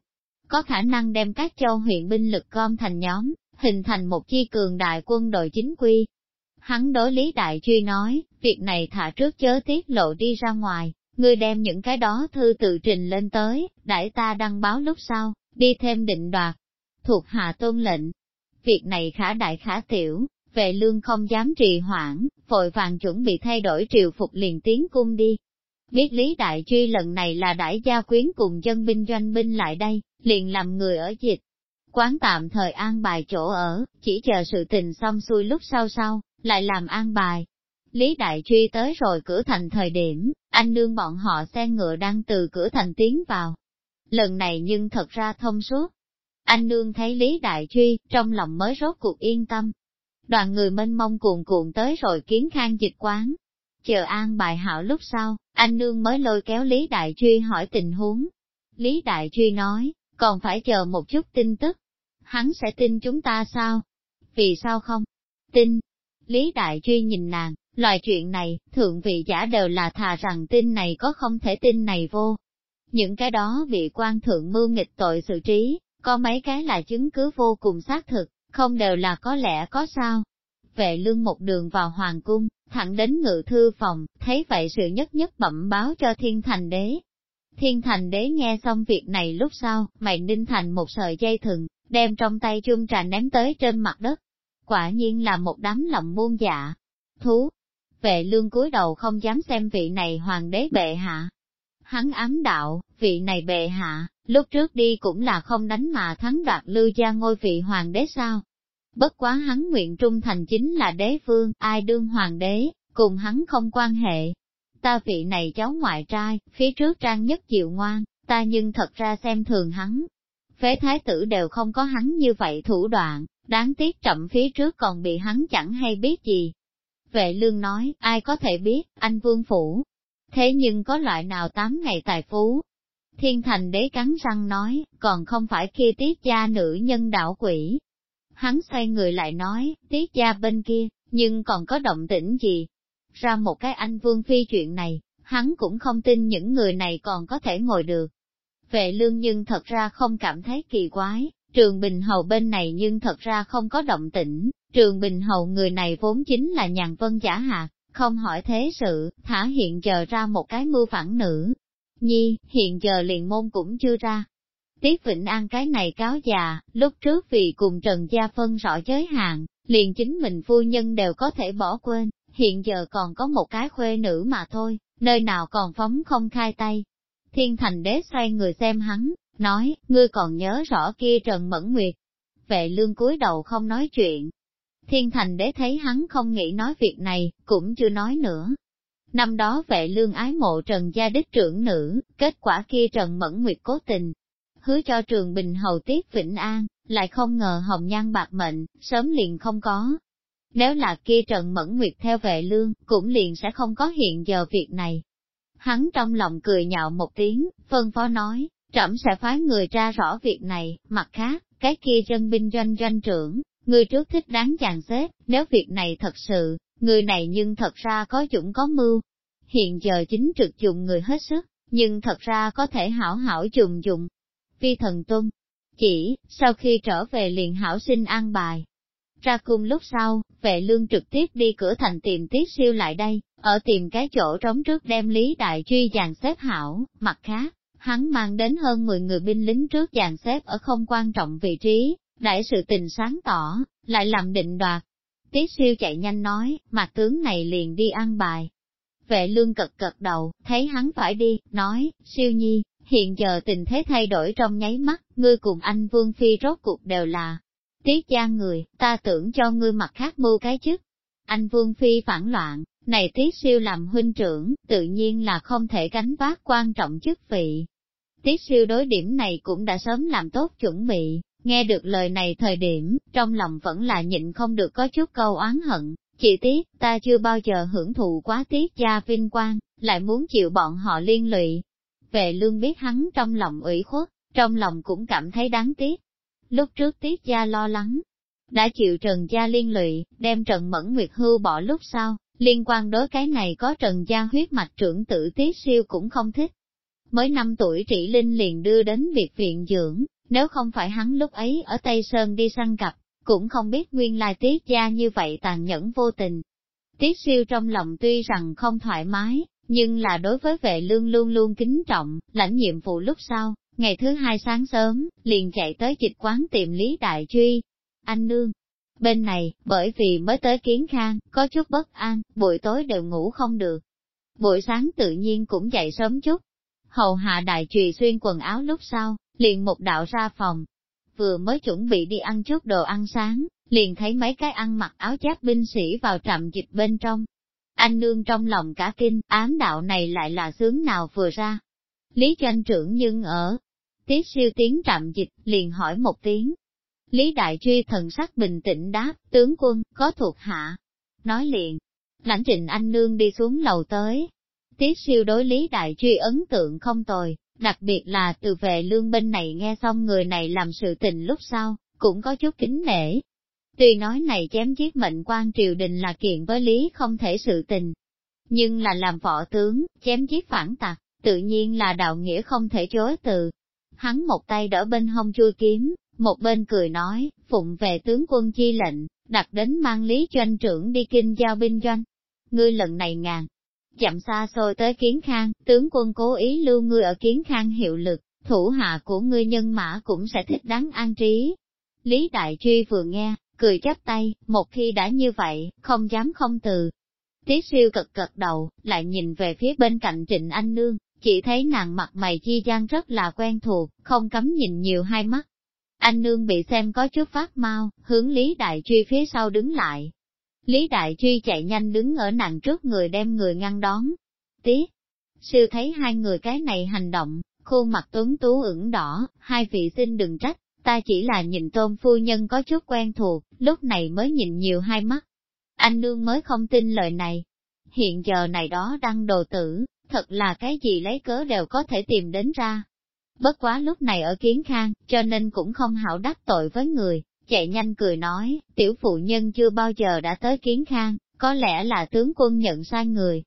có khả năng đem các châu huyện binh lực gom thành nhóm, hình thành một chi cường đại quân đội chính quy. Hắn đối lý đại truy nói, việc này thả trước chớ tiết lộ đi ra ngoài, ngươi đem những cái đó thư tự trình lên tới, đại ta đăng báo lúc sau, đi thêm định đoạt. Thuộc hạ tôn lệnh. Việc này khả đại khả tiểu, Vệ lương không dám trì hoãn, vội vàng chuẩn bị thay đổi triều phục liền tiến cung đi. Biết Lý Đại Truy lần này là đại gia quyến cùng dân binh doanh binh lại đây, liền làm người ở dịch. Quán tạm thời an bài chỗ ở, chỉ chờ sự tình xong xuôi lúc sau sau, lại làm an bài. Lý Đại Truy tới rồi cửa thành thời điểm, anh nương bọn họ xe ngựa đang từ cửa thành tiến vào. Lần này nhưng thật ra thông suốt. Anh nương thấy Lý Đại Truy, trong lòng mới rốt cuộc yên tâm. Đoàn người mênh mông cuồn cuộn tới rồi kiến khang dịch quán. Chờ an bài hảo lúc sau, anh nương mới lôi kéo Lý Đại Truy hỏi tình huống. Lý Đại Truy nói, còn phải chờ một chút tin tức. Hắn sẽ tin chúng ta sao? Vì sao không? Tin. Lý Đại Truy nhìn nàng, loại chuyện này, thượng vị giả đều là thà rằng tin này có không thể tin này vô. Những cái đó bị quan thượng mưu nghịch tội xử trí, có mấy cái là chứng cứ vô cùng xác thực, không đều là có lẽ có sao. Vệ lương một đường vào hoàng cung, thẳng đến ngự thư phòng, thấy vậy sự nhất nhất bẩm báo cho thiên thành đế. Thiên thành đế nghe xong việc này lúc sau, mày ninh thành một sợi dây thừng, đem trong tay chung trà ném tới trên mặt đất. Quả nhiên là một đám lòng muôn dạ. Thú! Vệ lương cúi đầu không dám xem vị này hoàng đế bệ hạ. Hắn ám đạo, vị này bệ hạ, lúc trước đi cũng là không đánh mà thắng đoạt lưu gia ngôi vị hoàng đế sao. Bất quá hắn nguyện trung thành chính là đế vương, ai đương hoàng đế, cùng hắn không quan hệ. Ta vị này cháu ngoại trai, phía trước trang nhất chịu ngoan, ta nhưng thật ra xem thường hắn. Phế thái tử đều không có hắn như vậy thủ đoạn, đáng tiếc chậm phía trước còn bị hắn chẳng hay biết gì. Vệ lương nói, ai có thể biết, anh vương phủ. Thế nhưng có loại nào tám ngày tài phú, Thiên thành đế cắn răng nói, còn không phải kia tiết gia nữ nhân đạo quỷ. Hắn xoay người lại nói, tiết gia bên kia, nhưng còn có động tĩnh gì? Ra một cái anh vương phi chuyện này, hắn cũng không tin những người này còn có thể ngồi được. Vệ lương nhưng thật ra không cảm thấy kỳ quái, trường bình hầu bên này nhưng thật ra không có động tĩnh, trường bình hầu người này vốn chính là nhàn vân giả hạt, không hỏi thế sự, thả hiện giờ ra một cái mưu phản nữ, Nhi, hiện giờ liền môn cũng chưa ra. Tiết Vĩnh An cái này cáo già, lúc trước vì cùng Trần Gia phân rõ giới hạn, liền chính mình phu nhân đều có thể bỏ quên, hiện giờ còn có một cái khuê nữ mà thôi, nơi nào còn phóng không khai tay. Thiên thành đế xoay người xem hắn, nói, ngươi còn nhớ rõ kia Trần Mẫn Nguyệt. Vệ lương cúi đầu không nói chuyện. Thiên thành đế thấy hắn không nghĩ nói việc này, cũng chưa nói nữa, Năm đó vệ lương ái mộ Trần Gia Đích trưởng nữ, kết quả kia Trần Mẫn Nguyệt cố tình, hứa cho trường Bình Hầu Tiết Vĩnh An, lại không ngờ hồng nhan bạc mệnh, sớm liền không có. Nếu là kia Trần Mẫn Nguyệt theo vệ lương, cũng liền sẽ không có hiện giờ việc này. Hắn trong lòng cười nhạo một tiếng, phân phó nói, trẫm sẽ phái người ra rõ việc này, mặt khác, cái kia dân binh doanh doanh trưởng, người trước thích đáng chàng xếp, nếu việc này thật sự, Người này nhưng thật ra có dũng có mưu. Hiện giờ chính trực dùng người hết sức, nhưng thật ra có thể hảo hảo dùng dùng. Phi thần tuân, chỉ, sau khi trở về liền hảo sinh an bài. Ra cung lúc sau, vệ lương trực tiếp đi cửa thành tìm tiết siêu lại đây, ở tìm cái chỗ trống trước đem Lý Đại Truy dàn xếp hảo, mặt khác, hắn mang đến hơn 10 người binh lính trước dàn xếp ở không quan trọng vị trí, đại sự tình sáng tỏ, lại làm định đoạt, Tiết siêu chạy nhanh nói, mặt tướng này liền đi ăn bài. Vệ lương cật cật đầu, thấy hắn phải đi, nói, siêu nhi, hiện giờ tình thế thay đổi trong nháy mắt, ngươi cùng anh Vương Phi rốt cuộc đều là tiết gia người, ta tưởng cho ngươi mặt khác mưu cái chức. Anh Vương Phi phản loạn, này tiết siêu làm huynh trưởng, tự nhiên là không thể gánh vác quan trọng chức vị. Tiết siêu đối điểm này cũng đã sớm làm tốt chuẩn bị, Nghe được lời này thời điểm, trong lòng vẫn là nhịn không được có chút câu oán hận, chỉ tiếc, ta chưa bao giờ hưởng thụ quá tiết gia vinh quang, lại muốn chịu bọn họ liên lụy. Về lương biết hắn trong lòng ủy khuất, trong lòng cũng cảm thấy đáng tiếc. Lúc trước tiết gia lo lắng, đã chịu Trần Gia liên lụy, đem Trần Mẫn Nguyệt hưu bỏ lúc sau, liên quan đối cái này có Trần Gia huyết mạch trưởng tử tiết siêu cũng không thích. Mới năm tuổi trị Linh liền đưa đến việc viện dưỡng, nếu không phải hắn lúc ấy ở Tây Sơn đi săn cặp, cũng không biết nguyên lai tiết gia như vậy tàn nhẫn vô tình. Tiết siêu trong lòng tuy rằng không thoải mái, nhưng là đối với vệ lương luôn luôn kính trọng, lãnh nhiệm vụ lúc sau, ngày thứ hai sáng sớm, liền chạy tới dịch quán tìm Lý Đại Truy. Anh nương, Bên này, bởi vì mới tới kiến khang, có chút bất an, buổi tối đều ngủ không được. Buổi sáng tự nhiên cũng dậy sớm chút. Hầu hạ đại trùy xuyên quần áo lúc sau, liền một đạo ra phòng. Vừa mới chuẩn bị đi ăn chút đồ ăn sáng, liền thấy mấy cái ăn mặc áo giáp binh sĩ vào trạm dịch bên trong. Anh nương trong lòng cả kinh, ám đạo này lại là sướng nào vừa ra. Lý doanh trưởng nhưng ở, tiết siêu tiến trạm dịch, liền hỏi một tiếng. Lý đại truy thần sắc bình tĩnh đáp, tướng quân, có thuộc hạ. Nói liền, lãnh trịnh anh nương đi xuống lầu tới. Tiết siêu đối Lý đại truy ấn tượng không tồi, đặc biệt là từ về lương bên này nghe xong người này làm sự tình lúc sau, cũng có chút kính nể, Tuy nói này chém giết mệnh quan triều đình là kiện với lý không thể sự tình, nhưng là làm võ tướng, chém giết phản tặc, tự nhiên là đạo nghĩa không thể chối từ. Hắn một tay đỡ bên hông chui kiếm, một bên cười nói, phụng về tướng quân chi lệnh, đặt đến mang lý doanh trưởng đi kinh giao binh doanh. Ngươi lần này ngàn, chậm xa xôi tới kiến khang, tướng quân cố ý lưu ngươi ở kiến khang hiệu lực, thủ hạ của ngươi nhân mã cũng sẽ thích đáng an trí. Lý Đại Truy vừa nghe, cười chắp tay, một khi đã như vậy, không dám không từ. Tiết siêu cật cật đầu, lại nhìn về phía bên cạnh Trịnh Anh Nương, chỉ thấy nàng mặt mày chi gian rất là quen thuộc, không cấm nhìn nhiều hai mắt. Anh Nương bị xem có chút phát mau, hướng Lý Đại Truy phía sau đứng lại. Lý Đại Truy chạy nhanh đứng ở nàng trước người đem người ngăn đón. Tiết, sư thấy hai người cái này hành động, khuôn mặt tuấn tú ửng đỏ, hai vị xin đừng trách, ta chỉ là nhìn tôn phu nhân có chút quen thuộc, lúc này mới nhìn nhiều hai mắt. Anh nương mới không tin lời này. Hiện giờ này đó đăng đồ tử, thật là cái gì lấy cớ đều có thể tìm đến ra. Bất quá lúc này ở kiến khang, cho nên cũng không hảo đắc tội với người, chạy nhanh cười nói, tiểu phụ nhân chưa bao giờ đã tới kiến khang, có lẽ là tướng quân nhận sai người.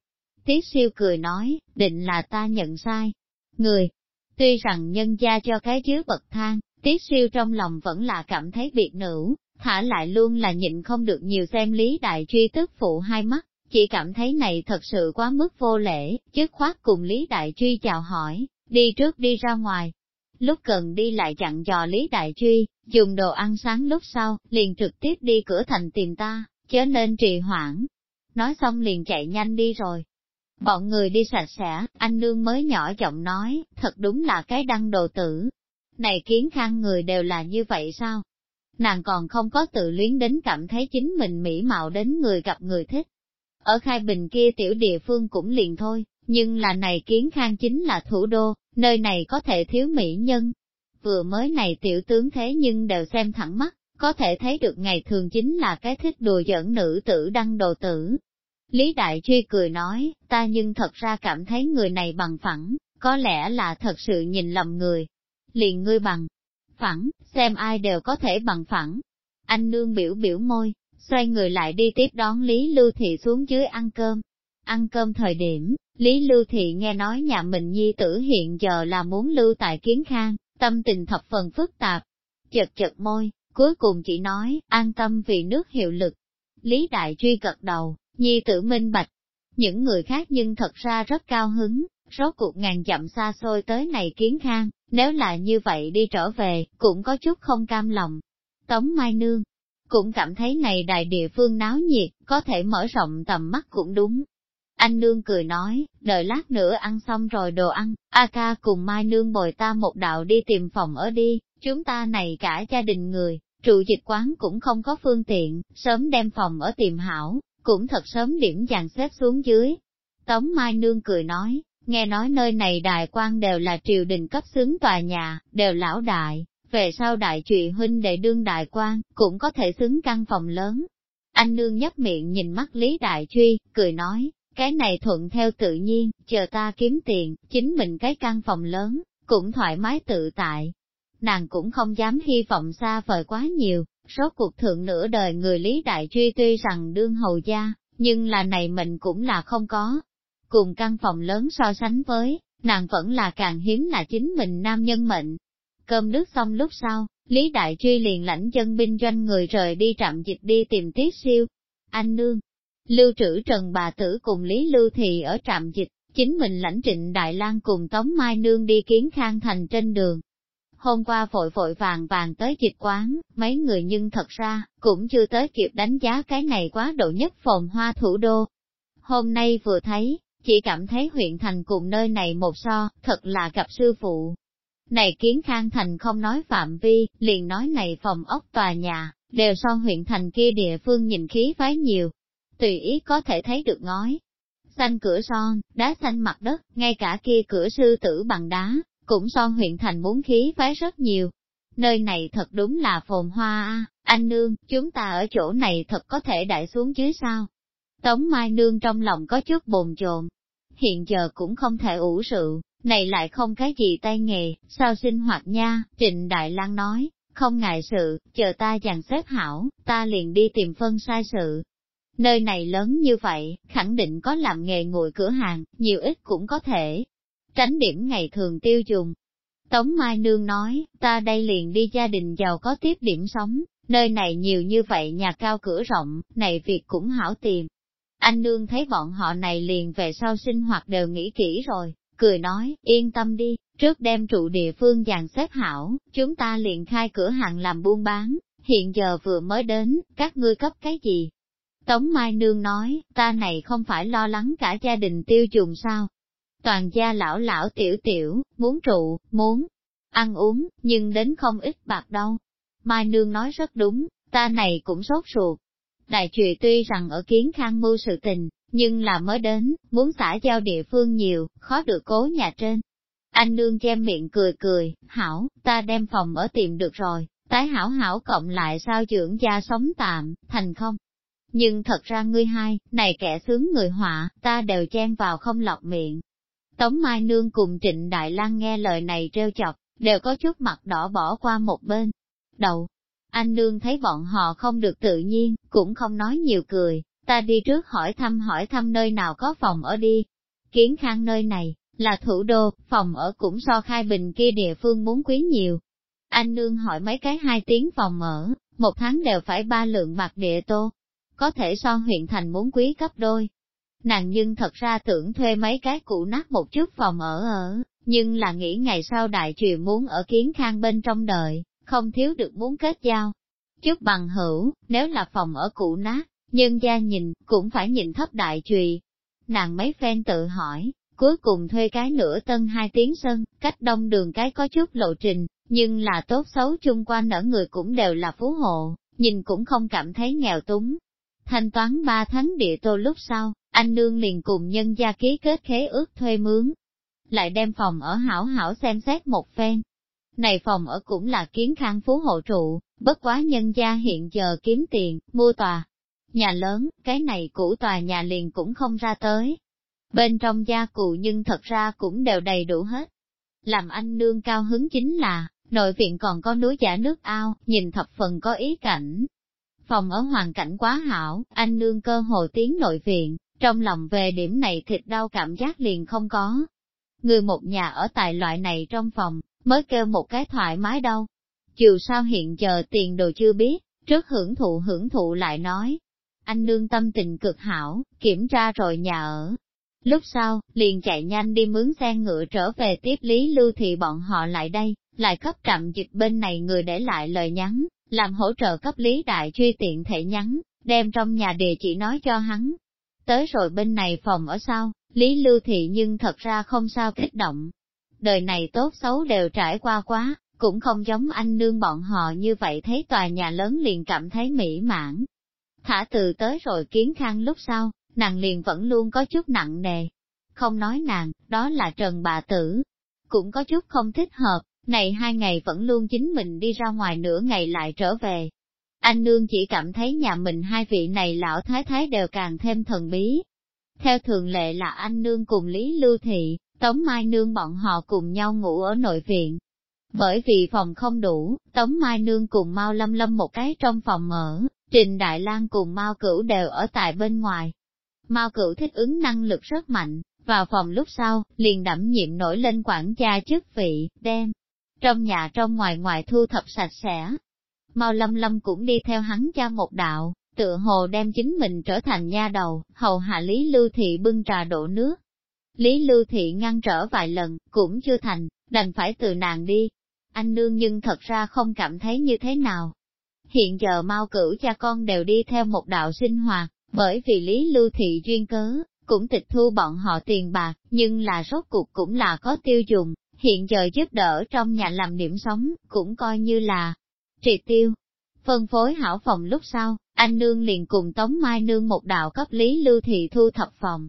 Tiết siêu cười nói, định là ta nhận sai. Người, tuy rằng nhân gia cho cái chứa bậc thang, Tiết siêu trong lòng vẫn là cảm thấy biệt nữ, thả lại luôn là nhịn không được nhiều xem lý đại truy tức phụ hai mắt, chỉ cảm thấy này thật sự quá mức vô lễ, chứ khoát cùng lý đại truy chào hỏi, đi trước đi ra ngoài. Lúc cần đi lại chặn dò lý đại truy, dùng đồ ăn sáng lúc sau, liền trực tiếp đi cửa thành tìm ta, chớ nên trì hoãn. Nói xong liền chạy nhanh đi rồi. Bọn người đi sạch sẽ, anh nương mới nhỏ giọng nói, thật đúng là cái đăng đồ tử, này kiến khang người đều là như vậy sao? Nàng còn không có tự luyến đến cảm thấy chính mình mỹ mạo đến người gặp người thích. Ở khai bình kia tiểu địa phương cũng liền thôi, nhưng là này kiến khang chính là thủ đô, nơi này có thể thiếu mỹ nhân. Vừa mới này tiểu tướng thế nhưng đều xem thẳng mắt, có thể thấy được ngày thường chính là cái thích đùa giỡn nữ tử đăng đồ tử. Lý Đại Truy cười nói, ta nhưng thật ra cảm thấy người này bằng phẳng, có lẽ là thật sự nhìn lầm người, liền ngươi bằng phẳng, xem ai đều có thể bằng phẳng. Anh nương biểu biểu môi, xoay người lại đi tiếp đón Lý Lưu Thị xuống dưới ăn cơm. Ăn cơm thời điểm, Lý Lưu Thị nghe nói nhà mình nhi tử hiện giờ là muốn lưu tại kiến khang, tâm tình thập phần phức tạp. Chật chật môi, cuối cùng chỉ nói, an tâm vì nước hiệu lực. Lý Đại Truy gật đầu, nhi tử minh bạch. Những người khác nhưng thật ra rất cao hứng, rốt cuộc ngàn dặm xa xôi tới này kiến khang, nếu là như vậy đi trở về, cũng có chút không cam lòng. Tống Mai Nương, cũng cảm thấy này đại địa phương náo nhiệt, có thể mở rộng tầm mắt cũng đúng. Anh Nương cười nói, đợi lát nữa ăn xong rồi đồ ăn, A ca cùng Mai Nương bồi ta một đạo đi tìm phòng ở đi, chúng ta này cả gia đình người, trụ dịch quán cũng không có phương tiện, sớm đem phòng ở tìm hảo, cũng thật sớm điểm dàn xếp xuống dưới. Tống Mai Nương cười nói, Nghe nói nơi này đại quan đều là triều đình cấp xứng tòa nhà, đều lão đại, về sau đại trụy huynh đệ đương đại quan, cũng có thể xứng căn phòng lớn. Anh nương nhấp miệng nhìn mắt Lý Đại Truy, cười nói, cái này thuận theo tự nhiên, chờ ta kiếm tiền, chính mình cái căn phòng lớn, cũng thoải mái tự tại. Nàng cũng không dám hy vọng xa vời quá nhiều, số cuộc thượng nửa đời người Lý Đại Truy tuy rằng đương hầu gia, nhưng là này mình cũng là không có, cùng căn phòng lớn so sánh với, nàng vẫn là càng hiếm là chính mình nam nhân mệnh. Cơm nước xong lúc sau, Lý Đại Truy liền lãnh chân binh doanh người rời đi trạm dịch đi tìm tiết siêu. Anh nương, lưu trữ trần bà tử cùng Lý Lưu Thị ở trạm dịch, chính mình lãnh trịnh Đại lang cùng Tống Mai Nương đi kiến khang thành trên đường. hôm qua vội vội vàng vàng tới dịch quán, mấy người nhưng thật ra, cũng chưa tới kịp đánh giá cái này quá độ nhất phồn hoa thủ đô. Hôm nay vừa thấy, chỉ cảm thấy huyện thành cùng nơi này một so, thật là gặp sư phụ. Này kiến khang thành không nói phạm vi, liền nói này phòng ốc tòa nhà, đều so huyện thành kia địa phương nhìn khí phái nhiều. Tùy ý có thể thấy được ngói. Xanh cửa son, đá xanh mặt đất, ngay cả kia cửa sư tử bằng đá, cũng so huyện thành muốn khí phái rất nhiều. Nơi này thật đúng là phồn hoa a, anh nương, chúng ta ở chỗ này thật có thể đại xuống chứ sao? Tống Mai Nương trong lòng có chút bồn chồn, hiện giờ cũng không thể ủ rượu, này lại không cái gì tay nghề, sao sinh hoạt nha, Trịnh Đại Lang nói, không ngại sự, chờ ta dàn xếp hảo, ta liền đi tìm phân sai sự. Nơi này lớn như vậy, khẳng định có làm nghề ngồi cửa hàng, nhiều ít cũng có thể. Tránh điểm ngày thường tiêu dùng. Tống Mai Nương nói, ta đây liền đi gia đình giàu có tiếp điểm sống, nơi này nhiều như vậy nhà cao cửa rộng, này việc cũng hảo tìm. Anh Nương thấy bọn họ này liền về sau sinh hoạt đều nghĩ kỹ rồi, cười nói, yên tâm đi, trước đem trụ địa phương dàn xếp hảo, chúng ta liền khai cửa hàng làm buôn bán, hiện giờ vừa mới đến, các ngươi cấp cái gì? Tống Mai Nương nói, ta này không phải lo lắng cả gia đình tiêu dùng sao? Toàn gia lão lão tiểu tiểu, muốn trụ, muốn ăn uống, nhưng đến không ít bạc đâu. Mai Nương nói rất đúng, ta này cũng sốt ruột. Đại trùy tuy rằng ở kiến khang mưu sự tình, nhưng là mới đến, muốn xã giao địa phương nhiều, khó được cố nhà trên. Anh nương che miệng cười cười, hảo, ta đem phòng ở tìm được rồi, tái hảo hảo cộng lại sao dưỡng gia sống tạm, thành không? Nhưng thật ra ngươi hai, này kẻ sướng người họa, ta đều chen vào không lọc miệng. Tống Mai Nương cùng Trịnh Đại Lang nghe lời này trêu chọc, đều có chút mặt đỏ bỏ qua một bên. Đầu, anh Nương thấy bọn họ không được tự nhiên, cũng không nói nhiều cười, ta đi trước hỏi thăm hỏi thăm nơi nào có phòng ở đi. Kiến khang nơi này, là thủ đô, phòng ở cũng so khai bình kia địa phương muốn quý nhiều. Anh nương hỏi mấy cái hai tiếng phòng ở, một tháng đều phải ba lượng bạc địa tô. Có thể so huyện thành muốn quý cấp đôi. Nàng nhưng thật ra tưởng thuê mấy cái cũ nát một chút phòng ở ở, nhưng là nghĩ ngày sau đại truyền muốn ở kiến khang bên trong đời, không thiếu được muốn kết giao. Chút bằng hữu, nếu là phòng ở cũ nát, nhân gia nhìn, cũng phải nhìn thấp đại trùy. Nàng mấy phen tự hỏi, cuối cùng thuê cái nửa tân hai tiếng sân, cách đông đường cái có chút lộ trình, nhưng là tốt xấu chung quanh ở người cũng đều là phú hộ, nhìn cũng không cảm thấy nghèo túng. Thanh toán ba tháng địa tô lúc sau, anh nương liền cùng nhân gia ký kết khế ước thuê mướn. Lại đem phòng ở hảo hảo xem xét một phen. Này phòng ở cũng là kiến khang phú hộ trụ, bất quá nhân gia hiện giờ kiếm tiền, mua tòa, Nhà lớn, cái này cũ tòa nhà liền cũng không ra tới. Bên trong gia cụ nhưng thật ra cũng đều đầy đủ hết. Làm anh nương cao hứng chính là, nội viện còn có núi giả nước ao, nhìn thập phần có ý cảnh. Phòng ở hoàn cảnh quá hảo, anh nương cơ hồ tiến nội viện, trong lòng về điểm này thịt đau cảm giác liền không có. Người một nhà ở tại loại này trong phòng, mới kêu một cái thoải mái đâu. Dù sao hiện giờ tiền đồ chưa biết, trước hưởng thụ hưởng thụ lại nói, anh nương tâm tình cực hảo, kiểm tra rồi nhà ở. Lúc sau, liền chạy nhanh đi mướn xe ngựa trở về tiếp Lý Lưu Thị bọn họ lại đây, lại cấp trạm dịch bên này người để lại lời nhắn, làm hỗ trợ cấp Lý Đại truy tiện thể nhắn, đem trong nhà địa chỉ nói cho hắn. Tới rồi bên này phòng ở sau, Lý Lưu Thị nhưng thật ra không sao kích động. Đời này tốt xấu đều trải qua quá, cũng không giống anh nương bọn họ như vậy thấy tòa nhà lớn liền cảm thấy mỹ mãn, Thả từ tới rồi kiến khang lúc sau, nàng liền vẫn luôn có chút nặng nề. Không nói nàng, đó là Trần bà tử. Cũng có chút không thích hợp, này hai ngày vẫn luôn chính mình đi ra ngoài nửa ngày lại trở về. Anh nương chỉ cảm thấy nhà mình hai vị này lão thái thái đều càng thêm thần bí. Theo thường lệ là anh nương cùng Lý Lưu Thị, Tống Mai Nương bọn họ cùng nhau ngủ ở nội viện. Bởi vì phòng không đủ, Tống Mai Nương cùng Mao Lâm Lâm một cái trong phòng mở Trình Đại Lang cùng Mao Cửu đều ở tại bên ngoài. Mao Cửu thích ứng năng lực rất mạnh, vào phòng lúc sau, liền đảm nhiệm nổi lên quản gia chức vị, đem. Trong nhà trong ngoài ngoài thu thập sạch sẽ. Mao Lâm Lâm cũng đi theo hắn cha một đạo, tựa hồ đem chính mình trở thành nha đầu, hầu hạ Lý Lưu Thị bưng trà đổ nước. Lý Lưu Thị ngăn trở vài lần, cũng chưa thành, đành phải từ nàng đi. Anh nương nhưng thật ra không cảm thấy như thế nào. Hiện giờ mau cửu cha con đều đi theo một đạo sinh hoạt, bởi vì lý lưu thị duyên cớ, cũng tịch thu bọn họ tiền bạc, nhưng là rốt cuộc cũng là có tiêu dùng, hiện giờ giúp đỡ trong nhà làm điểm sống, cũng coi như là triệt tiêu. Phân phối hảo phòng lúc sau, anh nương liền cùng Tống Mai nương một đạo cấp Lý Lưu Thị thu thập phòng.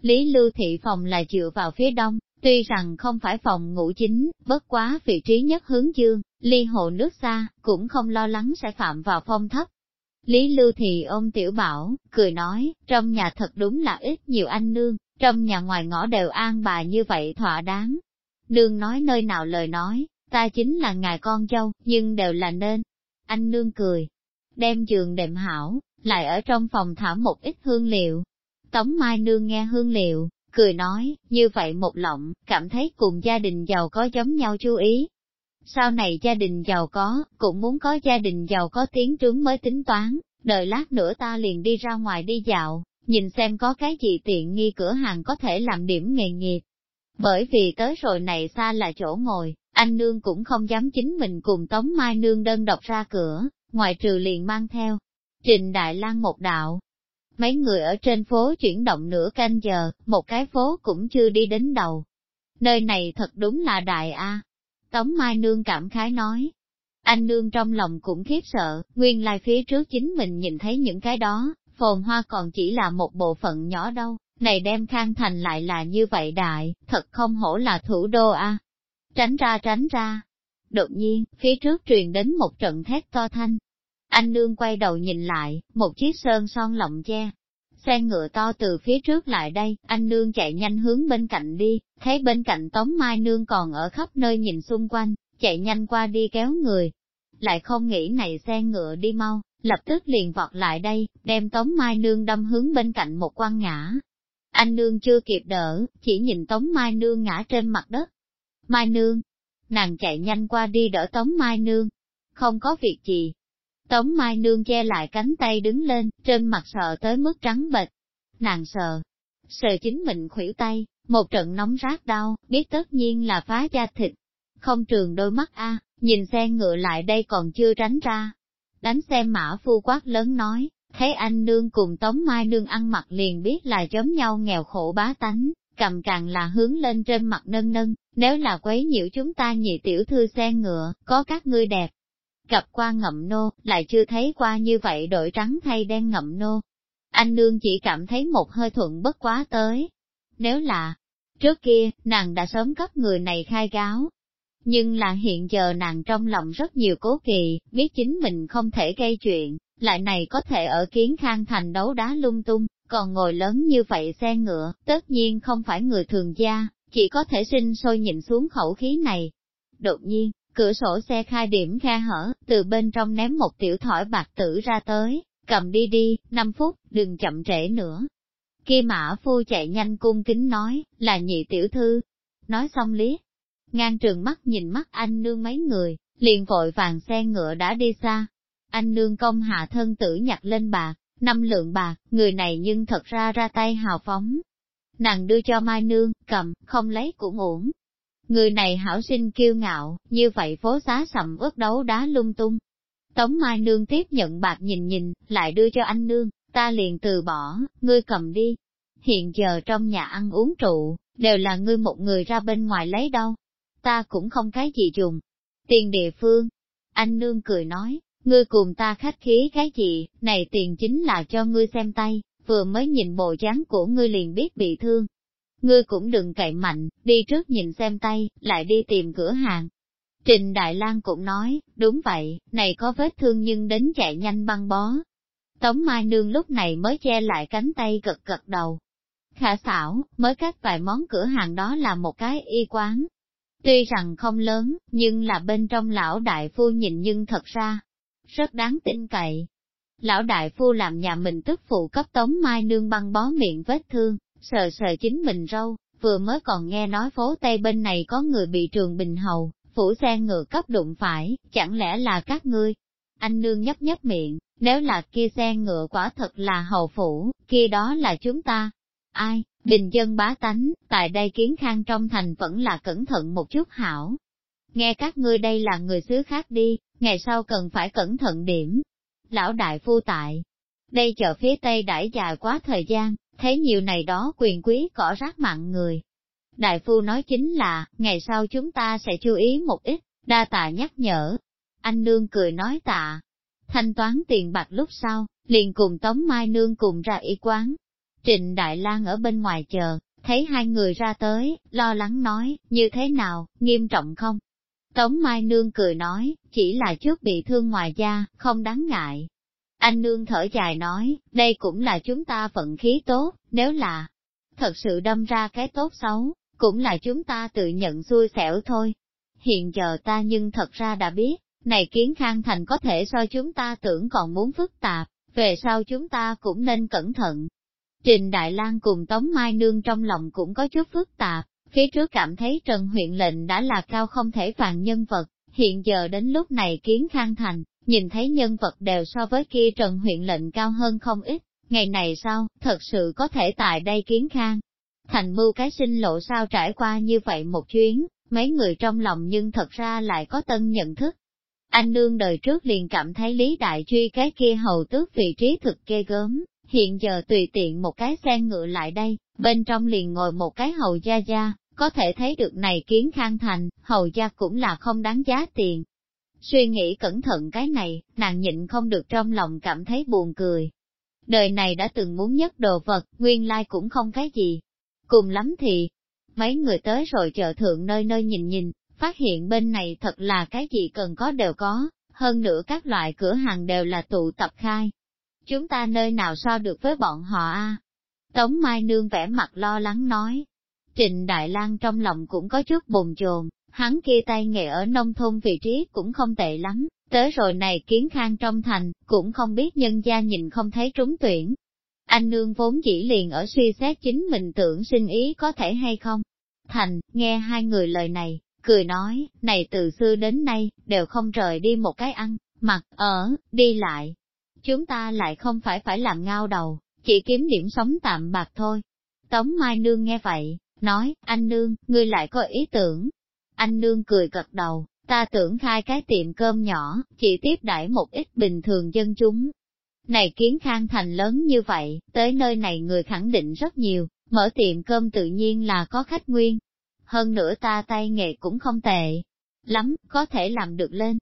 Lý Lưu Thị phòng là dựa vào phía đông, tuy rằng không phải phòng ngủ chính, bất quá vị trí nhất hướng dương, ly hồ nước xa, cũng không lo lắng sẽ phạm vào phong thấp. Lý Lưu thì ôm tiểu bảo, cười nói, trong nhà thật đúng là ít nhiều anh nương, trong nhà ngoài ngõ đều an bà như vậy thỏa đáng. Nương nói nơi nào lời nói, ta chính là ngài con dâu, nhưng đều là nên. Anh nương cười, đem giường đệm hảo, lại ở trong phòng thả một ít hương liệu. Tống Mai Nương nghe hương liệu, cười nói, như vậy một lộng, cảm thấy cùng gia đình giàu có giống nhau chú ý. Sau này gia đình giàu có, cũng muốn có gia đình giàu có tiếng trướng mới tính toán, đợi lát nữa ta liền đi ra ngoài đi dạo, nhìn xem có cái gì tiện nghi cửa hàng có thể làm điểm nghề nghiệp. Bởi vì tới rồi này xa là chỗ ngồi, anh nương cũng không dám chính mình cùng Tống Mai nương đơn độc ra cửa, ngoài trừ liền mang theo. Trình Đại Lang một đạo. Mấy người ở trên phố chuyển động nửa canh giờ, một cái phố cũng chưa đi đến đầu. Nơi này thật đúng là đại A. Tống Mai Nương cảm khái nói. Anh Nương trong lòng cũng khiếp sợ, nguyên lai phía trước chính mình nhìn thấy những cái đó, phồn hoa còn chỉ là một bộ phận nhỏ đâu, này đem khang thành lại là như vậy đại, thật không hổ là thủ đô A. Tránh ra tránh ra, Đột nhiên, phía trước truyền đến một trận thét to thanh. Anh nương quay đầu nhìn lại, một chiếc sơn son lọng che. Xe ngựa to từ phía trước lại đây, anh nương chạy nhanh hướng bên cạnh đi, thấy bên cạnh tống mai nương còn ở khắp nơi nhìn xung quanh, chạy nhanh qua đi kéo người. Lại không nghĩ này xe ngựa đi mau, lập tức liền vọt lại đây, đem tống mai nương đâm hướng bên cạnh một quan ngã. Anh nương chưa kịp đỡ, chỉ nhìn tống mai nương ngã trên mặt đất. Mai nương, nàng chạy nhanh qua đi đỡ Tống Mai Nương. Không có việc gì. Tống Mai Nương che lại cánh tay đứng lên, trên mặt sợ tới mức trắng bệch. Nàng sợ, sợ chính mình khuỷu tay, một trận nóng rát đau, biết tất nhiên là phá da thịt. Không trường đôi mắt a, nhìn xe ngựa lại đây còn chưa tránh ra. Đánh xe mã phu quát lớn nói, thấy anh nương cùng Tống Mai Nương ăn mặc liền biết là giống nhau nghèo khổ bá tánh, cầm càng là hướng lên trên mặt nâng nâng, nếu là quấy nhiễu chúng ta nhị tiểu thư xe ngựa, có các ngươi đẹp. Gặp qua ngậm nô, lại chưa thấy qua như vậy đổi trắng thay đen ngậm nô. Anh nương chỉ cảm thấy một hơi thuận bất quá tới. Nếu là, trước kia, nàng đã sớm cấp người này khai gáo. Nhưng là hiện giờ nàng trong lòng rất nhiều cố kỳ, biết chính mình không thể gây chuyện, lại này có thể ở kiến khang thành đấu đá lung tung, còn ngồi lớn như vậy xe ngựa, tất nhiên không phải người thường gia, chỉ có thể sinh sôi nhìn xuống khẩu khí này. Đột nhiên, cửa sổ xe khai điểm khe hở, từ bên trong ném một tiểu thỏi bạc tử ra tới, cầm đi đi, 5 phút, đừng chậm trễ nữa. Kia mã phu chạy nhanh cung kính nói, là nhị tiểu thư. Nói xong lý ngang trường mắt nhìn mắt anh nương mấy người, liền vội vàng xe ngựa đã đi xa. Anh nương công hạ thân tử nhặt lên bạc, năm lượng bạc, người này nhưng thật ra ra tay hào phóng. Nàng đưa cho Mai Nương, cầm, không lấy cũng uổng. Người này hảo sinh kiêu ngạo, như vậy phố xá sầm ướt đấu đá lung tung. Tống Mai Nương tiếp nhận bạc nhìn nhìn, lại đưa cho anh Nương, ta liền từ bỏ, ngươi cầm đi. Hiện giờ trong nhà ăn uống trụ, đều là ngươi một người ra bên ngoài lấy đâu. Ta cũng không cái gì dùng. Tiền địa phương. Anh Nương cười nói, Ngươi cùng ta khách khí cái gì, này tiền chính là cho ngươi xem tay, vừa mới nhìn bộ dáng của ngươi liền biết bị thương. Ngươi cũng đừng cậy mạnh, đi trước nhìn xem tay, lại đi tìm cửa hàng. Trình Đại Lang cũng nói, đúng vậy, này có vết thương nhưng đến chạy nhanh băng bó. Tống Mai Nương lúc này mới che lại cánh tay gật gật đầu. Khả xảo, mới cắt vài món cửa hàng đó là một cái y quán. Tuy rằng không lớn, nhưng là bên trong lão đại phu nhìn nhưng thật ra, rất đáng tin cậy. Lão đại phu làm nhà mình tức phụ cấp tống mai nương băng bó miệng vết thương, sờ sờ chính mình râu, vừa mới còn nghe nói phố Tây bên này có người bị trường bình hầu, phủ xe ngựa cấp đụng phải, chẳng lẽ là các ngươi? Anh nương nhấp nhấp miệng, nếu là kia xe ngựa quả thật là hầu phủ, kia đó là chúng ta. Ai, bình dân bá tánh, tại đây kiến khang trong thành vẫn là cẩn thận một chút hảo. nghe các ngươi đây là người xứ khác đi, ngày sau cần phải cẩn thận điểm. Lão đại phu tại, đây chợ phía tây đãi dài quá thời gian, thấy nhiều này đó quyền quý cỏ rác mạng người. Đại phu nói chính là, ngày sau chúng ta sẽ chú ý một ít, đa tạ nhắc nhở. Anh nương cười nói tạ, thanh toán tiền bạc lúc sau, liền cùng Tống Mai Nương cùng ra y quán. Trịnh Đại Lang ở bên ngoài chờ, thấy hai người ra tới, lo lắng nói, như thế nào, nghiêm trọng không? Tống Mai Nương cười nói, chỉ là trước bị thương ngoài da, không đáng ngại. Anh Nương thở dài nói, đây cũng là chúng ta vận khí tốt, nếu là thật sự đâm ra cái tốt xấu, cũng là chúng ta tự nhận xui xẻo thôi. Hiện giờ ta nhưng thật ra đã biết, này kiến khang thành có thể so chúng ta tưởng còn muốn phức tạp, về sau chúng ta cũng nên cẩn thận. Trình Đại Lang cùng Tống Mai Nương trong lòng cũng có chút phức tạp, phía trước cảm thấy Trần huyện lệnh đã là cao không thể phàn nhân vật, hiện giờ đến lúc này kiến khang thành, nhìn thấy nhân vật đều so với kia Trần huyện lệnh cao hơn không ít, ngày này sau, thật sự có thể tại đây kiến khang. Thành mưu cái sinh lộ sao trải qua như vậy một chuyến, mấy người trong lòng nhưng thật ra lại có tân nhận thức, anh nương đời trước liền cảm thấy Lý Đại Truy cái kia hầu tước vị trí thực kê gớm, hiện giờ tùy tiện một cái xe ngựa lại đây, bên trong liền ngồi một cái hầu gia gia, có thể thấy được này kiến khang thành, hầu gia cũng là không đáng giá tiền. Suy nghĩ cẩn thận cái này, nàng nhịn không được trong lòng cảm thấy buồn cười. Đời này đã từng muốn nhất đồ vật, nguyên lai cũng không cái gì. Cùng lắm thì, mấy người tới rồi chợ thượng nơi nơi nhìn nhìn, phát hiện bên này thật là cái gì cần có đều có, hơn nữa các loại cửa hàng đều là tụ tập khai. Chúng ta nơi nào so được với bọn họ a? Tống Mai Nương vẻ mặt lo lắng nói. Trịnh Đại Lang trong lòng cũng có chút bồn chồn, hắn kia tay nghề ở nông thôn vị trí cũng không tệ lắm, tới rồi này kiến khang trong thành, cũng không biết nhân gia nhìn không thấy trúng tuyển. Anh Nương vốn chỉ liền ở suy xét chính mình tưởng sinh ý có thể hay không. Thành, nghe hai người lời này, cười nói, này từ xưa đến nay, đều không rời đi một cái ăn, mặc, ở, đi lại. Chúng ta lại không phải phải làm ngao đầu, chỉ kiếm điểm sống tạm bạc thôi. Tống Mai Nương nghe vậy, nói, anh Nương, ngươi lại có ý tưởng. Anh Nương cười gật đầu, ta tưởng khai cái tiệm cơm nhỏ, chỉ tiếp đãi một ít bình thường dân chúng. Này kiến khang thành lớn như vậy, tới nơi này người khẳng định rất nhiều, mở tiệm cơm tự nhiên là có khách nguyên, hơn nữa ta tay nghề cũng không tệ, lắm, có thể làm được lên.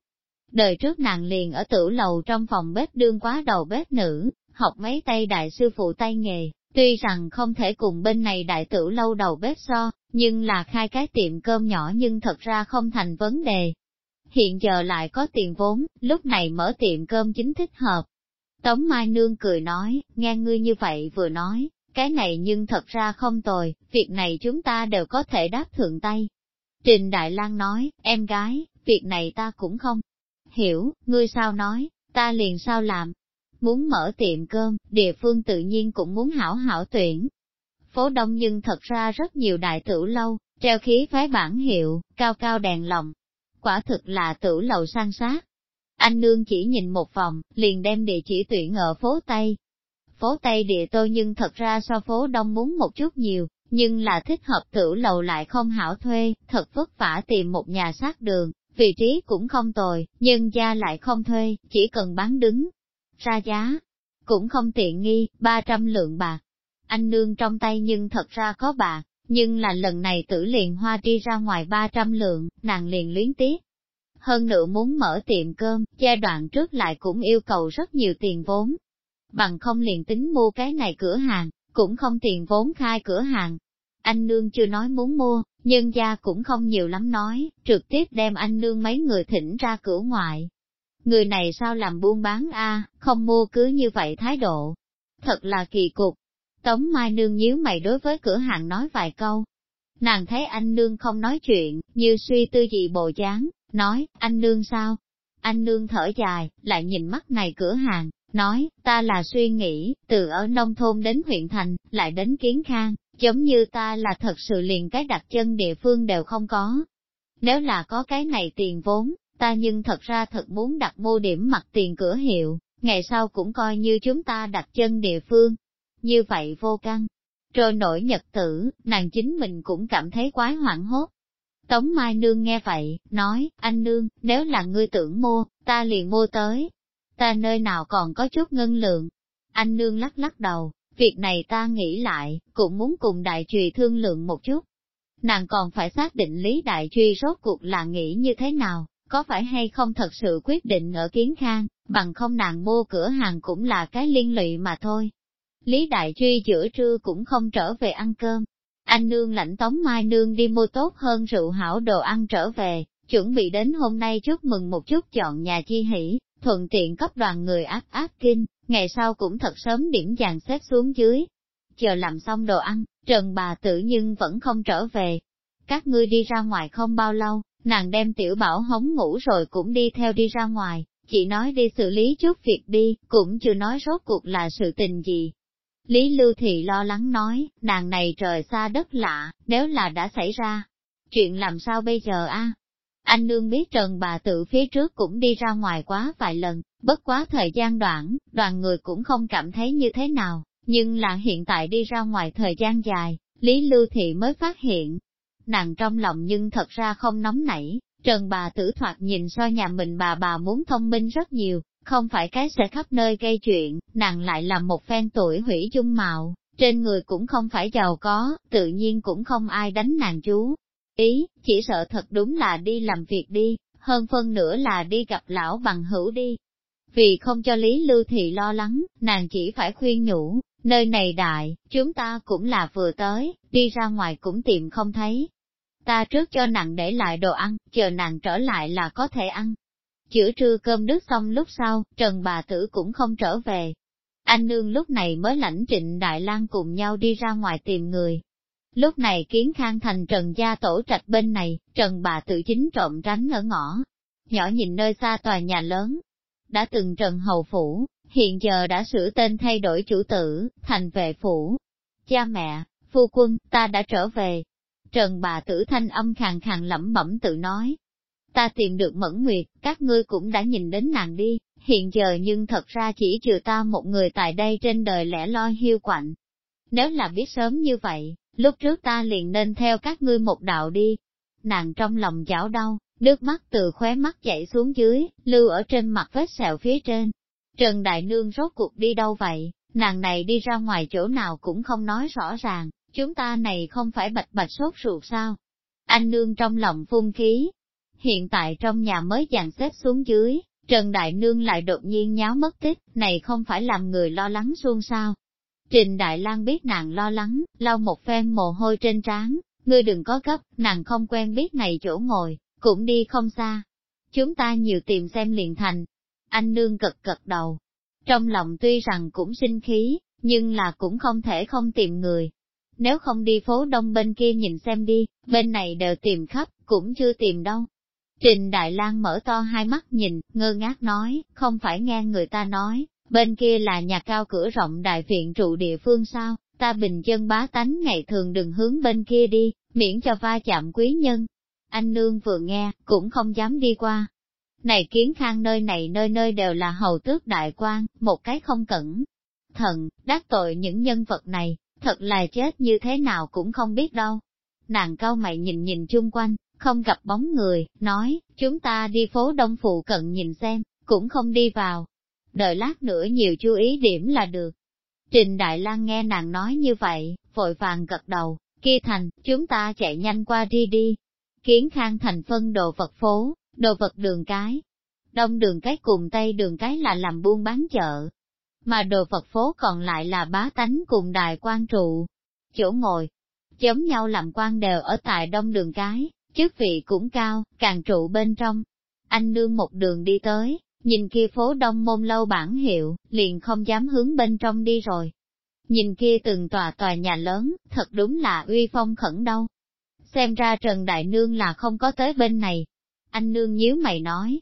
Đời trước nàng liền ở tử lầu trong phòng bếp đương quá đầu bếp nữ, học mấy tay đại sư phụ tay nghề, tuy rằng không thể cùng bên này đại tử lâu đầu bếp so, nhưng là khai cái tiệm cơm nhỏ nhưng thật ra không thành vấn đề. Hiện giờ lại có tiền vốn, lúc này mở tiệm cơm chính thích hợp. Tống Mai Nương cười nói, nghe ngươi như vậy vừa nói, cái này nhưng thật ra không tồi, việc này chúng ta đều có thể đáp thượng tay. Trình Đại Lang nói, em gái, việc này ta cũng không hiểu, ngươi sao nói, ta liền sao làm. Muốn mở tiệm cơm, địa phương tự nhiên cũng muốn hảo hảo tuyển. Phố đông nhưng thật ra rất nhiều đại tử lâu, treo khí phái bản hiệu, cao cao đèn lồng. Quả thực là tử lầu sang sát. Anh nương chỉ nhìn một vòng, liền đem địa chỉ tuyển ở phố Tây, phố Tây địa tôi nhưng thật ra so phố Đông muốn một chút nhiều, nhưng là thích hợp tử lầu lại không hảo thuê, thật vất vả tìm một nhà sát đường, vị trí cũng không tồi, nhưng gia lại không thuê, chỉ cần bán đứng. Ra giá, cũng không tiện nghi, 300 lượng bạc. Anh nương trong tay nhưng thật ra có bạc, nhưng là lần này tử liền hoa đi ra ngoài 300 lượng, nàng liền luyến tiếc. Hơn nữa muốn mở tiệm cơm, giai đoạn trước lại cũng yêu cầu rất nhiều tiền vốn, bằng không liền tính mua cái này cửa hàng, cũng không tiền vốn khai cửa hàng. Anh nương chưa nói muốn mua, nhưng gia cũng không nhiều lắm nói, trực tiếp đem anh nương mấy người thỉnh ra cửa ngoại. Người này sao làm buôn bán a không mua cứ như vậy thái độ. Thật là kỳ cục. Tống Mai Nương nhíu mày đối với cửa hàng nói vài câu. Nàng thấy anh Nương không nói chuyện, như suy tư gì bồ dáng, nói, anh Nương sao? Anh Nương thở dài, lại nhìn mắt này cửa hàng, nói, ta là suy nghĩ, từ ở nông thôn đến huyện thành, lại đến kiến khang, giống như ta là thật sự liền cái đặt chân địa phương đều không có. Nếu là có cái này tiền vốn, ta nhưng thật ra thật muốn đặt mua điểm mặt tiền cửa hiệu, ngày sau cũng coi như chúng ta đặt chân địa phương. Như vậy vô căn. Rồi nổi nhật tử, nàng chính mình cũng cảm thấy quái hoảng hốt. Tống Mai Nương nghe vậy, nói, anh Nương, nếu là ngươi tưởng mua, ta liền mua tới. Ta nơi nào còn có chút ngân lượng. Anh Nương lắc lắc đầu, việc này ta nghĩ lại, cũng muốn cùng đại trùy thương lượng một chút. Nàng còn phải xác định lý đại truy rốt cuộc là nghĩ như thế nào, có phải hay không thật sự quyết định ở kiến khang, bằng không nàng mua cửa hàng cũng là cái liên lụy mà thôi. Lý đại truy giữa trưa cũng không trở về ăn cơm, anh nương lãnh tống mai nương đi mua tốt hơn rượu hảo đồ ăn trở về, chuẩn bị đến hôm nay chúc mừng một chút chọn nhà chi hỷ, thuận tiện cấp đoàn người áp áp kinh, ngày sau cũng thật sớm điểm dàn xếp xuống dưới. Chờ làm xong đồ ăn, Trần bà tự nhưng vẫn không trở về. Các ngươi đi ra ngoài không bao lâu, nàng đem tiểu bảo hống ngủ rồi cũng đi theo đi ra ngoài, chỉ nói đi xử lý chút việc đi, cũng chưa nói rốt cuộc là sự tình gì. Lý Lưu Thị lo lắng nói, nàng này trời xa đất lạ, nếu là đã xảy ra, chuyện làm sao bây giờ a? Anh nương biết Trần bà tự phía trước cũng đi ra ngoài quá vài lần, bất quá thời gian đoạn, đoàn người cũng không cảm thấy như thế nào, nhưng là hiện tại đi ra ngoài thời gian dài, Lý Lưu Thị mới phát hiện. Nàng trong lòng nhưng thật ra không nóng nảy, Trần bà tử thoạt nhìn so nhà mình bà bà muốn thông minh rất nhiều, không phải cái sẽ khắp nơi gây chuyện, nàng lại là một phen tuổi hủy dung mạo, trên người cũng không phải giàu có, tự nhiên cũng không ai đánh nàng chú. Ý, chỉ sợ thật đúng là đi làm việc đi, hơn phân nữa là đi gặp lão bằng hữu đi. Vì không cho Lý Lưu Thị lo lắng, nàng chỉ phải khuyên nhủ, nơi này đại, chúng ta cũng là vừa tới, đi ra ngoài cũng tìm không thấy. Ta trước cho nàng để lại đồ ăn, chờ nàng trở lại là có thể ăn. Chữa trưa cơm nước xong lúc sau, Trần bà tử cũng không trở về. Anh nương lúc này mới lãnh trịnh Đại lang cùng nhau đi ra ngoài tìm người. Lúc này kiến khang thành Trần gia tổ trạch bên này, Trần bà tự chính trộm tránh ở ngõ. Nhỏ nhìn nơi xa tòa nhà lớn. Đã từng Trần Hầu Phủ, hiện giờ đã sửa tên thay đổi chủ tử, thành vệ phủ. Cha mẹ, phu quân, ta đã trở về. Trần bà tử thanh âm khàn khàn lẩm bẩm tự nói, ta tìm được mẫn nguyệt, các ngươi cũng đã nhìn đến nàng đi, hiện giờ nhưng thật ra chỉ trừ ta một người tại đây trên đời lẻ loi hiu quạnh. Nếu là biết sớm như vậy, lúc trước ta liền nên theo các ngươi một đạo đi. Nàng trong lòng chảo đau, nước mắt từ khóe mắt chảy xuống dưới, lưu ở trên mặt vết sẹo phía trên. Trần Đại Nương rốt cuộc đi đâu vậy, nàng này đi ra ngoài chỗ nào cũng không nói rõ ràng, chúng ta này không phải bạch bạch sốt ruột sao. Anh Nương trong lòng phun khí, hiện tại trong nhà mới dàn xếp xuống dưới, Trần Đại Nương lại đột nhiên nháo mất tích, này không phải làm người lo lắng xuông sao. Trình Đại Lang biết nàng lo lắng, lau một phen mồ hôi trên trán, ngươi đừng có gấp, nàng không quen biết này chỗ ngồi, cũng đi không xa. Chúng ta nhiều tìm xem liền thành. Anh Nương cật cật đầu. Trong lòng tuy rằng cũng sinh khí, nhưng là cũng không thể không tìm người. Nếu không đi phố đông bên kia nhìn xem đi, bên này đều tìm khắp, cũng chưa tìm đâu. Trình Đại Lang mở to hai mắt nhìn, ngơ ngác nói, không phải nghe người ta nói, bên kia là nhà cao cửa rộng đại viện trụ địa phương sao, ta bình dân bá tánh ngày thường đừng hướng bên kia đi, miễn cho va chạm quý nhân. Anh nương vừa nghe, cũng không dám đi qua. Này kiến khang nơi này nơi nơi đều là hầu tước đại quan, một cái không cẩn. Thận, đắc tội những nhân vật này, thật là chết như thế nào cũng không biết đâu. Nàng cao mày nhìn nhìn chung quanh, không gặp bóng người, nói, chúng ta đi phố đông phụ cận nhìn xem, cũng không đi vào. Đợi lát nữa nhiều chú ý điểm là được. Trình Đại Lang nghe nàng nói như vậy, vội vàng gật đầu, kia thành, chúng ta chạy nhanh qua đi đi. Kiến khang thành phân đồ vật phố, đồ vật đường cái. Đông đường cái cùng tây đường cái là làm buôn bán chợ. Mà đồ vật phố còn lại là bá tánh cùng đài quan trụ. Chỗ ngồi, giống nhau làm quan đều ở tại đông đường cái, chức vị cũng cao, càng trụ bên trong. Anh nương một đường đi tới, nhìn kia phố đông môn lâu bản hiệu, liền không dám hướng bên trong đi rồi. Nhìn kia từng tòa tòa nhà lớn, thật đúng là uy phong khẩn đâu. Xem ra Trần Đại Nương là không có tới bên này. Anh nương nhíu mày nói.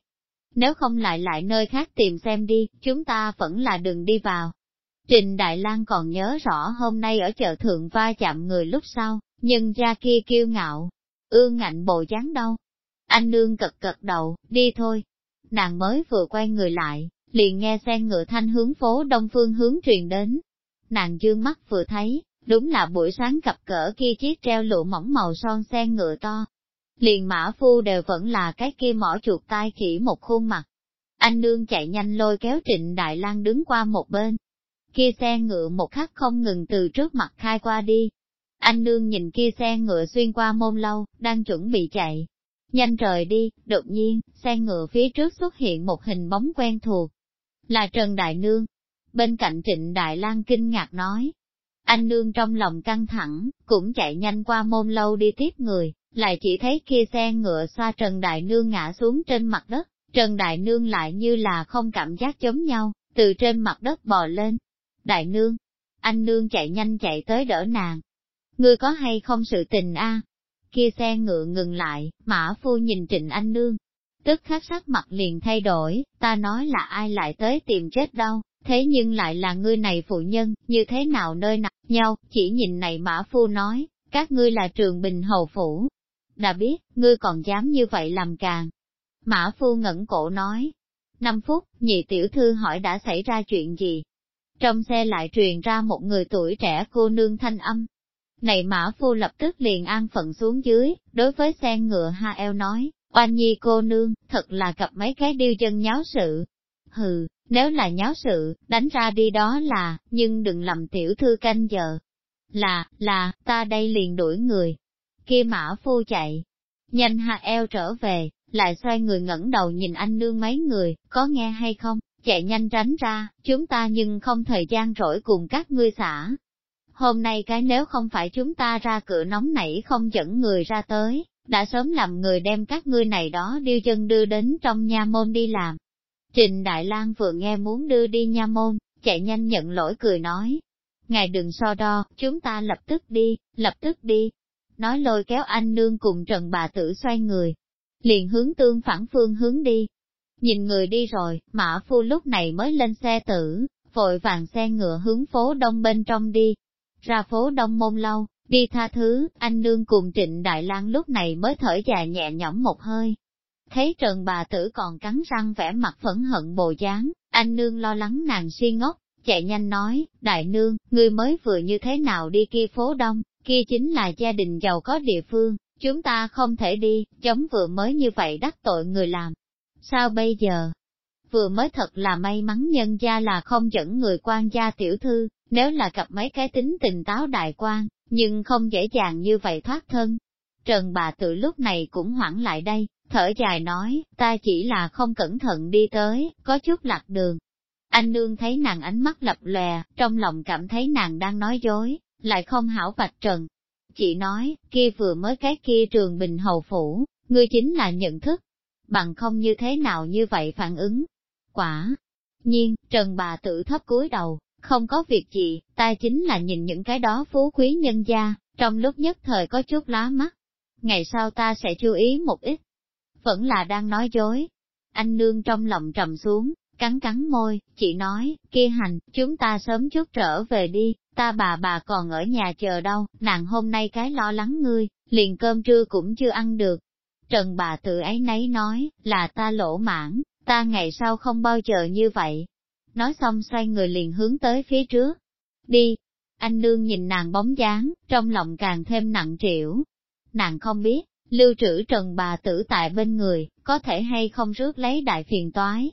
Nếu không lại lại nơi khác tìm xem đi, chúng ta vẫn là đừng đi vào. Trình Đại Lang còn nhớ rõ hôm nay ở chợ thượng va chạm người lúc sau, nhưng ra kia kiêu ngạo, ương ngạnh bộ dáng đâu. Anh nương cật cật đầu, đi thôi. Nàng mới vừa quay người lại, liền nghe xe ngựa thanh hướng phố đông phương hướng truyền đến. Nàng dương mắt vừa thấy, đúng là buổi sáng cặp cỡ kia chiếc treo lụa mỏng màu son xe ngựa to. liền mã phu đều vẫn là cái kia mỏ chuột tai khỉ một khuôn mặt. Anh nương chạy nhanh lôi kéo trịnh Đại lang đứng qua một bên. Kia xe ngựa một khắc không ngừng từ trước mặt khai qua đi. Anh nương nhìn kia xe ngựa xuyên qua môn lâu, đang chuẩn bị chạy. Nhanh rời đi, đột nhiên, xe ngựa phía trước xuất hiện một hình bóng quen thuộc. Là Trần Đại Nương. Bên cạnh Trịnh Đại lang kinh ngạc nói. Anh nương trong lòng căng thẳng, cũng chạy nhanh qua môn lâu đi tiếp người lại chỉ thấy kia xe ngựa xoa Trần Đại Nương ngã xuống trên mặt đất, Trần Đại Nương lại như là không cảm giác chống nhau, từ trên mặt đất bò lên. Đại Nương, anh Nương chạy nhanh chạy tới đỡ nàng. Ngươi có hay không sự tình a? Kia xe ngựa ngừng lại, mã phu nhìn trịnh anh Nương. Tức khắc sắc mặt liền thay đổi, ta nói là ai lại tới tìm chết đâu, thế nhưng lại là ngươi này phụ nhân, như thế nào nơi nào nhau, chỉ nhìn này mã phu nói, các ngươi là trường bình hầu phủ, đã biết, ngươi còn dám như vậy làm càng. Mã phu ngẩn cổ nói. Năm phút, nhị tiểu thư hỏi đã xảy ra chuyện gì? Trong xe lại truyền ra một người tuổi trẻ cô nương thanh âm. Này mã phu lập tức liền an phận xuống dưới, đối với xe ngựa ha eo nói, oanh nhi cô nương, thật là gặp mấy cái điêu chân nháo sự. Hừ, nếu là nháo sự, đánh ra đi đó là, nhưng đừng làm tiểu thư canh giờ. Là, là, ta đây liền đuổi người, kia mã phu chạy. Nhanh hạ eo trở về, lại xoay người ngẩng đầu nhìn anh nương mấy người, có nghe hay không, chạy nhanh tránh ra, chúng ta nhưng không thời gian rỗi cùng các ngươi xả. Hôm nay cái nếu không phải chúng ta ra cửa nóng nảy không dẫn người ra tới, đã sớm làm người đem các ngươi này đó điêu chân đưa đến trong nha môn đi làm. Trình Đại Lang vừa nghe muốn đưa đi nha môn, chạy nhanh nhận lỗi cười nói. Ngài đừng so đo, chúng ta lập tức đi, lập tức đi nói lôi kéo anh nương cùng trần bà tử xoay người, liền hướng tương phản phương hướng đi. Nhìn người đi rồi, mã phu lúc này mới lên xe tử, vội vàng xe ngựa hướng phố đông bên trong đi. Ra phố đông môn lâu, đi tha thứ, anh nương cùng trịnh Đại lang lúc này mới thở dài nhẹ nhõm một hơi. Thấy trần bà tử còn cắn răng vẻ mặt phẫn hận bồ dáng, anh nương lo lắng nàng si ngốc, chạy nhanh nói, đại nương, ngươi mới vừa như thế nào đi kia phố đông, kia chính là gia đình giàu có địa phương, chúng ta không thể đi, chống vừa mới như vậy đắc tội người làm. Sao bây giờ? Vừa mới thật là may mắn nhân gia là không dẫn người quan gia tiểu thư, nếu là gặp mấy cái tính tình táo đại quan, nhưng không dễ dàng như vậy thoát thân. Trần bà tự lúc này cũng hoảng lại đây, thở dài nói, ta chỉ là không cẩn thận đi tới, có chút lạc đường. Anh nương thấy nàng ánh mắt lập lòe, trong lòng cảm thấy nàng đang nói dối, lại không hảo vạch trần. Chị nói, kia vừa mới cái kia trường bình hầu phủ, ngươi chính là nhận thức, bằng không như thế nào như vậy phản ứng. Quả nhiên, trần bà tự thấp cúi đầu, không có việc gì, ta chính là nhìn những cái đó phú quý nhân gia, trong lúc nhất thời có chút lá mắt. Ngày sau ta sẽ chú ý một ít. Vẫn là đang nói dối. Anh nương trong lòng trầm xuống, cắn cắn môi, chị nói, kia hành, chúng ta sớm chút trở về đi, ta bà bà còn ở nhà chờ đâu, nàng hôm nay cái lo lắng ngươi, liền cơm trưa cũng chưa ăn được. Trần bà tự ấy nấy nói, là ta lỗ mãn, ta ngày sau không bao giờ như vậy. Nói xong xoay người liền hướng tới phía trước. Đi! Anh nương nhìn nàng bóng dáng, trong lòng càng thêm nặng trĩu. Nàng không biết, lưu trữ trần bà tử tại bên người, có thể hay không rước lấy đại phiền toái.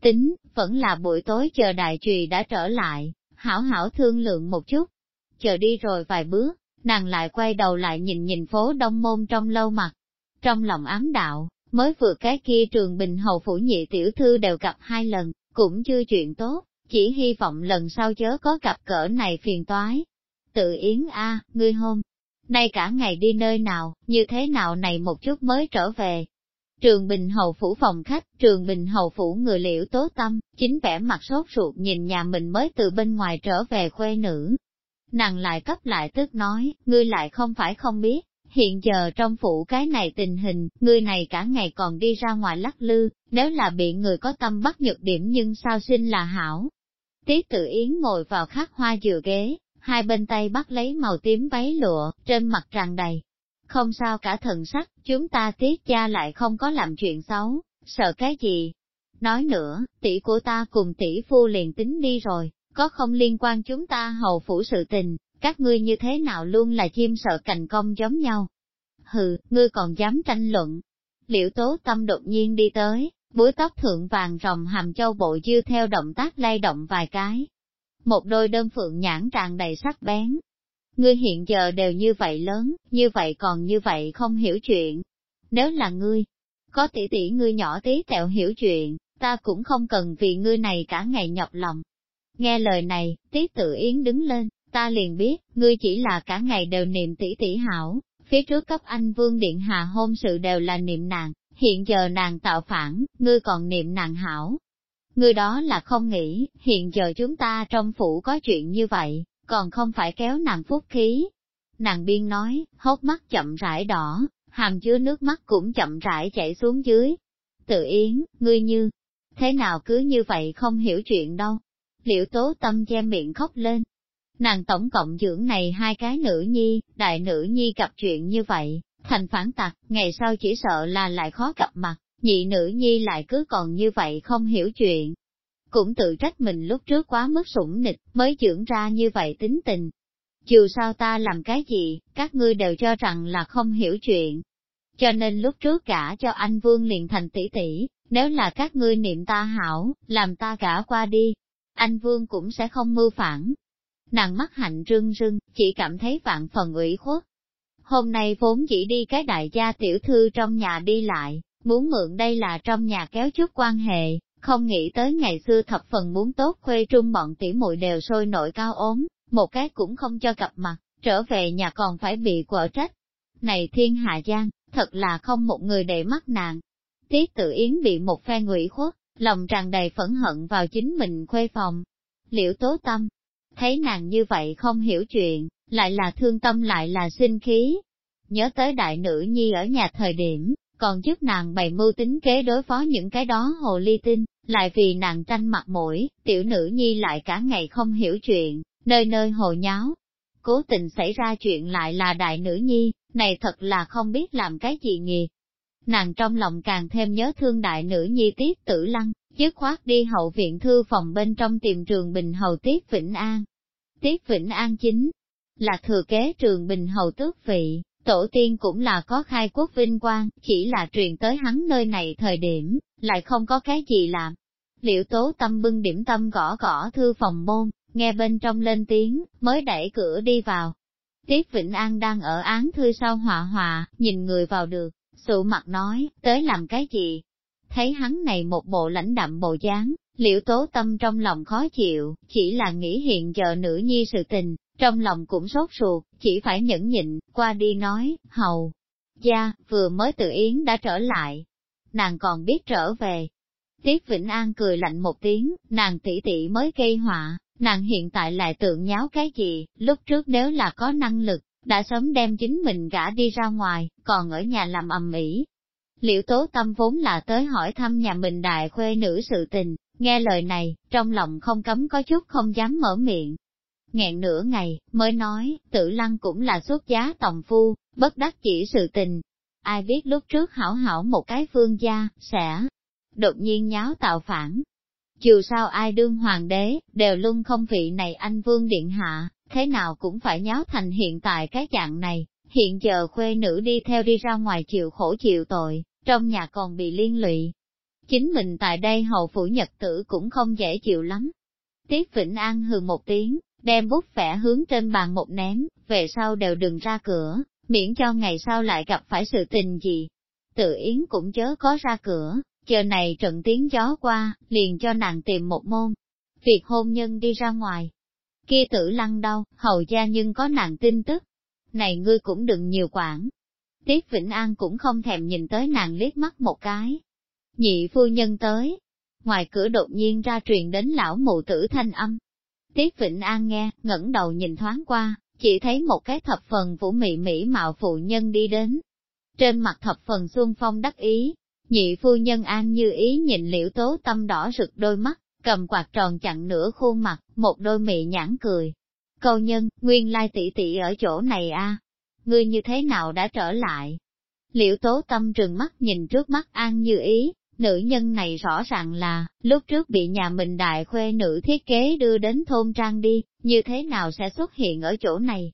Tính, vẫn là buổi tối chờ đại trùy đã trở lại, hảo hảo thương lượng một chút. Chờ đi rồi vài bước, nàng lại quay đầu lại nhìn nhìn phố đông môn trong lâu mặt. Trong lòng ám đạo, mới vừa cái kia trường bình hầu phủ nhị tiểu thư đều gặp hai lần, cũng chưa chuyện tốt, chỉ hy vọng lần sau chớ có gặp cỡ này phiền toái. Tự yến a, ngươi hôm nay cả ngày đi nơi nào, như thế nào này một chút mới trở về, Trường Bình Hầu Phủ phòng khách, Trường Bình Hầu Phủ người liễu tố tâm, chính vẻ mặt sốt ruột nhìn nhà mình mới từ bên ngoài trở về khuê nữ. Nàng lại cấp lại tức nói, ngươi lại không phải không biết, hiện giờ trong phủ cái này tình hình, người này cả ngày còn đi ra ngoài lắc lư, nếu là bị người có tâm bắt nhược điểm nhưng sao sinh là hảo. Tiết tự yến ngồi vào khắc hoa dừa ghế, hai bên tay bắt lấy màu tím váy lụa, trên mặt tràn đầy, không sao cả thần sắc, chúng ta tiết cha lại không có làm chuyện xấu, sợ cái gì. Nói nữa, tỷ của ta cùng tỷ phu liền tính đi rồi, có không liên quan chúng ta hầu phủ sự tình, các ngươi như thế nào luôn là chim sợ cành công giống nhau. hừ, ngươi còn dám tranh luận. Liễu tố tâm đột nhiên đi tới, búi tóc thượng vàng rồng hàm châu bộ dư theo động tác lay động vài cái. Một đôi đơn phượng nhãn tràn đầy sắc bén. Ngươi hiện giờ đều như vậy lớn, như vậy còn như vậy không hiểu chuyện. Nếu là ngươi, có tỷ tỷ ngươi nhỏ tí tẹo hiểu chuyện, ta cũng không cần vì ngươi này cả ngày nhọc lòng. Nghe lời này, tí tự yến đứng lên, ta liền biết, ngươi chỉ là cả ngày đều niệm tỷ tỷ hảo, phía trước cấp anh vương điện hạ hôn sự đều là niệm nàng, hiện giờ nàng tạo phản, ngươi còn niệm nàng hảo. Ngươi đó là không nghĩ, hiện giờ chúng ta trong phủ có chuyện như vậy, còn không phải kéo nàng phúc khí. Nàng biên nói, hốc mắt chậm rãi đỏ, hàm chứa nước mắt cũng chậm rãi chảy xuống dưới. Tự yến, ngươi như, thế nào cứ như vậy không hiểu chuyện đâu. Liễu tố tâm che miệng khóc lên. Nàng tổng cộng dưỡng này hai cái nữ nhi, đại nữ nhi gặp chuyện như vậy, thành phản tặc, ngày sau chỉ sợ là lại khó gặp mặt, nhị nữ nhi lại cứ còn như vậy không hiểu chuyện. Cũng tự trách mình lúc trước quá mức sủng nịch, mới dưỡng ra như vậy tính tình. Dù sao ta làm cái gì, các ngươi đều cho rằng là không hiểu chuyện. Cho nên lúc trước cả cho anh Vương liền thành tỷ tỷ, nếu là các ngươi niệm ta hảo, làm ta cả qua đi, anh Vương cũng sẽ không mưu phản. Nàng mắt hạnh rưng rưng, chỉ cảm thấy vạn phần ủy khuất. Hôm nay vốn chỉ đi cái đại gia tiểu thư trong nhà đi lại, muốn mượn đây là trong nhà kéo chút quan hệ, không nghĩ tới ngày xưa thập phần muốn tốt khuê trung bọn tỉ muội đều sôi nổi cao ốm, một cái cũng không cho gặp mặt, trở về nhà còn phải bị quở trách. Này thiên hạ giang, thật là không một người để mắt nàng. Tiết tự yến bị một phe ngụy khuất, lòng tràn đầy phẫn hận vào chính mình khuê phòng. Liễu tố tâm, thấy nàng như vậy không hiểu chuyện, lại là thương tâm lại là sinh khí. Nhớ tới đại nữ nhi ở nhà thời điểm, còn giúp nàng bày mưu tính kế đối phó những cái đó hồ ly tinh, lại vì nàng tranh mặt mũi, tiểu nữ nhi lại cả ngày không hiểu chuyện, nơi nơi hồ nháo. Cố tình xảy ra chuyện lại là đại nữ nhi, này thật là không biết làm cái gì nghiệt. Nàng trong lòng càng thêm nhớ thương đại nữ nhi tiết tử lăng, dứt khoát đi hậu viện thư phòng bên trong tìm trường bình hầu tiết Vĩnh An. Tiết Vĩnh An chính là thừa kế trường bình hầu tước vị, tổ tiên cũng là có khai quốc vinh quang, chỉ là truyền tới hắn nơi này thời điểm, lại không có cái gì làm. Liệu tố tâm bưng điểm tâm gõ gõ thư phòng môn, nghe bên trong lên tiếng, mới đẩy cửa đi vào. Tiết Vĩnh An đang ở án thư sau hòa hòa, nhìn người vào được, sụ mặt nói, tới làm cái gì? Thấy hắn này một bộ lãnh đạm bộ dáng, liễu tố tâm trong lòng khó chịu, chỉ là nghĩ hiện giờ nữ nhi sự tình, trong lòng cũng sốt ruột, chỉ phải nhẫn nhịn, qua đi nói, hầu, gia, vừa mới tự yến đã trở lại, nàng còn biết trở về. Tiết Vĩnh An cười lạnh một tiếng, nàng tỷ tỷ mới gây họa, nàng hiện tại lại tượng nháo cái gì, lúc trước nếu là có năng lực, đã sớm đem chính mình gã đi ra ngoài, còn ở nhà làm ầm ĩ. Liễu tố tâm vốn là tới hỏi thăm nhà mình đại khuê nữ sự tình, nghe lời này, trong lòng không cấm có chút không dám mở miệng. Nghẹn nửa ngày, mới nói, tử lăng cũng là xuất giá tòng phu, bất đắc chỉ sự tình. Ai biết lúc trước hảo hảo một cái phương gia, sẽ đột nhiên nháo tạo phản. Dù sao ai đương hoàng đế, đều luôn không vị này anh vương điện hạ, thế nào cũng phải nháo thành hiện tại cái dạng này, hiện giờ khuê nữ đi theo đi ra ngoài chịu khổ chịu tội, trong nhà còn bị liên lụy. Chính mình tại đây hầu phủ nhật tử cũng không dễ chịu lắm. Tiết Vĩnh An hừ một tiếng, đem bút vẽ hướng trên bàn một ném, về sau đều đừng ra cửa, miễn cho ngày sau lại gặp phải sự tình gì. Tự Yến cũng chớ có ra cửa, chờ này trận tiếng gió qua, liền cho nàng tìm một môn. Việc hôn nhân đi ra ngoài, kia tử lăng đâu, hầu gia nhưng có nàng tin tức. Này ngươi cũng đừng nhiều quản. Tiết Vĩnh An cũng không thèm nhìn tới nàng liếc mắt một cái. Nhị phu nhân tới. Ngoài cửa đột nhiên ra truyền đến lão mụ tử thanh âm. Tiết Vĩnh An nghe, ngẩng đầu nhìn thoáng qua, chỉ thấy một cái thập phần vũ mị mỹ mạo phụ nhân đi đến. Trên mặt thập phần xuân phong đắc ý, nhị phu nhân an như ý nhìn liễu tố tâm đỏ rực đôi mắt, cầm quạt tròn chặn nửa khuôn mặt, một đôi mị nhãn cười. Câu nhân, nguyên lai tỷ tỷ ở chỗ này a, ngươi như thế nào đã trở lại? Liễu tố tâm trừng mắt nhìn trước mắt an như ý, nữ nhân này rõ ràng là, lúc trước bị nhà mình đại khuê nữ thiết kế đưa đến thôn trang đi, như thế nào sẽ xuất hiện ở chỗ này?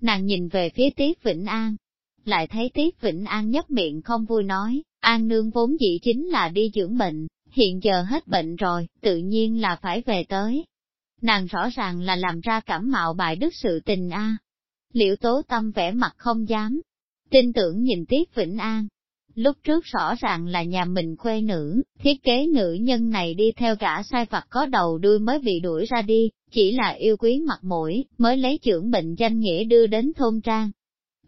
Nàng nhìn về phía Tiết Vĩnh An, lại thấy Tiết Vĩnh An nhấp miệng không vui nói, An nương vốn dĩ chính là đi dưỡng bệnh, hiện giờ hết bệnh rồi, tự nhiên là phải về tới. Nàng rõ ràng là làm ra cảm mạo bại đức sự tình a. Liễu tố tâm vẻ mặt không dám, tin tưởng nhìn Tiết Vĩnh An. Lúc trước rõ ràng là nhà mình khuê nữ, thiết kế nữ nhân này đi theo cả sai vặt có đầu đuôi mới bị đuổi ra đi, chỉ là yêu quý mặt mũi, mới lấy trưởng bệnh danh nghĩa đưa đến thôn trang.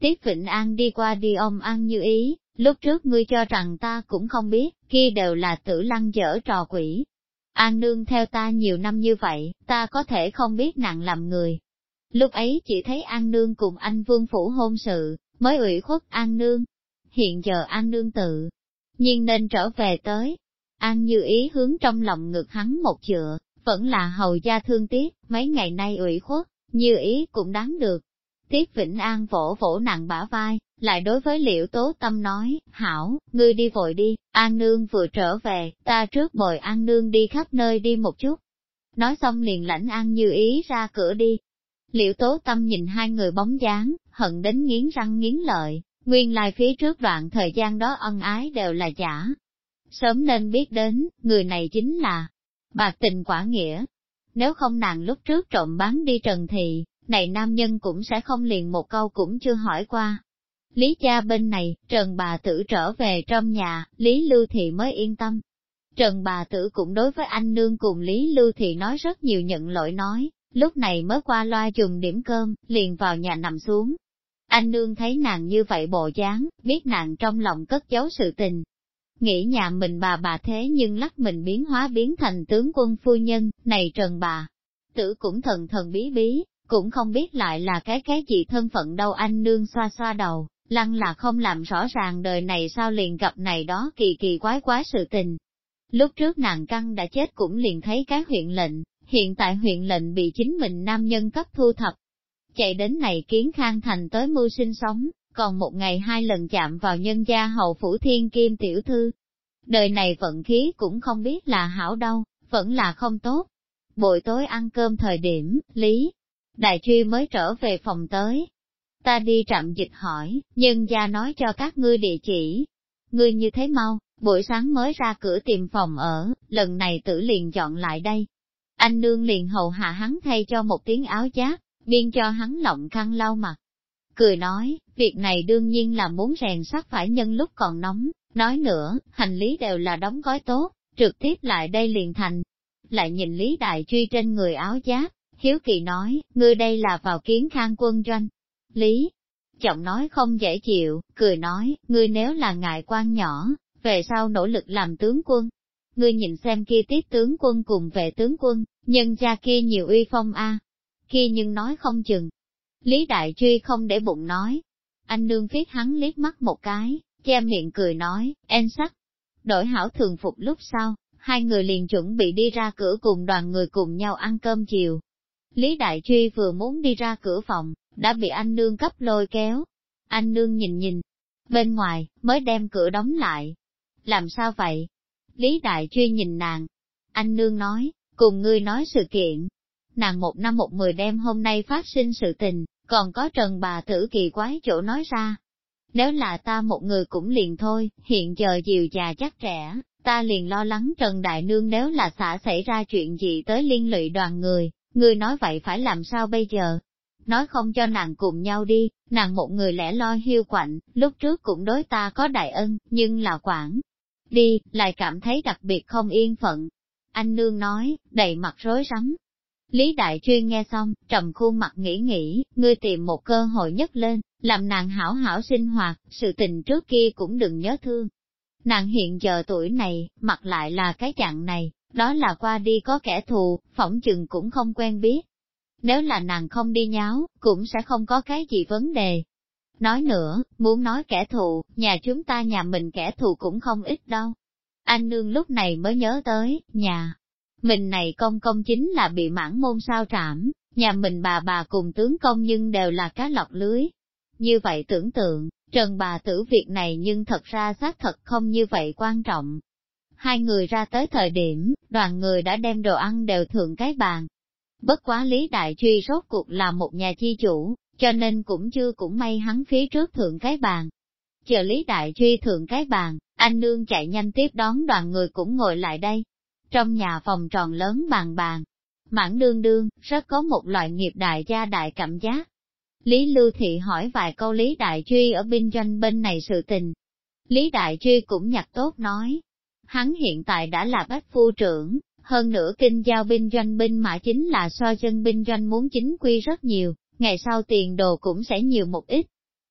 Tiết vịnh An đi qua đi ông ăn như ý, lúc trước ngươi cho rằng ta cũng không biết, kia đều là tử lăng dở trò quỷ. An nương theo ta nhiều năm như vậy, ta có thể không biết nặng làm người. Lúc ấy chỉ thấy An nương cùng anh vương phủ hôn sự, mới ủy khuất An nương. Hiện giờ An nương tự, nhiên nên trở về tới. An như ý hướng trong lòng ngực hắn một chữa, vẫn là hầu gia thương tiếc, mấy ngày nay ủy khuất, như ý cũng đáng được. Tiết Vĩnh An vỗ vỗ nặng bả vai, lại đối với liễu tố tâm nói, hảo, ngươi đi vội đi, An Nương vừa trở về, ta trước bồi An Nương đi khắp nơi đi một chút. Nói xong liền lãnh An như ý ra cửa đi. Liễu tố tâm nhìn hai người bóng dáng, hận đến nghiến răng nghiến lợi, nguyên lai phía trước đoạn thời gian đó ân ái đều là giả. Sớm nên biết đến, người này chính là bạc tình quả nghĩa. Nếu không nàng lúc trước trộm bán đi trần thị, này nam nhân cũng sẽ không liền một câu cũng chưa hỏi qua. Lý cha bên này, Trần bà tử trở về trong nhà, Lý Lưu Thị mới yên tâm. Trần bà tử cũng đối với anh nương cùng Lý Lưu Thị nói rất nhiều nhận lỗi nói, lúc này mới qua loa dùng điểm cơm, liền vào nhà nằm xuống. Anh nương thấy nàng như vậy bộ dáng, biết nàng trong lòng cất giấu sự tình. Nghĩ nhà mình bà bà thế nhưng lắc mình biến hóa biến thành tướng quân phu nhân, này trần bà. Tử cũng thần thần bí bí, cũng không biết lại là cái cái gì thân phận đâu anh nương xoa xoa đầu, lăng là không làm rõ ràng đời này sao liền gặp này đó kỳ kỳ quái quái sự tình. Lúc trước nàng căng đã chết cũng liền thấy cái huyện lệnh, hiện tại huyện lệnh bị chính mình nam nhân cấp thu thập. Chạy đến này kiến khang thành tới mưu sinh sống, còn một ngày hai lần chạm vào nhân gia hậu phủ thiên kim tiểu thư. Đời này vận khí cũng không biết là hảo đâu, vẫn là không tốt. Buổi tối ăn cơm thời điểm, Lý, Đại truy mới trở về phòng tới. Ta đi trạm dịch hỏi, nhân gia nói cho các ngươi địa chỉ. Ngươi như thế mau, buổi sáng mới ra cửa tìm phòng ở, lần này tử liền chọn lại đây. Anh nương liền hầu hạ hắn thay cho một tiếng áo giáp, biên cho hắn lộng khăn lau mặt. Cười nói, việc này đương nhiên là muốn rèn sắt phải nhân lúc còn nóng, nói nữa, hành lý đều là đóng gói tốt, trực tiếp lại đây liền thành. Lại nhìn Lý Đại Truy trên người áo giáp, Hiếu Kỳ nói, ngươi đây là vào kiến khang quân doanh. Lý, giọng nói không dễ chịu, cười nói, ngươi nếu là ngại quan nhỏ, về sau nỗ lực làm tướng quân. Ngươi nhìn xem kia tiết tướng quân cùng về tướng quân, nhân cha kia nhiều uy phong a Kia nhưng nói không chừng. Lý Đại Truy không để bụng nói. Anh nương viết hắn liếc mắt một cái, che miệng cười nói, em sắc. Đổi hảo thường phục lúc sau, hai người liền chuẩn bị đi ra cửa cùng đoàn người cùng nhau ăn cơm chiều. Lý Đại Truy vừa muốn đi ra cửa phòng, đã bị anh nương cấp lôi kéo. Anh nương nhìn nhìn, bên ngoài, mới đem cửa đóng lại. Làm sao vậy? Lý Đại Truy nhìn nàng. Anh nương nói, cùng ngươi nói sự kiện. Nàng một năm một mười đêm hôm nay phát sinh sự tình, còn có trần bà tử kỳ quái chỗ nói ra. Nếu là ta một người cũng liền thôi, hiện giờ dìu già chắc trẻ, ta liền lo lắng Trần Đại Nương nếu là xã xảy ra chuyện gì tới liên lụy đoàn người, người nói vậy phải làm sao bây giờ? Nói không cho nàng cùng nhau đi, nàng một người lẻ lo hiu quạnh, lúc trước cũng đối ta có đại ân, nhưng là quản. Đi, lại cảm thấy đặc biệt không yên phận. Anh nương nói, đầy mặt rối rắm. Lý Đại Chuyên nghe xong, trầm khuôn mặt nghĩ nghĩ, ngươi tìm một cơ hội nhất lên, làm nàng hảo hảo sinh hoạt, sự tình trước kia cũng đừng nhớ thương. Nàng hiện giờ tuổi này, mặc lại là cái dạng này, đó là qua đi có kẻ thù, phỏng chừng cũng không quen biết. Nếu là nàng không đi nháo, cũng sẽ không có cái gì vấn đề. Nói nữa, muốn nói kẻ thù, nhà chúng ta nhà mình kẻ thù cũng không ít đâu. Anh nương lúc này mới nhớ tới, nhà. Mình này công công chính là bị mãn môn sao trảm, nhà mình bà bà cùng tướng công nhưng đều là cá lọc lưới. Như vậy tưởng tượng, Trần bà tử việc này nhưng thật ra xác thật không như vậy quan trọng, Hai người ra tới thời điểm, đoàn người đã đem đồ ăn đều thượng cái bàn. Bất quá Lý Đại Truy rốt cuộc là một nhà chi chủ, cho nên cũng chưa cũng may hắn phía trước thượng cái bàn. Chờ Lý Đại Truy thượng cái bàn, anh nương chạy nhanh tiếp đón đoàn người cũng ngồi lại đây. Trong nhà phòng tròn lớn bàn bàn, mãn đương đương, rất có một loại nghiệp đại gia đại cảm giác. Lý Lưu Thị hỏi vài câu Lý Đại Truy ở binh doanh bên này sự tình. Lý Đại Truy cũng nhặt tốt nói, hắn hiện tại đã là bách phu trưởng, hơn nữa kinh giao binh doanh binh mà chính là so chân binh doanh muốn chính quy rất nhiều, ngày sau tiền đồ cũng sẽ nhiều một ít.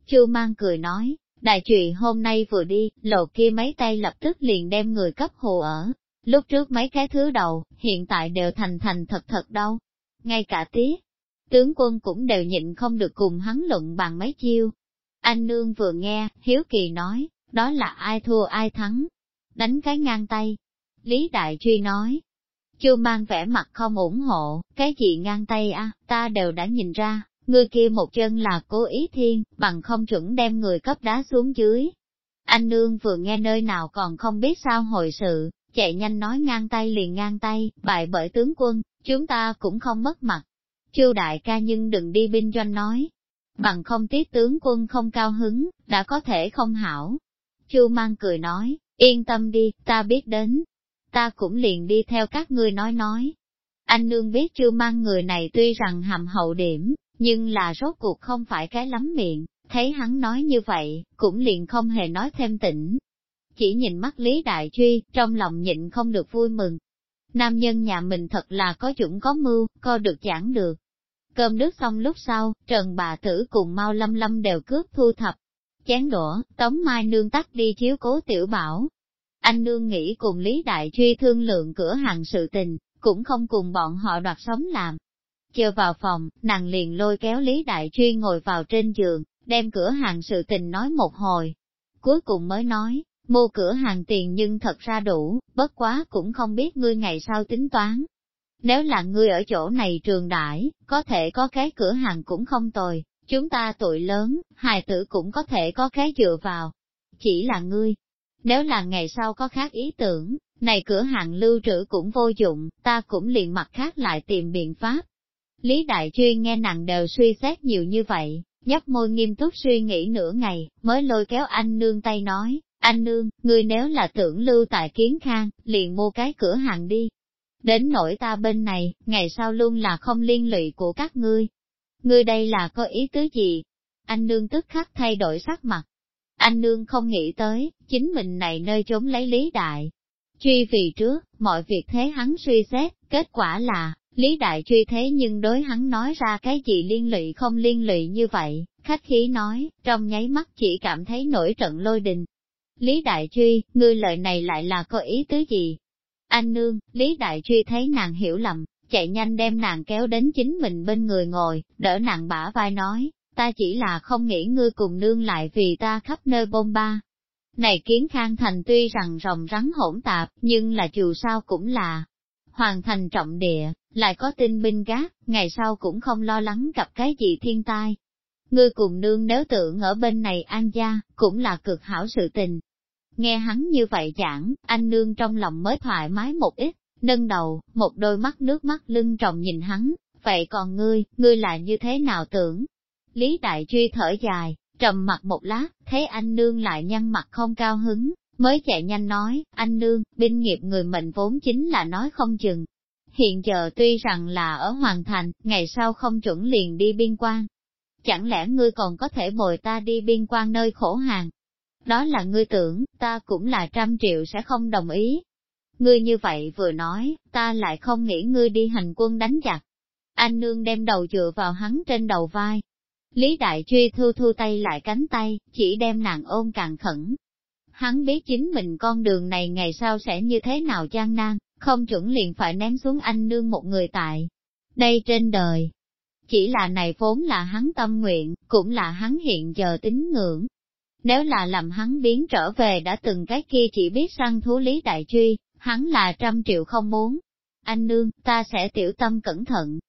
Chu mang cười nói, đại trụy hôm nay vừa đi, lộ kia mấy tay lập tức liền đem người cấp hồ ở. Lúc trước mấy cái thứ đầu, hiện tại đều thành thành thật thật đâu. Ngay cả tía, tướng quân cũng đều nhịn không được cùng hắn luận bằng mấy chiêu. Anh nương vừa nghe, hiếu kỳ nói, đó là ai thua ai thắng. Đánh cái ngang tay. Lý Đại Truy nói, chưa mang vẻ mặt không ủng hộ, cái gì ngang tay a, ta đều đã nhìn ra, người kia một chân là cố ý thiên, bằng không chuẩn đem người cấp đá xuống dưới. Anh nương vừa nghe nơi nào còn không biết sao hồi sự, chạy nhanh nói ngang tay liền ngang tay, bại bởi tướng quân, chúng ta cũng không mất mặt. Chu đại ca nhưng đừng đi binh doanh nói, bằng không tiết tướng quân không cao hứng, đã có thể không hảo. Chu mang cười nói, yên tâm đi, ta biết đến, ta cũng liền đi theo các ngươi nói nói. Anh nương biết chưa mang người này tuy rằng hầm hậu điểm, nhưng là rốt cuộc không phải cái lắm miệng, thấy hắn nói như vậy, cũng liền không hề nói thêm tỉnh. Chỉ nhìn mắt Lý Đại Truy, trong lòng nhịn không được vui mừng. Nam nhân nhà mình thật là có chuẩn có mưu, co được giảng được. Cơm nước xong lúc sau, Trần bà tử cùng Mau Lâm Lâm đều cướp thu thập. Chén đũa, Tống Mai nương tắt đi chiếu cố tiểu bảo, anh nương nghĩ cùng Lý Đại Truy thương lượng cửa hàng sự tình, cũng không cùng bọn họ đoạt sống làm. Chờ vào phòng, nàng liền lôi kéo Lý Đại Truy ngồi vào trên giường, đem cửa hàng sự tình nói một hồi. Cuối cùng mới nói, mua cửa hàng tiền nhưng thật ra đủ, bất quá cũng không biết ngươi ngày sau tính toán. Nếu là ngươi ở chỗ này trường đại, có thể có cái cửa hàng cũng không tồi, chúng ta tuổi lớn, hài tử cũng có thể có cái dựa vào. Chỉ là ngươi, nếu là ngày sau có khác ý tưởng, này cửa hàng lưu trữ cũng vô dụng, ta cũng liền mặt khác lại tìm biện pháp. Lý Đại Chuyên nghe nàng đều suy xét nhiều như vậy, nhấp môi nghiêm túc suy nghĩ nửa ngày, mới lôi kéo anh nương tay nói, anh nương, ngươi nếu là tưởng lưu tại kiến khang, liền mua cái cửa hàng đi. Đến nỗi ta bên này, ngày sau luôn là không liên lụy của các ngươi. Ngươi đây là có ý tứ gì? Anh nương tức khắc thay đổi sắc mặt, anh nương không nghĩ tới, chính mình này nơi trốn lấy lý đại. Truy vì trước, mọi việc thế hắn suy xét, kết quả là, lý đại truy thế nhưng đối hắn nói ra cái gì liên lụy không liên lụy như vậy, khách khí nói, trong nháy mắt chỉ cảm thấy nổi trận lôi đình. Lý đại truy, ngươi lời này lại là có ý tứ gì? Anh nương, Lý đại truy thấy nàng hiểu lầm, chạy nhanh đem nàng kéo đến chính mình bên người ngồi, đỡ nàng bả vai nói, ta chỉ là không nghĩ ngươi cùng nương lại vì ta khắp nơi bôn ba. Này kiến khang thành tuy rằng rồng rắn hỗn tạp, nhưng là dù sao cũng là hoàn thành trọng địa, lại có tinh binh gác, ngày sau cũng không lo lắng gặp cái gì thiên tai. Ngươi cùng nương nếu tưởng ở bên này an gia, cũng là cực hảo sự tình. Nghe hắn như vậy giảng, anh nương trong lòng mới thoải mái một ít, nâng đầu, một đôi mắt nước mắt lưng tròng nhìn hắn, vậy còn ngươi, ngươi là như thế nào tưởng? Lý Đại Truy thở dài, trầm mặt một lát, thấy anh nương lại nhăn mặt không cao hứng, mới chạy nhanh nói, anh nương, binh nghiệp người mệnh vốn chính là nói không chừng. Hiện giờ tuy rằng là ở Hoàng Thành, ngày sau không chuẩn liền đi biên quan. Chẳng lẽ ngươi còn có thể bồi ta đi biên quan nơi khổ hàng? Đó là ngươi tưởng, ta cũng là trăm triệu sẽ không đồng ý. Ngươi như vậy vừa nói, ta lại không nghĩ ngươi đi hành quân đánh giặc. Anh nương đem đầu dựa vào hắn trên đầu vai, Lý Đại Truy thu thu tay lại cánh tay, chỉ đem nàng ôm càng khẩn. Hắn biết chính mình con đường này ngày sau sẽ như thế nào gian nan, không chuẩn liền phải ném xuống anh nương một người tại. Đây trên đời, chỉ là này vốn là hắn tâm nguyện, cũng là hắn hiện giờ tính ngưỡng. Nếu là làm hắn biến trở về đã từng cái kia chỉ biết săn thú lý đại truy, hắn là trăm triệu không muốn. Anh nương, ta sẽ tiểu tâm cẩn thận.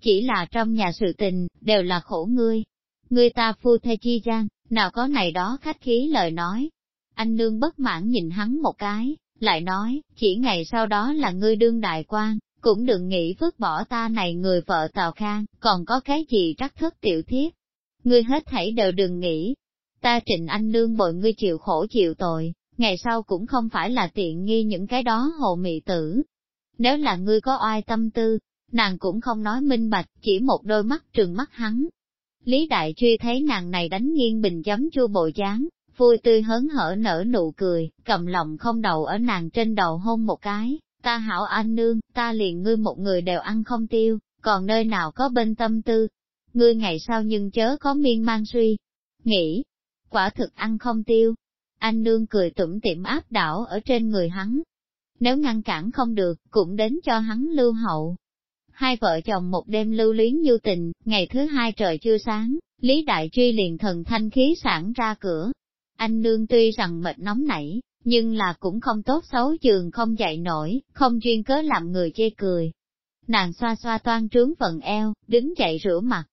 Chỉ là trong nhà sự tình, đều là khổ ngươi, ngươi ta phu thê chi gian, nào có này đó khách khí lời nói. Anh nương bất mãn nhìn hắn một cái, lại nói, chỉ ngày sau đó là ngươi đương đại quan, cũng đừng nghĩ vứt bỏ ta này người vợ Tào Khang, còn có cái gì trắc thức tiểu thiết. ngươi hết thảy đều đừng nghĩ. Ta trịnh anh nương bội ngươi chịu khổ chịu tội, ngày sau cũng không phải là tiện nghi những cái đó hồ mị tử. Nếu là ngươi có oai tâm tư, nàng cũng không nói minh bạch, chỉ một đôi mắt trừng mắt hắn. Lý Đại Truy thấy nàng này đánh nghiêng bình chấm chua bộ dáng, vui tươi hớn hở nở nụ cười, cầm lòng không đầu ở nàng trên đầu hôn một cái, ta hảo anh nương, ta liền ngươi một người đều ăn không tiêu, còn nơi nào có bên tâm tư. Ngươi ngày sau nhưng chớ có miên man suy, nghĩ, quả thực ăn không tiêu. Anh nương cười tủm tỉm áp đảo ở trên người hắn. Nếu ngăn cản không được, cũng đến cho hắn lưu hậu. Hai vợ chồng một đêm lưu luyến như tình, ngày thứ hai trời chưa sáng, Lý Đại Truy liền thần thanh khí sản ra cửa, anh nương tuy rằng mệt nóng nảy, nhưng là cũng không tốt xấu trường không dậy nổi, không chuyên cớ làm người chê cười. Nàng xoa xoa toan trướng vận eo, đứng dậy rửa mặt.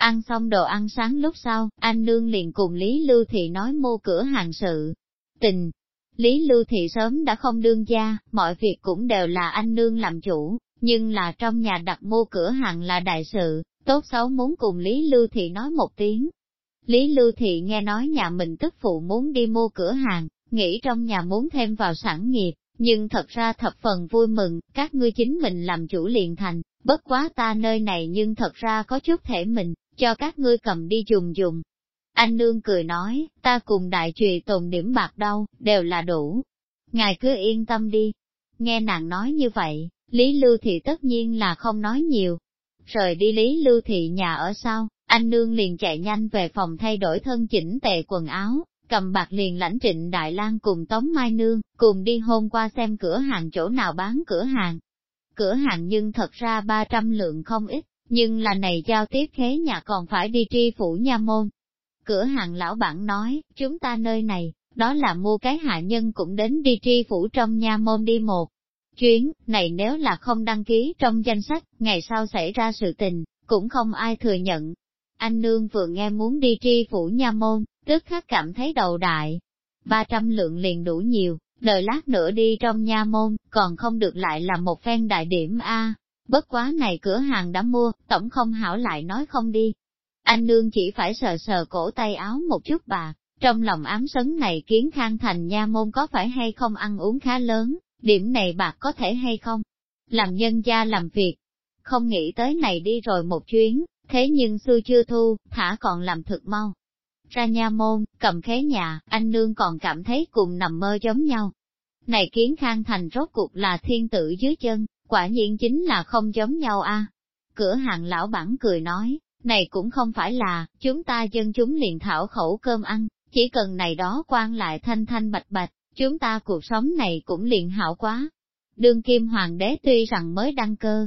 Ăn xong đồ ăn sáng lúc sau, anh nương liền cùng Lý Lưu Thị nói mua cửa hàng sự. Tình, Lý Lưu Thị sớm đã không đương gia, mọi việc cũng đều là anh nương làm chủ, nhưng là trong nhà đặt mua cửa hàng là đại sự, tốt xấu muốn cùng Lý Lưu Thị nói một tiếng, Lý Lưu Thị nghe nói nhà mình tức phụ muốn đi mua cửa hàng, nghĩ trong nhà muốn thêm vào sản nghiệp, nhưng thật ra thập phần vui mừng, các ngươi chính mình làm chủ liền thành, bất quá ta nơi này nhưng thật ra có chút thể mình, cho các ngươi cầm đi dùng dùng. Anh Nương cười nói, ta cùng đại trùy tồn điểm bạc đâu, đều là đủ. Ngài cứ yên tâm đi. Nghe nàng nói như vậy, Lý Lưu Thị tất nhiên là không nói nhiều. Rời đi Lý Lưu Thị nhà ở sau, anh nương liền chạy nhanh về phòng thay đổi thân chỉnh tề quần áo, cầm bạc liền lãnh trịnh Đại lang cùng Tống Mai Nương, cùng đi hôm qua xem cửa hàng chỗ nào bán cửa hàng. Cửa hàng nhưng thật ra 300 lượng không ít, nhưng là này giao tiếp khế nhà còn phải đi tri phủ nha môn. Cửa hàng lão bản nói, chúng ta nơi này, đó là mua cái hạ nhân cũng đến đi tri phủ trong nha môn đi một chuyến, này nếu là không đăng ký trong danh sách, ngày sau xảy ra sự tình, cũng không ai thừa nhận, anh nương vừa nghe muốn đi tri phủ nha môn, tức khắc cảm thấy đầu đại. 300 lượng liền đủ nhiều, đợi lát nữa đi trong nha môn, còn không được lại là một phen đại điểm A. Bất quá này cửa hàng đã mua, tổng không hảo lại nói không đi. Anh nương chỉ phải sờ sờ cổ tay áo một chút bạc, trong lòng ám sấn này kiến khang thành nha môn có phải hay không ăn uống khá lớn, điểm này bạc có thể hay không? Làm nhân gia làm việc, không nghĩ tới này đi rồi một chuyến, Thế nhưng xưa chưa thu, thả còn làm thực mau. Ra nha môn, cầm khế nhà, anh nương còn cảm thấy cùng nằm mơ giống nhau. Này kiến khang thành rốt cuộc là thiên tử dưới chân, quả nhiên chính là không giống nhau a. Cửa hàng lão bản cười nói, này cũng không phải là, chúng ta dân chúng liền thảo khẩu cơm ăn, chỉ cần này đó quan lại thanh thanh bạch bạch, chúng ta cuộc sống này cũng liền hảo quá. Đương kim hoàng đế tuy rằng mới đăng cơ,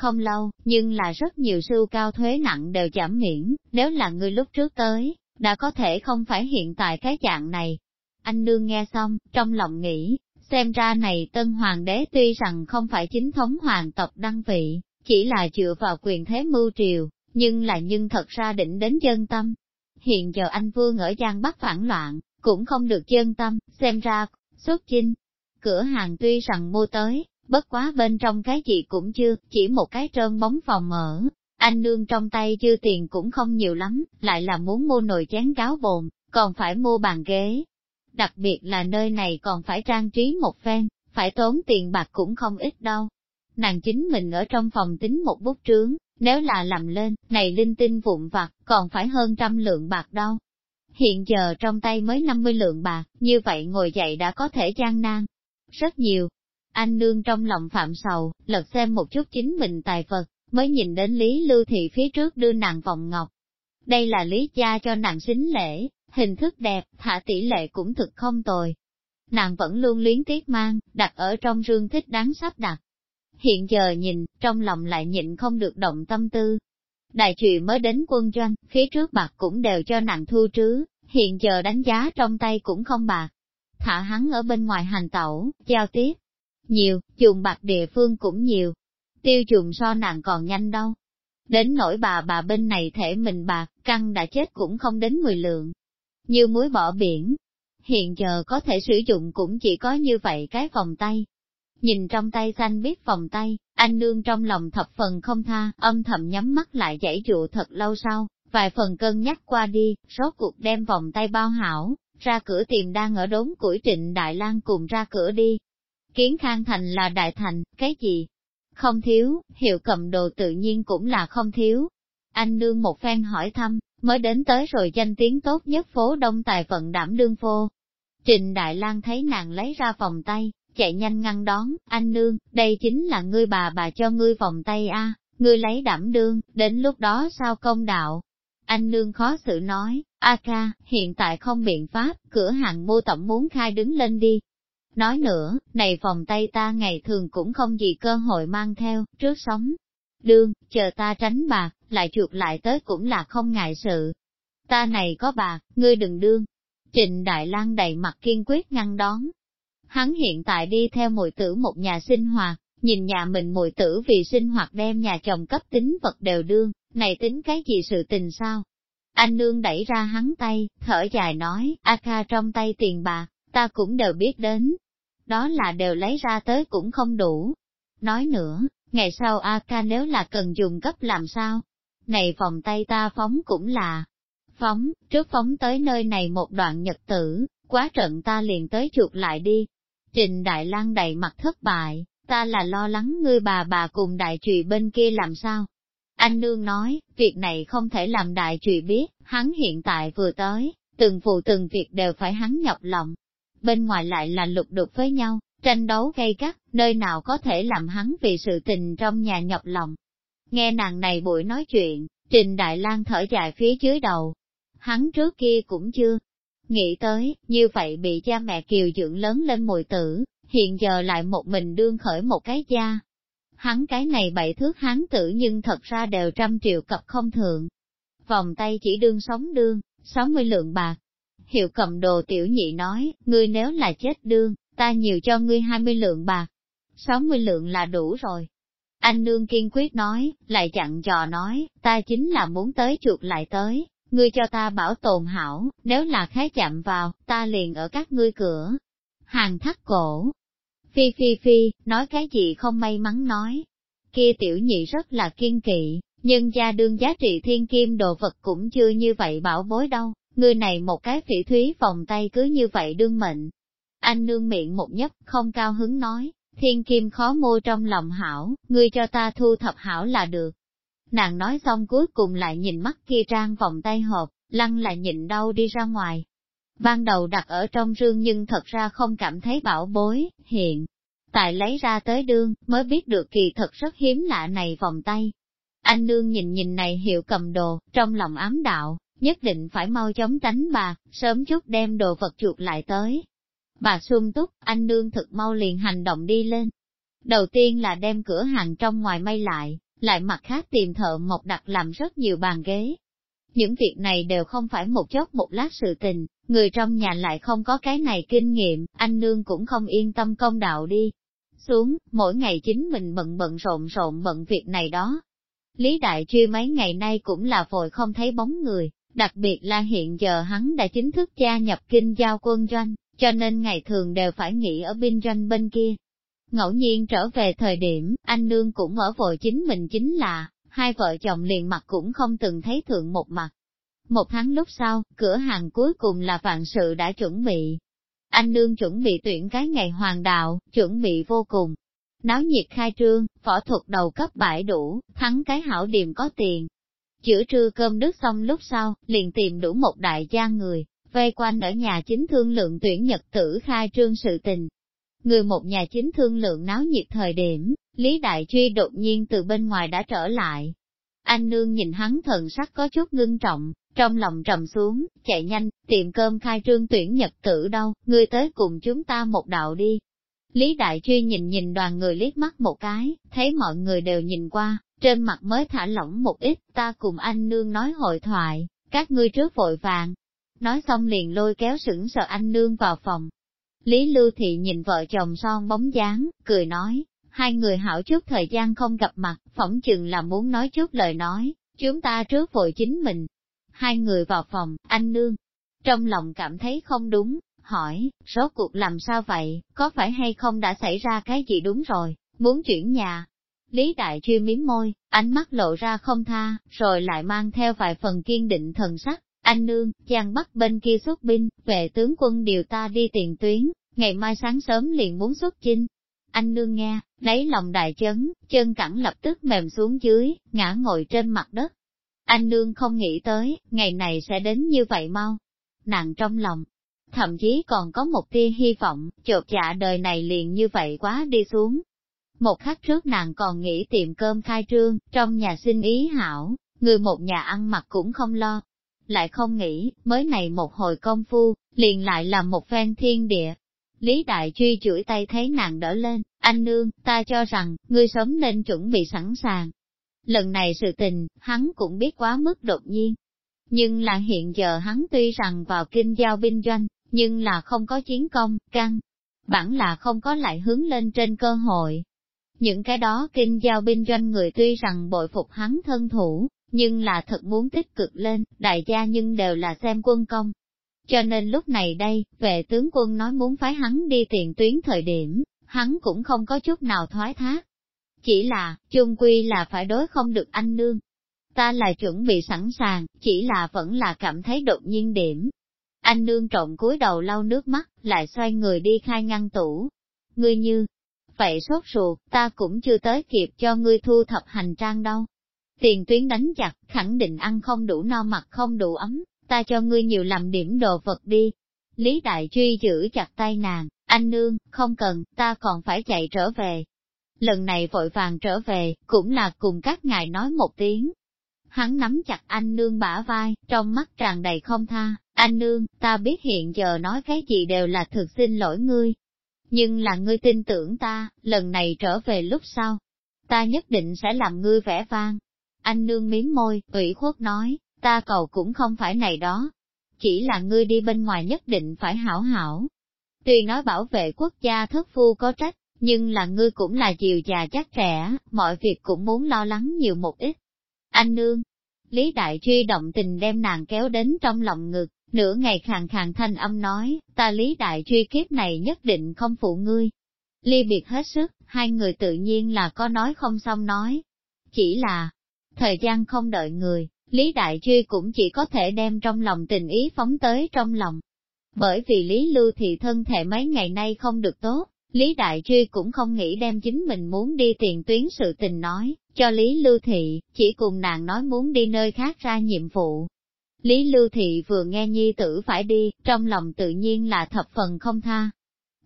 không lâu, nhưng là rất nhiều sưu cao thuế nặng đều giảm miễn, nếu là người lúc trước tới, đã có thể không phải hiện tại cái dạng này. Anh nương nghe xong, trong lòng nghĩ, xem ra này tân hoàng đế tuy rằng không phải chính thống hoàng tộc đăng vị, chỉ là dựa vào quyền thế mưu triều, nhưng là nhưng thật ra định đến dân tâm. Hiện giờ anh vương ở Giang Bắc phản loạn, cũng không được dân tâm, xem ra, xuất chinh. Cửa hàng tuy rằng mua tới, bất quá bên trong cái gì cũng chưa, chỉ một cái trơn bóng phòng mở. Anh nương trong tay chưa tiền cũng không nhiều lắm, lại là muốn mua nồi chén cáo bồn, còn phải mua bàn ghế. Đặc biệt là nơi này còn phải trang trí một phen, phải tốn tiền bạc cũng không ít đâu. Nàng chính mình ở trong phòng tính một bút trướng, nếu là làm lên, này linh tinh vụn vặt, còn phải hơn trăm lượng bạc đâu. Hiện giờ trong tay mới 50 lượng bạc, như vậy ngồi dậy đã có thể gian nan. Rất nhiều, anh nương trong lòng phạm sầu, lật xem một chút chính mình tài vật, mới nhìn đến Lý Lưu Thị phía trước đưa nàng vòng ngọc. Đây là Lý cha cho nàng xính lễ, hình thức đẹp, thả tỷ lệ cũng thực không tồi. Nàng vẫn luôn luyến tiếc mang, đặt ở trong rương thích đáng sắp đặt. Hiện giờ nhìn, trong lòng lại nhịn không được động tâm tư. Đại trùy mới đến quân doanh, phía trước bạc cũng đều cho nàng thu trứ, hiện giờ đánh giá trong tay cũng không bạc. Thả hắn ở bên ngoài hành tẩu, giao tiếp, nhiều, dùng bạc địa phương cũng nhiều. Tiêu dùng so nàng còn nhanh đâu. Đến nỗi bà bà bên này thể mình bạc, căng đã chết cũng không đến 10 lượng. Như muối bỏ biển. Hiện giờ có thể sử dụng cũng chỉ có như vậy cái vòng tay. Nhìn trong tay xanh biết vòng tay, anh nương trong lòng thập phần không tha, âm thầm nhắm mắt lại giải dụ thật lâu sau, vài phần cân nhắc qua đi, rốt cuộc đem vòng tay bao hảo, ra cửa tìm đang ở đốn củi trịnh Đại lang cùng ra cửa đi. Kiến Khang Thành là đại thành, cái gì? Không thiếu, hiệu cầm đồ tự nhiên cũng là không thiếu. Anh nương một phen hỏi thăm, mới đến tới rồi danh tiếng tốt nhất phố đông tài vận đảm đương phô. Trình Đại lang thấy nàng lấy ra vòng tay, chạy nhanh ngăn đón, anh nương, đây chính là ngươi bà bà cho ngươi vòng tay a, ngươi lấy đảm đương, đến lúc đó sao công đạo. Anh nương khó xử nói, a ca, hiện tại không biện pháp, cửa hàng mua tổng muốn khai đứng lên đi. Nói nữa, này vòng tay ta ngày thường cũng không gì cơ hội mang theo, trước sống. Đương, chờ ta tránh bạc, lại chuột lại tới cũng là không ngại sự. Ta này có bạc, ngươi đừng đương. Trịnh Đại lang đầy mặt kiên quyết ngăn đón, Hắn hiện tại đi theo mùi tử một nhà sinh hoạt, nhìn nhà mình mùi tử vì sinh hoạt đem nhà chồng cấp tính vật đều đương, này tính cái gì sự tình sao? Anh nương đẩy ra hắn tay, thở dài nói, A Kha trong tay tiền bạc, ta cũng đều biết đến. Đó là đều lấy ra tới cũng không đủ. Nói nữa, ngày sau A ca nếu là cần dùng cấp làm sao? Này vòng tay ta phóng cũng là phóng, trước phóng tới nơi này một đoạn nhật tử, quá trận ta liền tới chuột lại đi, Trình Đại Lang đầy mặt thất bại, ta là lo lắng ngươi bà bà cùng đại trùy bên kia làm sao. Anh Nương nói, việc này không thể làm đại trùy biết, hắn hiện tại vừa tới, từng vụ từng việc đều phải hắn nhọc lòng. Bên ngoài lại là lục đục với nhau, tranh đấu gay gắt, nơi nào có thể làm hắn vì sự tình trong nhà nhọc lòng. Nghe nàng này buổi nói chuyện, Trình Đại Lang thở dài phía dưới đầu. Hắn trước kia cũng chưa Nghĩ tới, như vậy bị cha mẹ kiều dưỡng lớn lên mùi tử, hiện giờ lại một mình đương khởi một cái gia. Hắn cái này bảy thước hắn tử nhưng thật ra đều trăm triệu cặp không thượng. Vòng tay chỉ đương sống đương, sáu mươi lượng bạc. Hiệu cầm đồ tiểu nhị nói, ngươi nếu là chết đương, ta nhiều cho ngươi hai mươi lượng bạc. sáu mươi lượng là đủ rồi. Anh nương kiên quyết nói, lại chặn trò nói, ta chính là muốn tới chuột lại tới, ngươi cho ta bảo tồn hảo, nếu là khái chạm vào, ta liền ở các ngươi cửa. Hàng thắt cổ. Phi phi phi, nói cái gì không may mắn nói. Kia tiểu nhị rất là kiên kỵ, nhưng gia đương giá trị thiên kim đồ vật cũng chưa như vậy bảo bối đâu, người này một cái phỉ thúy vòng tay cứ như vậy đương mệnh. Anh nương miệng một nhấp, không cao hứng nói, thiên kim khó mua trong lòng hảo, ngươi cho ta thu thập hảo là được. Nàng nói xong cuối cùng lại nhìn mắt kia trang vòng tay hộp, lăng lại nhịn đau đi ra ngoài. Ban đầu đặt ở trong rương nhưng thật ra không cảm thấy bảo bối, hiện. Tại lấy ra tới đương, mới biết được kỳ thật rất hiếm lạ này vòng tay. Anh nương nhìn nhìn này hiệu cầm đồ, trong lòng ám đạo, nhất định phải mau chóng tránh bà, sớm chút đem đồ vật chuột lại tới. Bà sung túc, anh nương thực mau liền hành động đi lên. Đầu tiên là đem cửa hàng trong ngoài may lại, lại mặt khác tìm thợ mộc đặt làm rất nhiều bàn ghế. Những việc này đều không phải một chốc một lát sự tình, người trong nhà lại không có cái này kinh nghiệm, anh nương cũng không yên tâm công đạo đi. Xuống, mỗi ngày chính mình bận bận rộn rộn bận việc này đó. Lý Đại Truy mấy ngày nay cũng là vội không thấy bóng người, đặc biệt là hiện giờ hắn đã chính thức gia nhập kinh giao quân doanh, cho nên ngày thường đều phải nghỉ ở binh doanh bên kia, Ngẫu nhiên trở về thời điểm, anh nương cũng ở vội chính mình chính là, hai vợ chồng liền mặt cũng không từng thấy thượng một mặt. Một tháng lúc sau, cửa hàng cuối cùng là vạn sự đã chuẩn bị. Anh nương chuẩn bị tuyển cái ngày hoàng đạo, chuẩn bị vô cùng. Náo nhiệt khai trương, võ thuật đầu cấp bãi đủ, thắng cái hảo điểm có tiền. Chữa trưa cơm nước xong lúc sau, liền tìm đủ một đại gia người, vây quanh ở nhà chính thương lượng tuyển nhật tử khai trương sự tình, Người một nhà chính thương lượng náo nhiệt thời điểm, Lý Đại Truy đột nhiên từ bên ngoài đã trở lại. Anh nương nhìn hắn thần sắc có chút ngưng trọng, trong lòng trầm xuống, chạy nhanh, tiệm cơm khai trương tuyển nhật tử đâu, ngươi tới cùng chúng ta một đạo đi. Lý Đại Truy nhìn nhìn đoàn người liếc mắt một cái, thấy mọi người đều nhìn qua, trên mặt mới thả lỏng một ít, ta cùng anh nương nói hội thoại, các ngươi trước vội vàng. Nói xong liền lôi kéo sững sợ anh nương vào phòng, Lý Lưu Thị nhìn vợ chồng son bóng dáng, cười nói, hai người hảo chút thời gian không gặp mặt, phỏng chừng là muốn nói chút lời nói, chúng ta trước vội chính mình. Hai người vào phòng, anh nương, trong lòng cảm thấy không đúng, hỏi, rốt cuộc làm sao vậy, có phải hay không đã xảy ra cái gì đúng rồi, muốn chuyển nhà. Lý Đại Truy miếm môi, ánh mắt lộ ra không tha, rồi lại mang theo vài phần kiên định thần sắc. Anh nương, chàng bắt bên kia xuất binh, vệ tướng quân điều ta đi tiền tuyến, ngày mai sáng sớm liền muốn xuất chinh. Anh nương nghe, lấy lòng đại chấn, chân cẳng lập tức mềm xuống dưới, ngã ngồi trên mặt đất. Anh nương không nghĩ tới, ngày này sẽ đến như vậy mau. Nàng trong lòng, thậm chí còn có một tia hy vọng, chột dạ đời này liền như vậy quá đi xuống. Một khắc trước nàng còn nghĩ tiệm cơm khai trương, trong nhà xin ý hảo, người một nhà ăn mặc cũng không lo. Lại không nghĩ, mới này một hồi công phu, liền lại làm một phen thiên địa. Lý Đại Truy chửi tay thấy nàng đỡ lên, anh nương, ta cho rằng, ngươi sớm nên chuẩn bị sẵn sàng. Lần này sự tình, hắn cũng biết quá mức đột nhiên. Nhưng là hiện giờ hắn tuy rằng vào kinh giao binh doanh, nhưng là không có chiến công, căng. Bản là không có lại hướng lên trên cơ hội. Những cái đó kinh giao binh doanh người tuy rằng bội phục hắn thân thủ, nhưng là thật muốn tích cực lên, đại gia nhưng đều là xem quân công. Cho nên lúc này đây, vệ tướng quân nói muốn phái hắn đi tiền tuyến thời điểm, hắn cũng không có chút nào thoái thác. Chỉ là, chung quy là phải đối không được anh nương. Ta là chuẩn bị sẵn sàng, chỉ là vẫn là cảm thấy đột nhiên điểm, anh nương trộn cúi đầu lau nước mắt, lại xoay người đi khai ngăn tủ. Ngươi như, vậy sốt ruột, ta cũng chưa tới kịp cho ngươi thu thập hành trang đâu. Tiền tuyến đánh chặt, khẳng định ăn không đủ no mặt không đủ ấm, ta cho ngươi nhiều làm điểm đồ vật đi. Lý Đại Truy giữ chặt tay nàng, anh nương, không cần, ta còn phải chạy trở về. Lần này vội vàng trở về, cũng là cùng các ngài nói một tiếng. Hắn nắm chặt anh nương bả vai, trong mắt tràn đầy không tha, anh nương, ta biết hiện giờ nói cái gì đều là thực xin lỗi ngươi. Nhưng là ngươi tin tưởng ta, lần này trở về lúc sau. Ta nhất định sẽ làm ngươi vẻ vang. Anh nương miếm môi, ủy khuất nói, ta cầu cũng không phải này đó. Chỉ là ngươi đi bên ngoài nhất định phải hảo hảo. Tuy nói bảo vệ quốc gia thất phu có trách, nhưng là ngươi cũng là chiều già chắc trẻ, mọi việc cũng muốn lo lắng nhiều một ít. Anh nương, Lý Đại Truy động tình đem nàng kéo đến trong lòng ngực, Nửa ngày khàn khàn thanh âm nói, ta lý đại truy kiếp này nhất định không phụ ngươi. Ly biệt hết sức, hai người tự nhiên là có nói không xong nói. Chỉ là, thời gian không đợi người, Lý Đại Truy cũng chỉ có thể đem trong lòng tình ý phóng tới trong lòng. Bởi vì Lý Lưu Thị thân thể mấy ngày nay không được tốt, Lý Đại Truy cũng không nghĩ đem chính mình muốn đi tiền tuyến sự tình nói, cho Lý Lưu Thị, chỉ cùng nàng nói muốn đi nơi khác ra nhiệm vụ, Lý Lưu Thị vừa nghe nhi tử phải đi, trong lòng tự nhiên là thập phần không tha.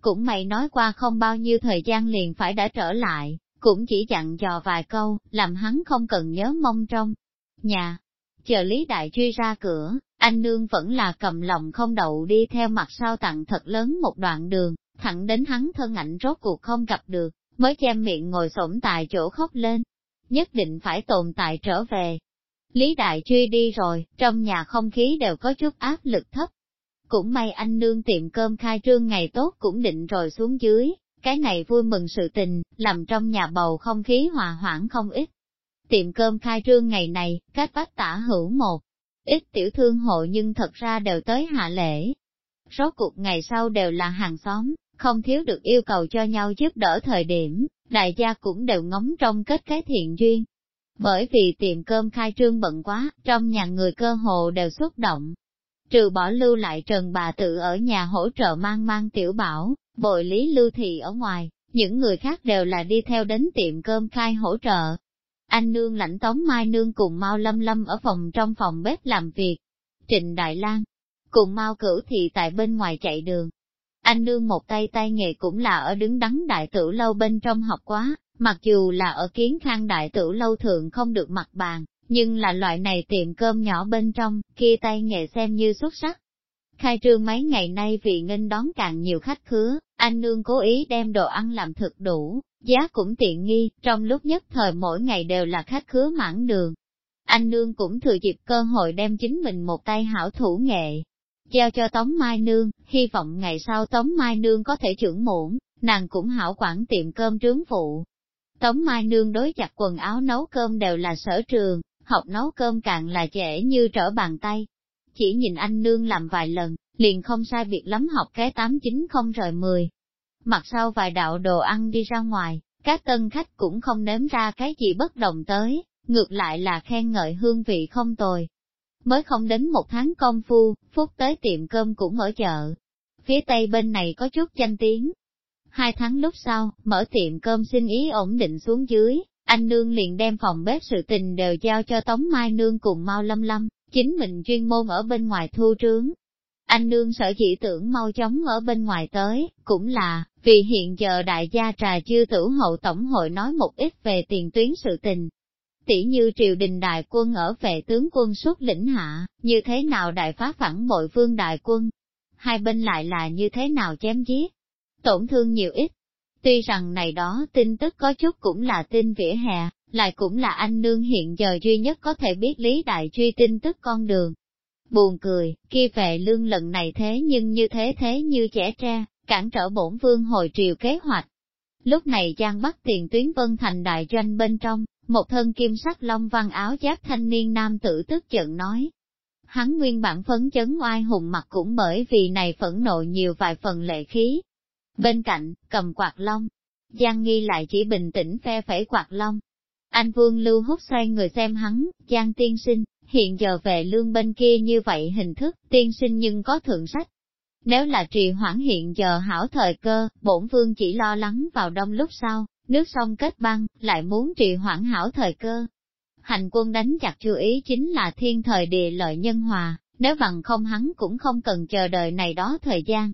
Cũng mày nói qua không bao nhiêu thời gian liền phải đã trở lại, cũng chỉ dặn dò vài câu, làm hắn không cần nhớ mong trong nhà. Chờ Lý Đại Truy ra cửa, anh nương vẫn là cầm lòng không đậu đi theo mặt sau tặng thật lớn một đoạn đường, thẳng đến hắn thân ảnh rốt cuộc không gặp được, mới che miệng ngồi xổm tại chỗ khóc lên. Nhất định phải tồn tại trở về, Lý Đại Truy đi rồi, trong nhà không khí đều có chút áp lực thấp. Cũng may anh nương tiệm cơm khai trương ngày tốt cũng định rồi xuống dưới, cái này vui mừng sự tình, làm trong nhà bầu không khí hòa hoãn không ít. Tiệm cơm khai trương ngày này, các bác tả hữu một, ít tiểu thương hộ nhưng thật ra đều tới hạ lễ. Số cuộc ngày sau đều là hàng xóm, không thiếu được yêu cầu cho nhau giúp đỡ thời điểm, đại gia cũng đều ngóng trong kết cái thiện duyên, bởi vì tiệm cơm khai trương bận quá, trong nhà người cơ hồ đều xúc động. Trừ bỏ lưu lại trần bà tự ở nhà hỗ trợ mang mang tiểu bảo, bội lý lưu thị ở ngoài, những người khác đều là đi theo đến tiệm cơm khai hỗ trợ. Anh nương lãnh tống mai nương cùng mau lâm lâm ở phòng trong phòng bếp làm việc. Trịnh Đại lang cùng mau cửu thị tại bên ngoài chạy đường. Anh nương một tay tay nghề cũng là ở đứng đắn đại tử lâu bên trong học quá, Mặc dù là ở kiến khang đại tử lâu thượng không được mặt bàn, nhưng là loại này tiệm cơm nhỏ bên trong, kia tay nghề xem như xuất sắc. Khai trương mấy ngày nay vì nghênh đón càng nhiều khách khứa, anh nương cố ý đem đồ ăn làm thực đủ, giá cũng tiện nghi, trong lúc nhất thời mỗi ngày đều là khách khứa mãn đường. Anh nương cũng thừa dịp cơ hội đem chính mình một tay hảo thủ nghệ, giao cho Tống Mai Nương, hy vọng ngày sau Tống Mai Nương có thể trưởng muộn, nàng cũng hảo quản tiệm cơm trướng phụ, Tống Mai Nương đối chặt quần áo nấu cơm đều là sở trường, học nấu cơm càng là dễ như trở bàn tay. Chỉ nhìn anh Nương làm vài lần, liền không sai việc lắm học cái tám chín không rời mười. Mặt sau vài đạo đồ ăn đi ra ngoài, các tân khách cũng không nếm ra cái gì bất đồng tới, ngược lại là khen ngợi hương vị không tồi. Mới không đến một tháng công phu, Phúc tới tiệm cơm cũng ở chợ. Phía tây bên này có chút danh tiếng. Hai tháng lúc sau, mở tiệm cơm xin ý ổn định xuống dưới, anh Nương liền đem phòng bếp sự tình đều giao cho Tống Mai Nương cùng Mao Lâm Lâm, chính mình chuyên môn ở bên ngoài thu trướng. Anh Nương sở chỉ tưởng mau chóng ở bên ngoài tới, cũng là, vì hiện giờ đại gia trà chư tử hậu tổng hội nói một ít về tiền tuyến sự tình. Tỷ như triều đình đại quân ở vệ tướng quân xuất lĩnh hạ, như thế nào đại phá phản bội vương đại quân, hai bên lại là như thế nào chém giết, tổn thương nhiều ít, Tuy rằng này đó tin tức có chút cũng là tin vỉa hè, lại cũng là anh nương hiện giờ duy nhất có thể biết lý đại truy tin tức con đường. Buồn cười, kia về lương lần này thế nhưng như thế thế như trẻ tre, cản trở bổn vương hồi triều kế hoạch. Lúc này Giang Bắc tiền tuyến vân thành đại doanh bên trong, một thân kim sắc long văn áo giáp thanh niên nam tử tức giận nói. Hắn nguyên bản phấn chấn oai hùng mặt cũng bởi vì này phẫn nộ nhiều vài phần lệ khí, Bên cạnh, cầm quạt long Giang Nghi lại chỉ bình tĩnh phe phẩy quạt long anh Vương Lưu hút xoay người xem hắn, Giang tiên sinh, hiện giờ về lương bên kia như vậy hình thức, tiên sinh nhưng có thượng sách. Nếu là trì hoãn hiện giờ hảo thời cơ, bổn vương chỉ lo lắng vào đông lúc sau, nước sông kết băng, lại muốn trì hoãn hảo thời cơ. Hành quân đánh chặt chú ý chính là thiên thời địa lợi nhân hòa, nếu bằng không hắn cũng không cần chờ đợi này đó thời gian,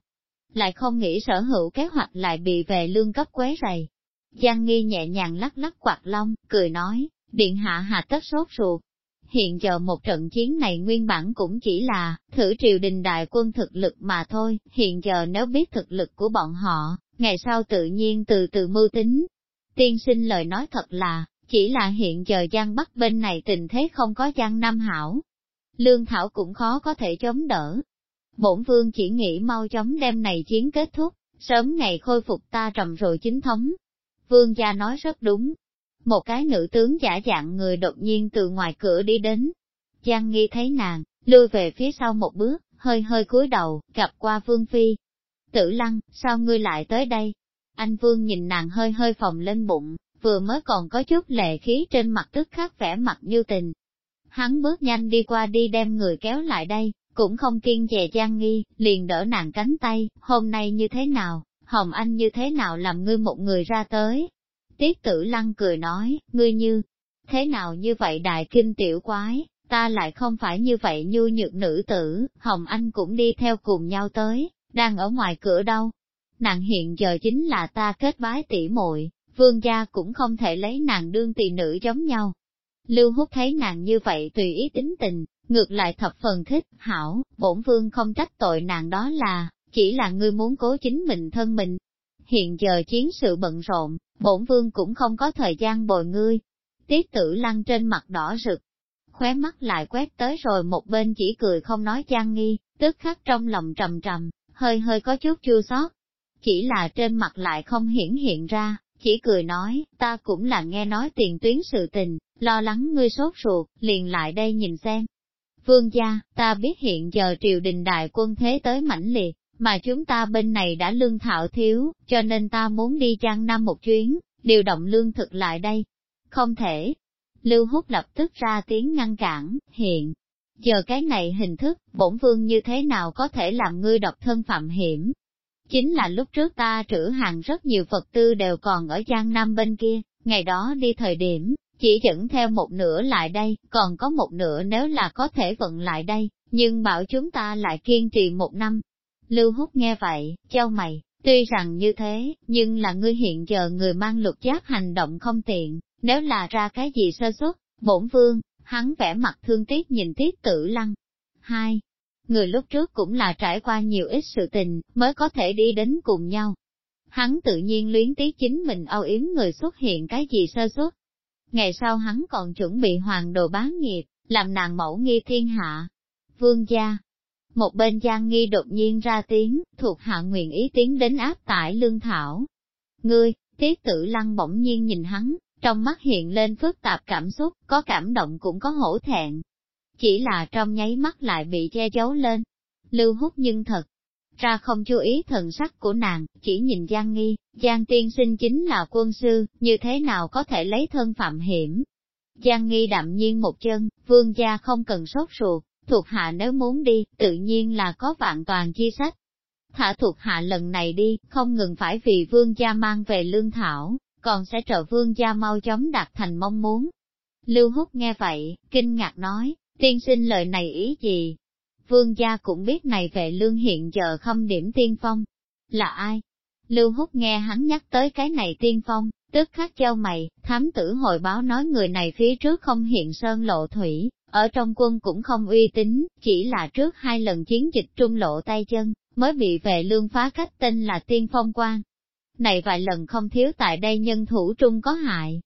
lại không nghĩ sở hữu kế hoạch lại bị về lương cấp quế rầy. Giang Nghi nhẹ nhàng lắc lắc quạt lông, cười nói, điện hạ hạ tất sốt ruột. Hiện giờ một trận chiến này nguyên bản cũng chỉ là, thử triều đình đại quân thực lực mà thôi, hiện giờ nếu biết thực lực của bọn họ, ngày sau tự nhiên từ từ mưu tính. Tiên sinh lời nói thật là, chỉ là hiện giờ Giang Bắc bên này tình thế không có Giang Nam hảo. Lương Thảo cũng khó có thể chống đỡ, bổn vương chỉ nghĩ mau chóng đem này chiến kết thúc, sớm ngày khôi phục ta trầm rồi chính thống. Vương gia nói rất đúng. Một cái nữ tướng giả dạng người đột nhiên từ ngoài cửa đi đến. Giang nghi thấy nàng, lui về phía sau một bước, hơi hơi cúi đầu, gặp qua vương phi. Tử lăng, sao ngươi lại tới đây? Anh vương nhìn nàng hơi hơi phồng lên bụng, vừa mới còn có chút lệ khí trên mặt tức khắc vẻ mặt như tình. Hắn bước nhanh đi qua đi đem người kéo lại đây, cũng không kiên dè Giang Nghi, liền đỡ nàng cánh tay, hôm nay như thế nào, Hồng Anh như thế nào làm ngươi một người ra tới. Tiết tử lăng cười nói, ngươi như, thế nào như vậy đại kinh tiểu quái, ta lại không phải như vậy nhu nhược nữ tử, Hồng Anh cũng đi theo cùng nhau tới, đang ở ngoài cửa đâu. Nàng hiện giờ chính là ta kết bái tỷ muội, vương gia cũng không thể lấy nàng đương tỳ nữ giống nhau. Lưu Hút thấy nàng như vậy tùy ý tính tình, ngược lại thập phần thích, hảo, bổn vương không trách tội nàng đó là, chỉ là ngươi muốn cố chính mình thân mình. Hiện giờ chiến sự bận rộn, bổn vương cũng không có thời gian bồi ngươi. Tiết tử lăng trên mặt đỏ rực, khóe mắt lại quét tới rồi một bên chỉ cười không nói trang nghi, tức khắc trong lòng trầm trầm, hơi hơi có chút chua xót. Chỉ là trên mặt lại không hiển hiện ra, chỉ cười nói, ta cũng là nghe nói tiền tuyến sự tình, lo lắng ngươi sốt ruột, liền lại đây nhìn xem, Vương gia, ta biết hiện giờ triều đình đại quân thế tới mãnh liệt, mà chúng ta bên này đã lương thảo thiếu, cho nên ta muốn đi trang năm một chuyến, điều động lương thực lại đây. Không thể. Lưu Hút lập tức ra tiếng ngăn cản, hiện. Giờ cái này hình thức, bổn vương như thế nào có thể làm ngươi độc thân phạm hiểm? Chính là lúc trước ta trữ hàng rất nhiều vật tư đều còn ở Giang Nam bên kia, ngày đó đi thời điểm, chỉ dẫn theo một nửa lại đây, còn có một nửa nếu là có thể vận lại đây, nhưng bảo chúng ta lại kiên trì một năm. Lưu Hút nghe vậy, châu mày, tuy rằng như thế, nhưng là ngươi hiện giờ người mang luật giáp hành động không tiện, nếu là ra cái gì sơ suất, bổn vương, hắn vẻ mặt thương tiếc nhìn tiết tử lăng. Hai, người lúc trước cũng là trải qua nhiều ít sự tình, mới có thể đi đến cùng nhau. Hắn tự nhiên luyến tiếc chính mình âu yếm người xuất hiện cái gì sơ suất, Ngày sau hắn còn chuẩn bị hoàng đồ bá nghiệp, làm nàng mẫu nghi thiên hạ. Vương gia, một bên Giang Nghi đột nhiên ra tiếng, thuộc hạ nguyện ý tiến đến áp tải lương thảo. Ngươi, tiết tử lăng bỗng nhiên nhìn hắn, trong mắt hiện lên phức tạp cảm xúc, có cảm động cũng có hổ thẹn. Chỉ là trong nháy mắt lại bị che giấu lên. Lưu hút nhưng thật, ra không chú ý thần sắc của nàng, chỉ nhìn Giang Nghi, Giang tiên sinh chính là quân sư, như thế nào có thể lấy thân phạm hiểm. Giang Nghi đạm nhiên một chân, vương gia không cần sốt ruột, thuộc hạ nếu muốn đi, tự nhiên là có vạn toàn chi sách. Thả thuộc hạ lần này đi, không ngừng phải vì vương gia mang về lương thảo, còn sẽ trợ vương gia mau chóng đạt thành mong muốn. Lưu Húc nghe vậy, kinh ngạc nói, tiên sinh lời này ý gì? Vương gia cũng biết này về lương hiện giờ không điểm tiên phong. Là ai? Lưu Húc nghe hắn nhắc tới cái này tiên phong, tức khắc trao mày, thám tử hồi báo nói người này phía trước không hiện sơn lộ thủy, ở trong quân cũng không uy tín, chỉ là trước hai lần chiến dịch trung lộ tay chân, mới bị vệ lương phá cách tên là tiên phong quan. Này vài lần không thiếu tại đây nhân thủ trung có hại.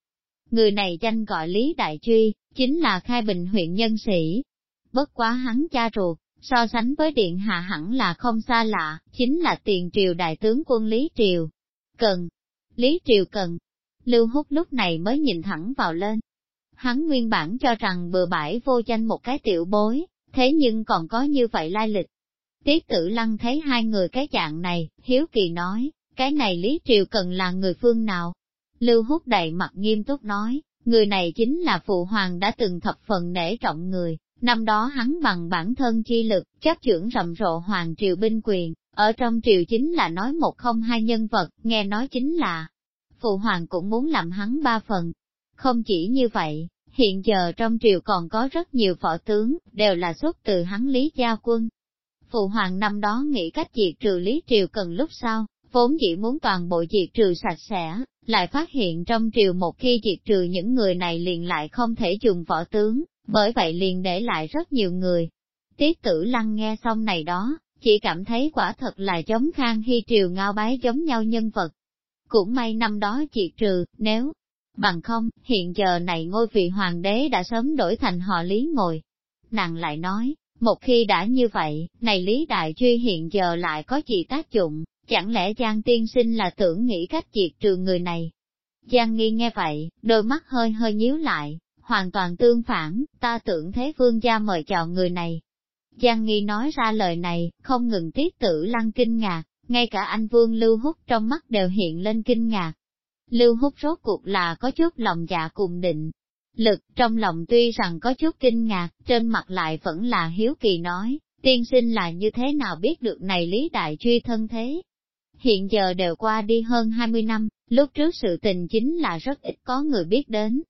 Người này danh gọi Lý Đại Truy, chính là khai bình huyện nhân sĩ. Bất quá hắn cha ruột, so sánh với điện hạ hẳn là không xa lạ, chính là tiền triều đại tướng quân Lý Triều. Cần, Lý Triều Cần, Lưu Húc lúc này mới nhìn thẳng vào lên. Hắn nguyên bản cho rằng bừa bãi vô danh một cái tiểu bối, thế nhưng còn có như vậy lai lịch. Tiết tử lăng thấy hai người cái dạng này, hiếu kỳ nói, cái này Lý Triều Cần là người phương nào? Lưu Húc đầy mặt nghiêm túc nói, người này chính là phụ hoàng đã từng thập phần nể trọng người, Năm đó hắn bằng bản thân chi lực, chấp trưởng rầm rộ hoàng triều binh quyền, ở trong triều chính là nói một không hai nhân vật, nghe nói chính là, phụ hoàng cũng muốn làm hắn ba phần. Không chỉ như vậy, hiện giờ trong triều còn có rất nhiều võ tướng, đều là xuất từ hắn lý gia quân. Phụ hoàng năm đó nghĩ cách diệt trừ lý triều cần lúc sau, vốn chỉ muốn toàn bộ diệt trừ sạch sẽ, lại phát hiện trong triều một khi diệt trừ những người này liền lại không thể dùng võ tướng, bởi vậy liền để lại rất nhiều người. Tiết tử lăng nghe xong này đó, chỉ cảm thấy quả thật là giống khang hy triều ngao bái giống nhau nhân vật. Cũng may năm đó diệt trừ, nếu bằng không, hiện giờ này ngôi vị hoàng đế đã sớm đổi thành họ lý ngồi. Nàng lại nói, một khi đã như vậy, này lý đại truy hiện giờ lại có gì tác dụng, chẳng lẽ Giang tiên sinh là tưởng nghĩ cách diệt trừ người này? Giang nghi nghe vậy, đôi mắt hơi hơi nhíu lại, hoàn toàn tương phản, ta tưởng thế vương gia mời chào người này. Giang Nghi nói ra lời này, không ngừng tiết tử lăng kinh ngạc, ngay cả anh vương Lưu hút trong mắt đều hiện lên kinh ngạc. Lưu Húc rốt cuộc là có chút lòng dạ cùng định. Lực trong lòng tuy rằng có chút kinh ngạc, trên mặt lại vẫn là hiếu kỳ nói, tiên sinh là như thế nào biết được này lý đại truy thân thế. Hiện giờ đều qua đi hơn 20 năm, lúc trước sự tình chính là rất ít có người biết đến,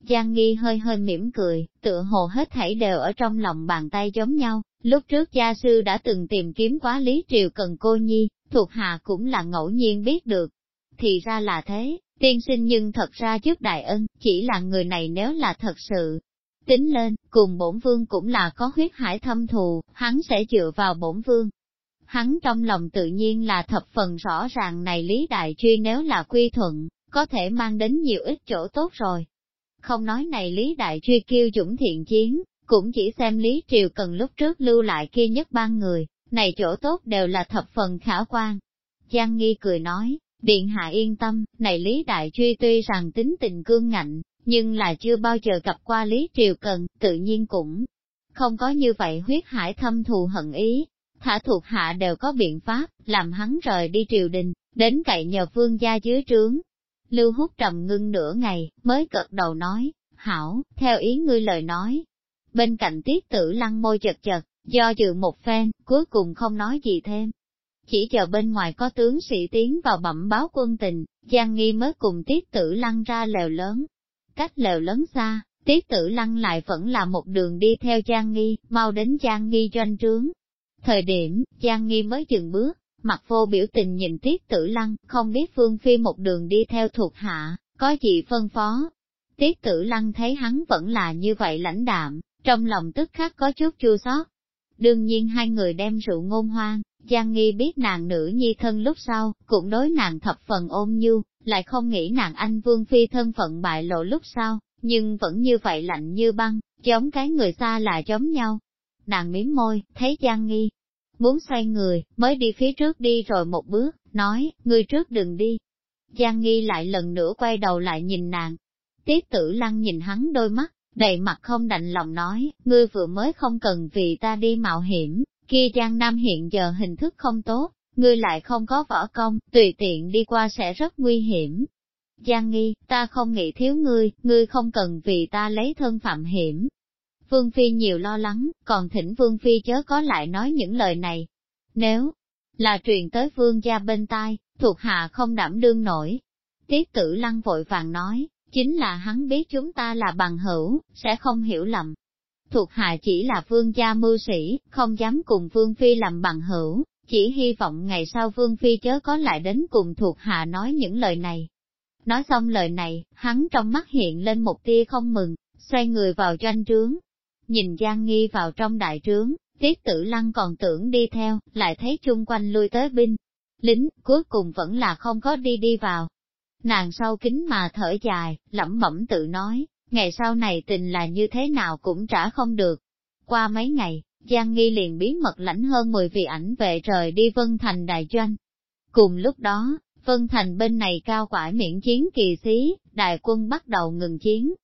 Giang Nghi hơi hơi mỉm cười, tựa hồ hết thảy đều ở trong lòng bàn tay giống nhau. Lúc trước gia sư đã từng tìm kiếm quá Lý Triều Cần cô nhi, thuộc hạ cũng là ngẫu nhiên biết được. Thì ra là thế, tiên sinh nhưng thật ra trước đại ân, chỉ là người này nếu là thật sự. Tính lên, cùng bổn vương cũng là có huyết hải thâm thù, hắn sẽ dựa vào bổn vương. Hắn trong lòng tự nhiên là thập phần rõ ràng này Lý Đại Truy nếu là quy thuận, có thể mang đến nhiều ít chỗ tốt rồi, không nói này Lý Đại Truy kêu dũng thiện chiến, cũng chỉ xem Lý Triều cần lúc trước lưu lại kia nhất ban người, này chỗ tốt đều là thập phần khả quan. Giang Nghi cười nói, Điện Hạ yên tâm, này Lý Đại Truy tuy rằng tính tình cương ngạnh, nhưng là chưa bao giờ gặp qua Lý Triều Cần, tự nhiên cũng không có như vậy huyết hải thâm thù hận ý. Thả thuộc hạ đều có biện pháp, làm hắn rời đi triều đình, đến cậy nhờ vương gia dưới trướng, Lưu Hút trầm ngưng nửa ngày, mới cật đầu nói, hảo, theo ý ngươi lời nói. Bên cạnh tiết tử lăng môi chật chật, do dự một phen, cuối cùng không nói gì thêm. Chỉ chờ bên ngoài có tướng sĩ tiến vào bẩm báo quân tình, Giang Nghi mới cùng tiết tử lăng ra lều lớn. Cách lều lớn xa, tiết tử lăng lại vẫn là một đường đi theo Giang Nghi, mau đến Giang Nghi doanh trướng. Thời điểm, Giang Nghi mới dừng bước, Mặt vô biểu tình nhìn tiết tử lăng, không biết Phương Phi một đường đi theo thuộc hạ, có gì phân phó. Tiết tử lăng thấy hắn vẫn là như vậy lãnh đạm, trong lòng tức khắc có chút chua xót. Đương nhiên hai người đem rượu ngôn hoang, Giang Nghi biết nàng nữ nhi thân lúc sau, cũng đối nàng thập phần ôm nhu, lại không nghĩ nàng anh Vương Phi thân phận bại lộ lúc sau, nhưng vẫn như vậy lạnh như băng, giống cái người xa là giống nhau. Nàng miếm môi, thấy Giang Nghi, muốn xoay người, mới đi phía trước đi rồi một bước, nói, người trước đừng đi. Giang Nghi lại lần nữa quay đầu lại nhìn nàng. Tiết tử lăng nhìn hắn đôi mắt, đầy mặt không đành lòng nói, ngươi vừa mới không cần vì ta đi mạo hiểm, kia Giang Nam hiện giờ hình thức không tốt, ngươi lại không có võ công, tùy tiện đi qua sẽ rất nguy hiểm. Giang nghi, ta không nghĩ thiếu ngươi, ngươi không cần vì ta lấy thân phạm hiểm. Vương Phi nhiều lo lắng, còn thỉnh Vương Phi chớ có lại nói những lời này. Nếu là truyền tới Vương gia bên tai, thuộc hạ không đảm đương nổi. Tiết tử lăng vội vàng nói, chính là hắn biết chúng ta là bằng hữu, sẽ không hiểu lầm. Thuộc hạ chỉ là vương gia mưu sĩ, không dám cùng vương phi làm bằng hữu, chỉ hy vọng ngày sau vương phi chớ có lại đến cùng thuộc hạ nói những lời này. Nói xong lời này, hắn trong mắt hiện lên một tia không mừng, xoay người vào doanh trướng. Nhìn Giang Nghi vào trong đại trướng, tiết tử lăng còn tưởng đi theo, lại thấy chung quanh lui tới binh. Lính, cuối cùng vẫn là không có đi đi vào. Nàng sau kính mà thở dài, lẩm bẩm tự nói, ngày sau này tình là như thế nào cũng trả không được. Qua mấy ngày, Giang Nghi liền bí mật lãnh hơn 10 vị ảnh vệ trời đi Vân Thành đại doanh. Cùng lúc đó, Vân Thành bên này cao quải miễn chiến kỳ xí, đại quân bắt đầu ngừng chiến,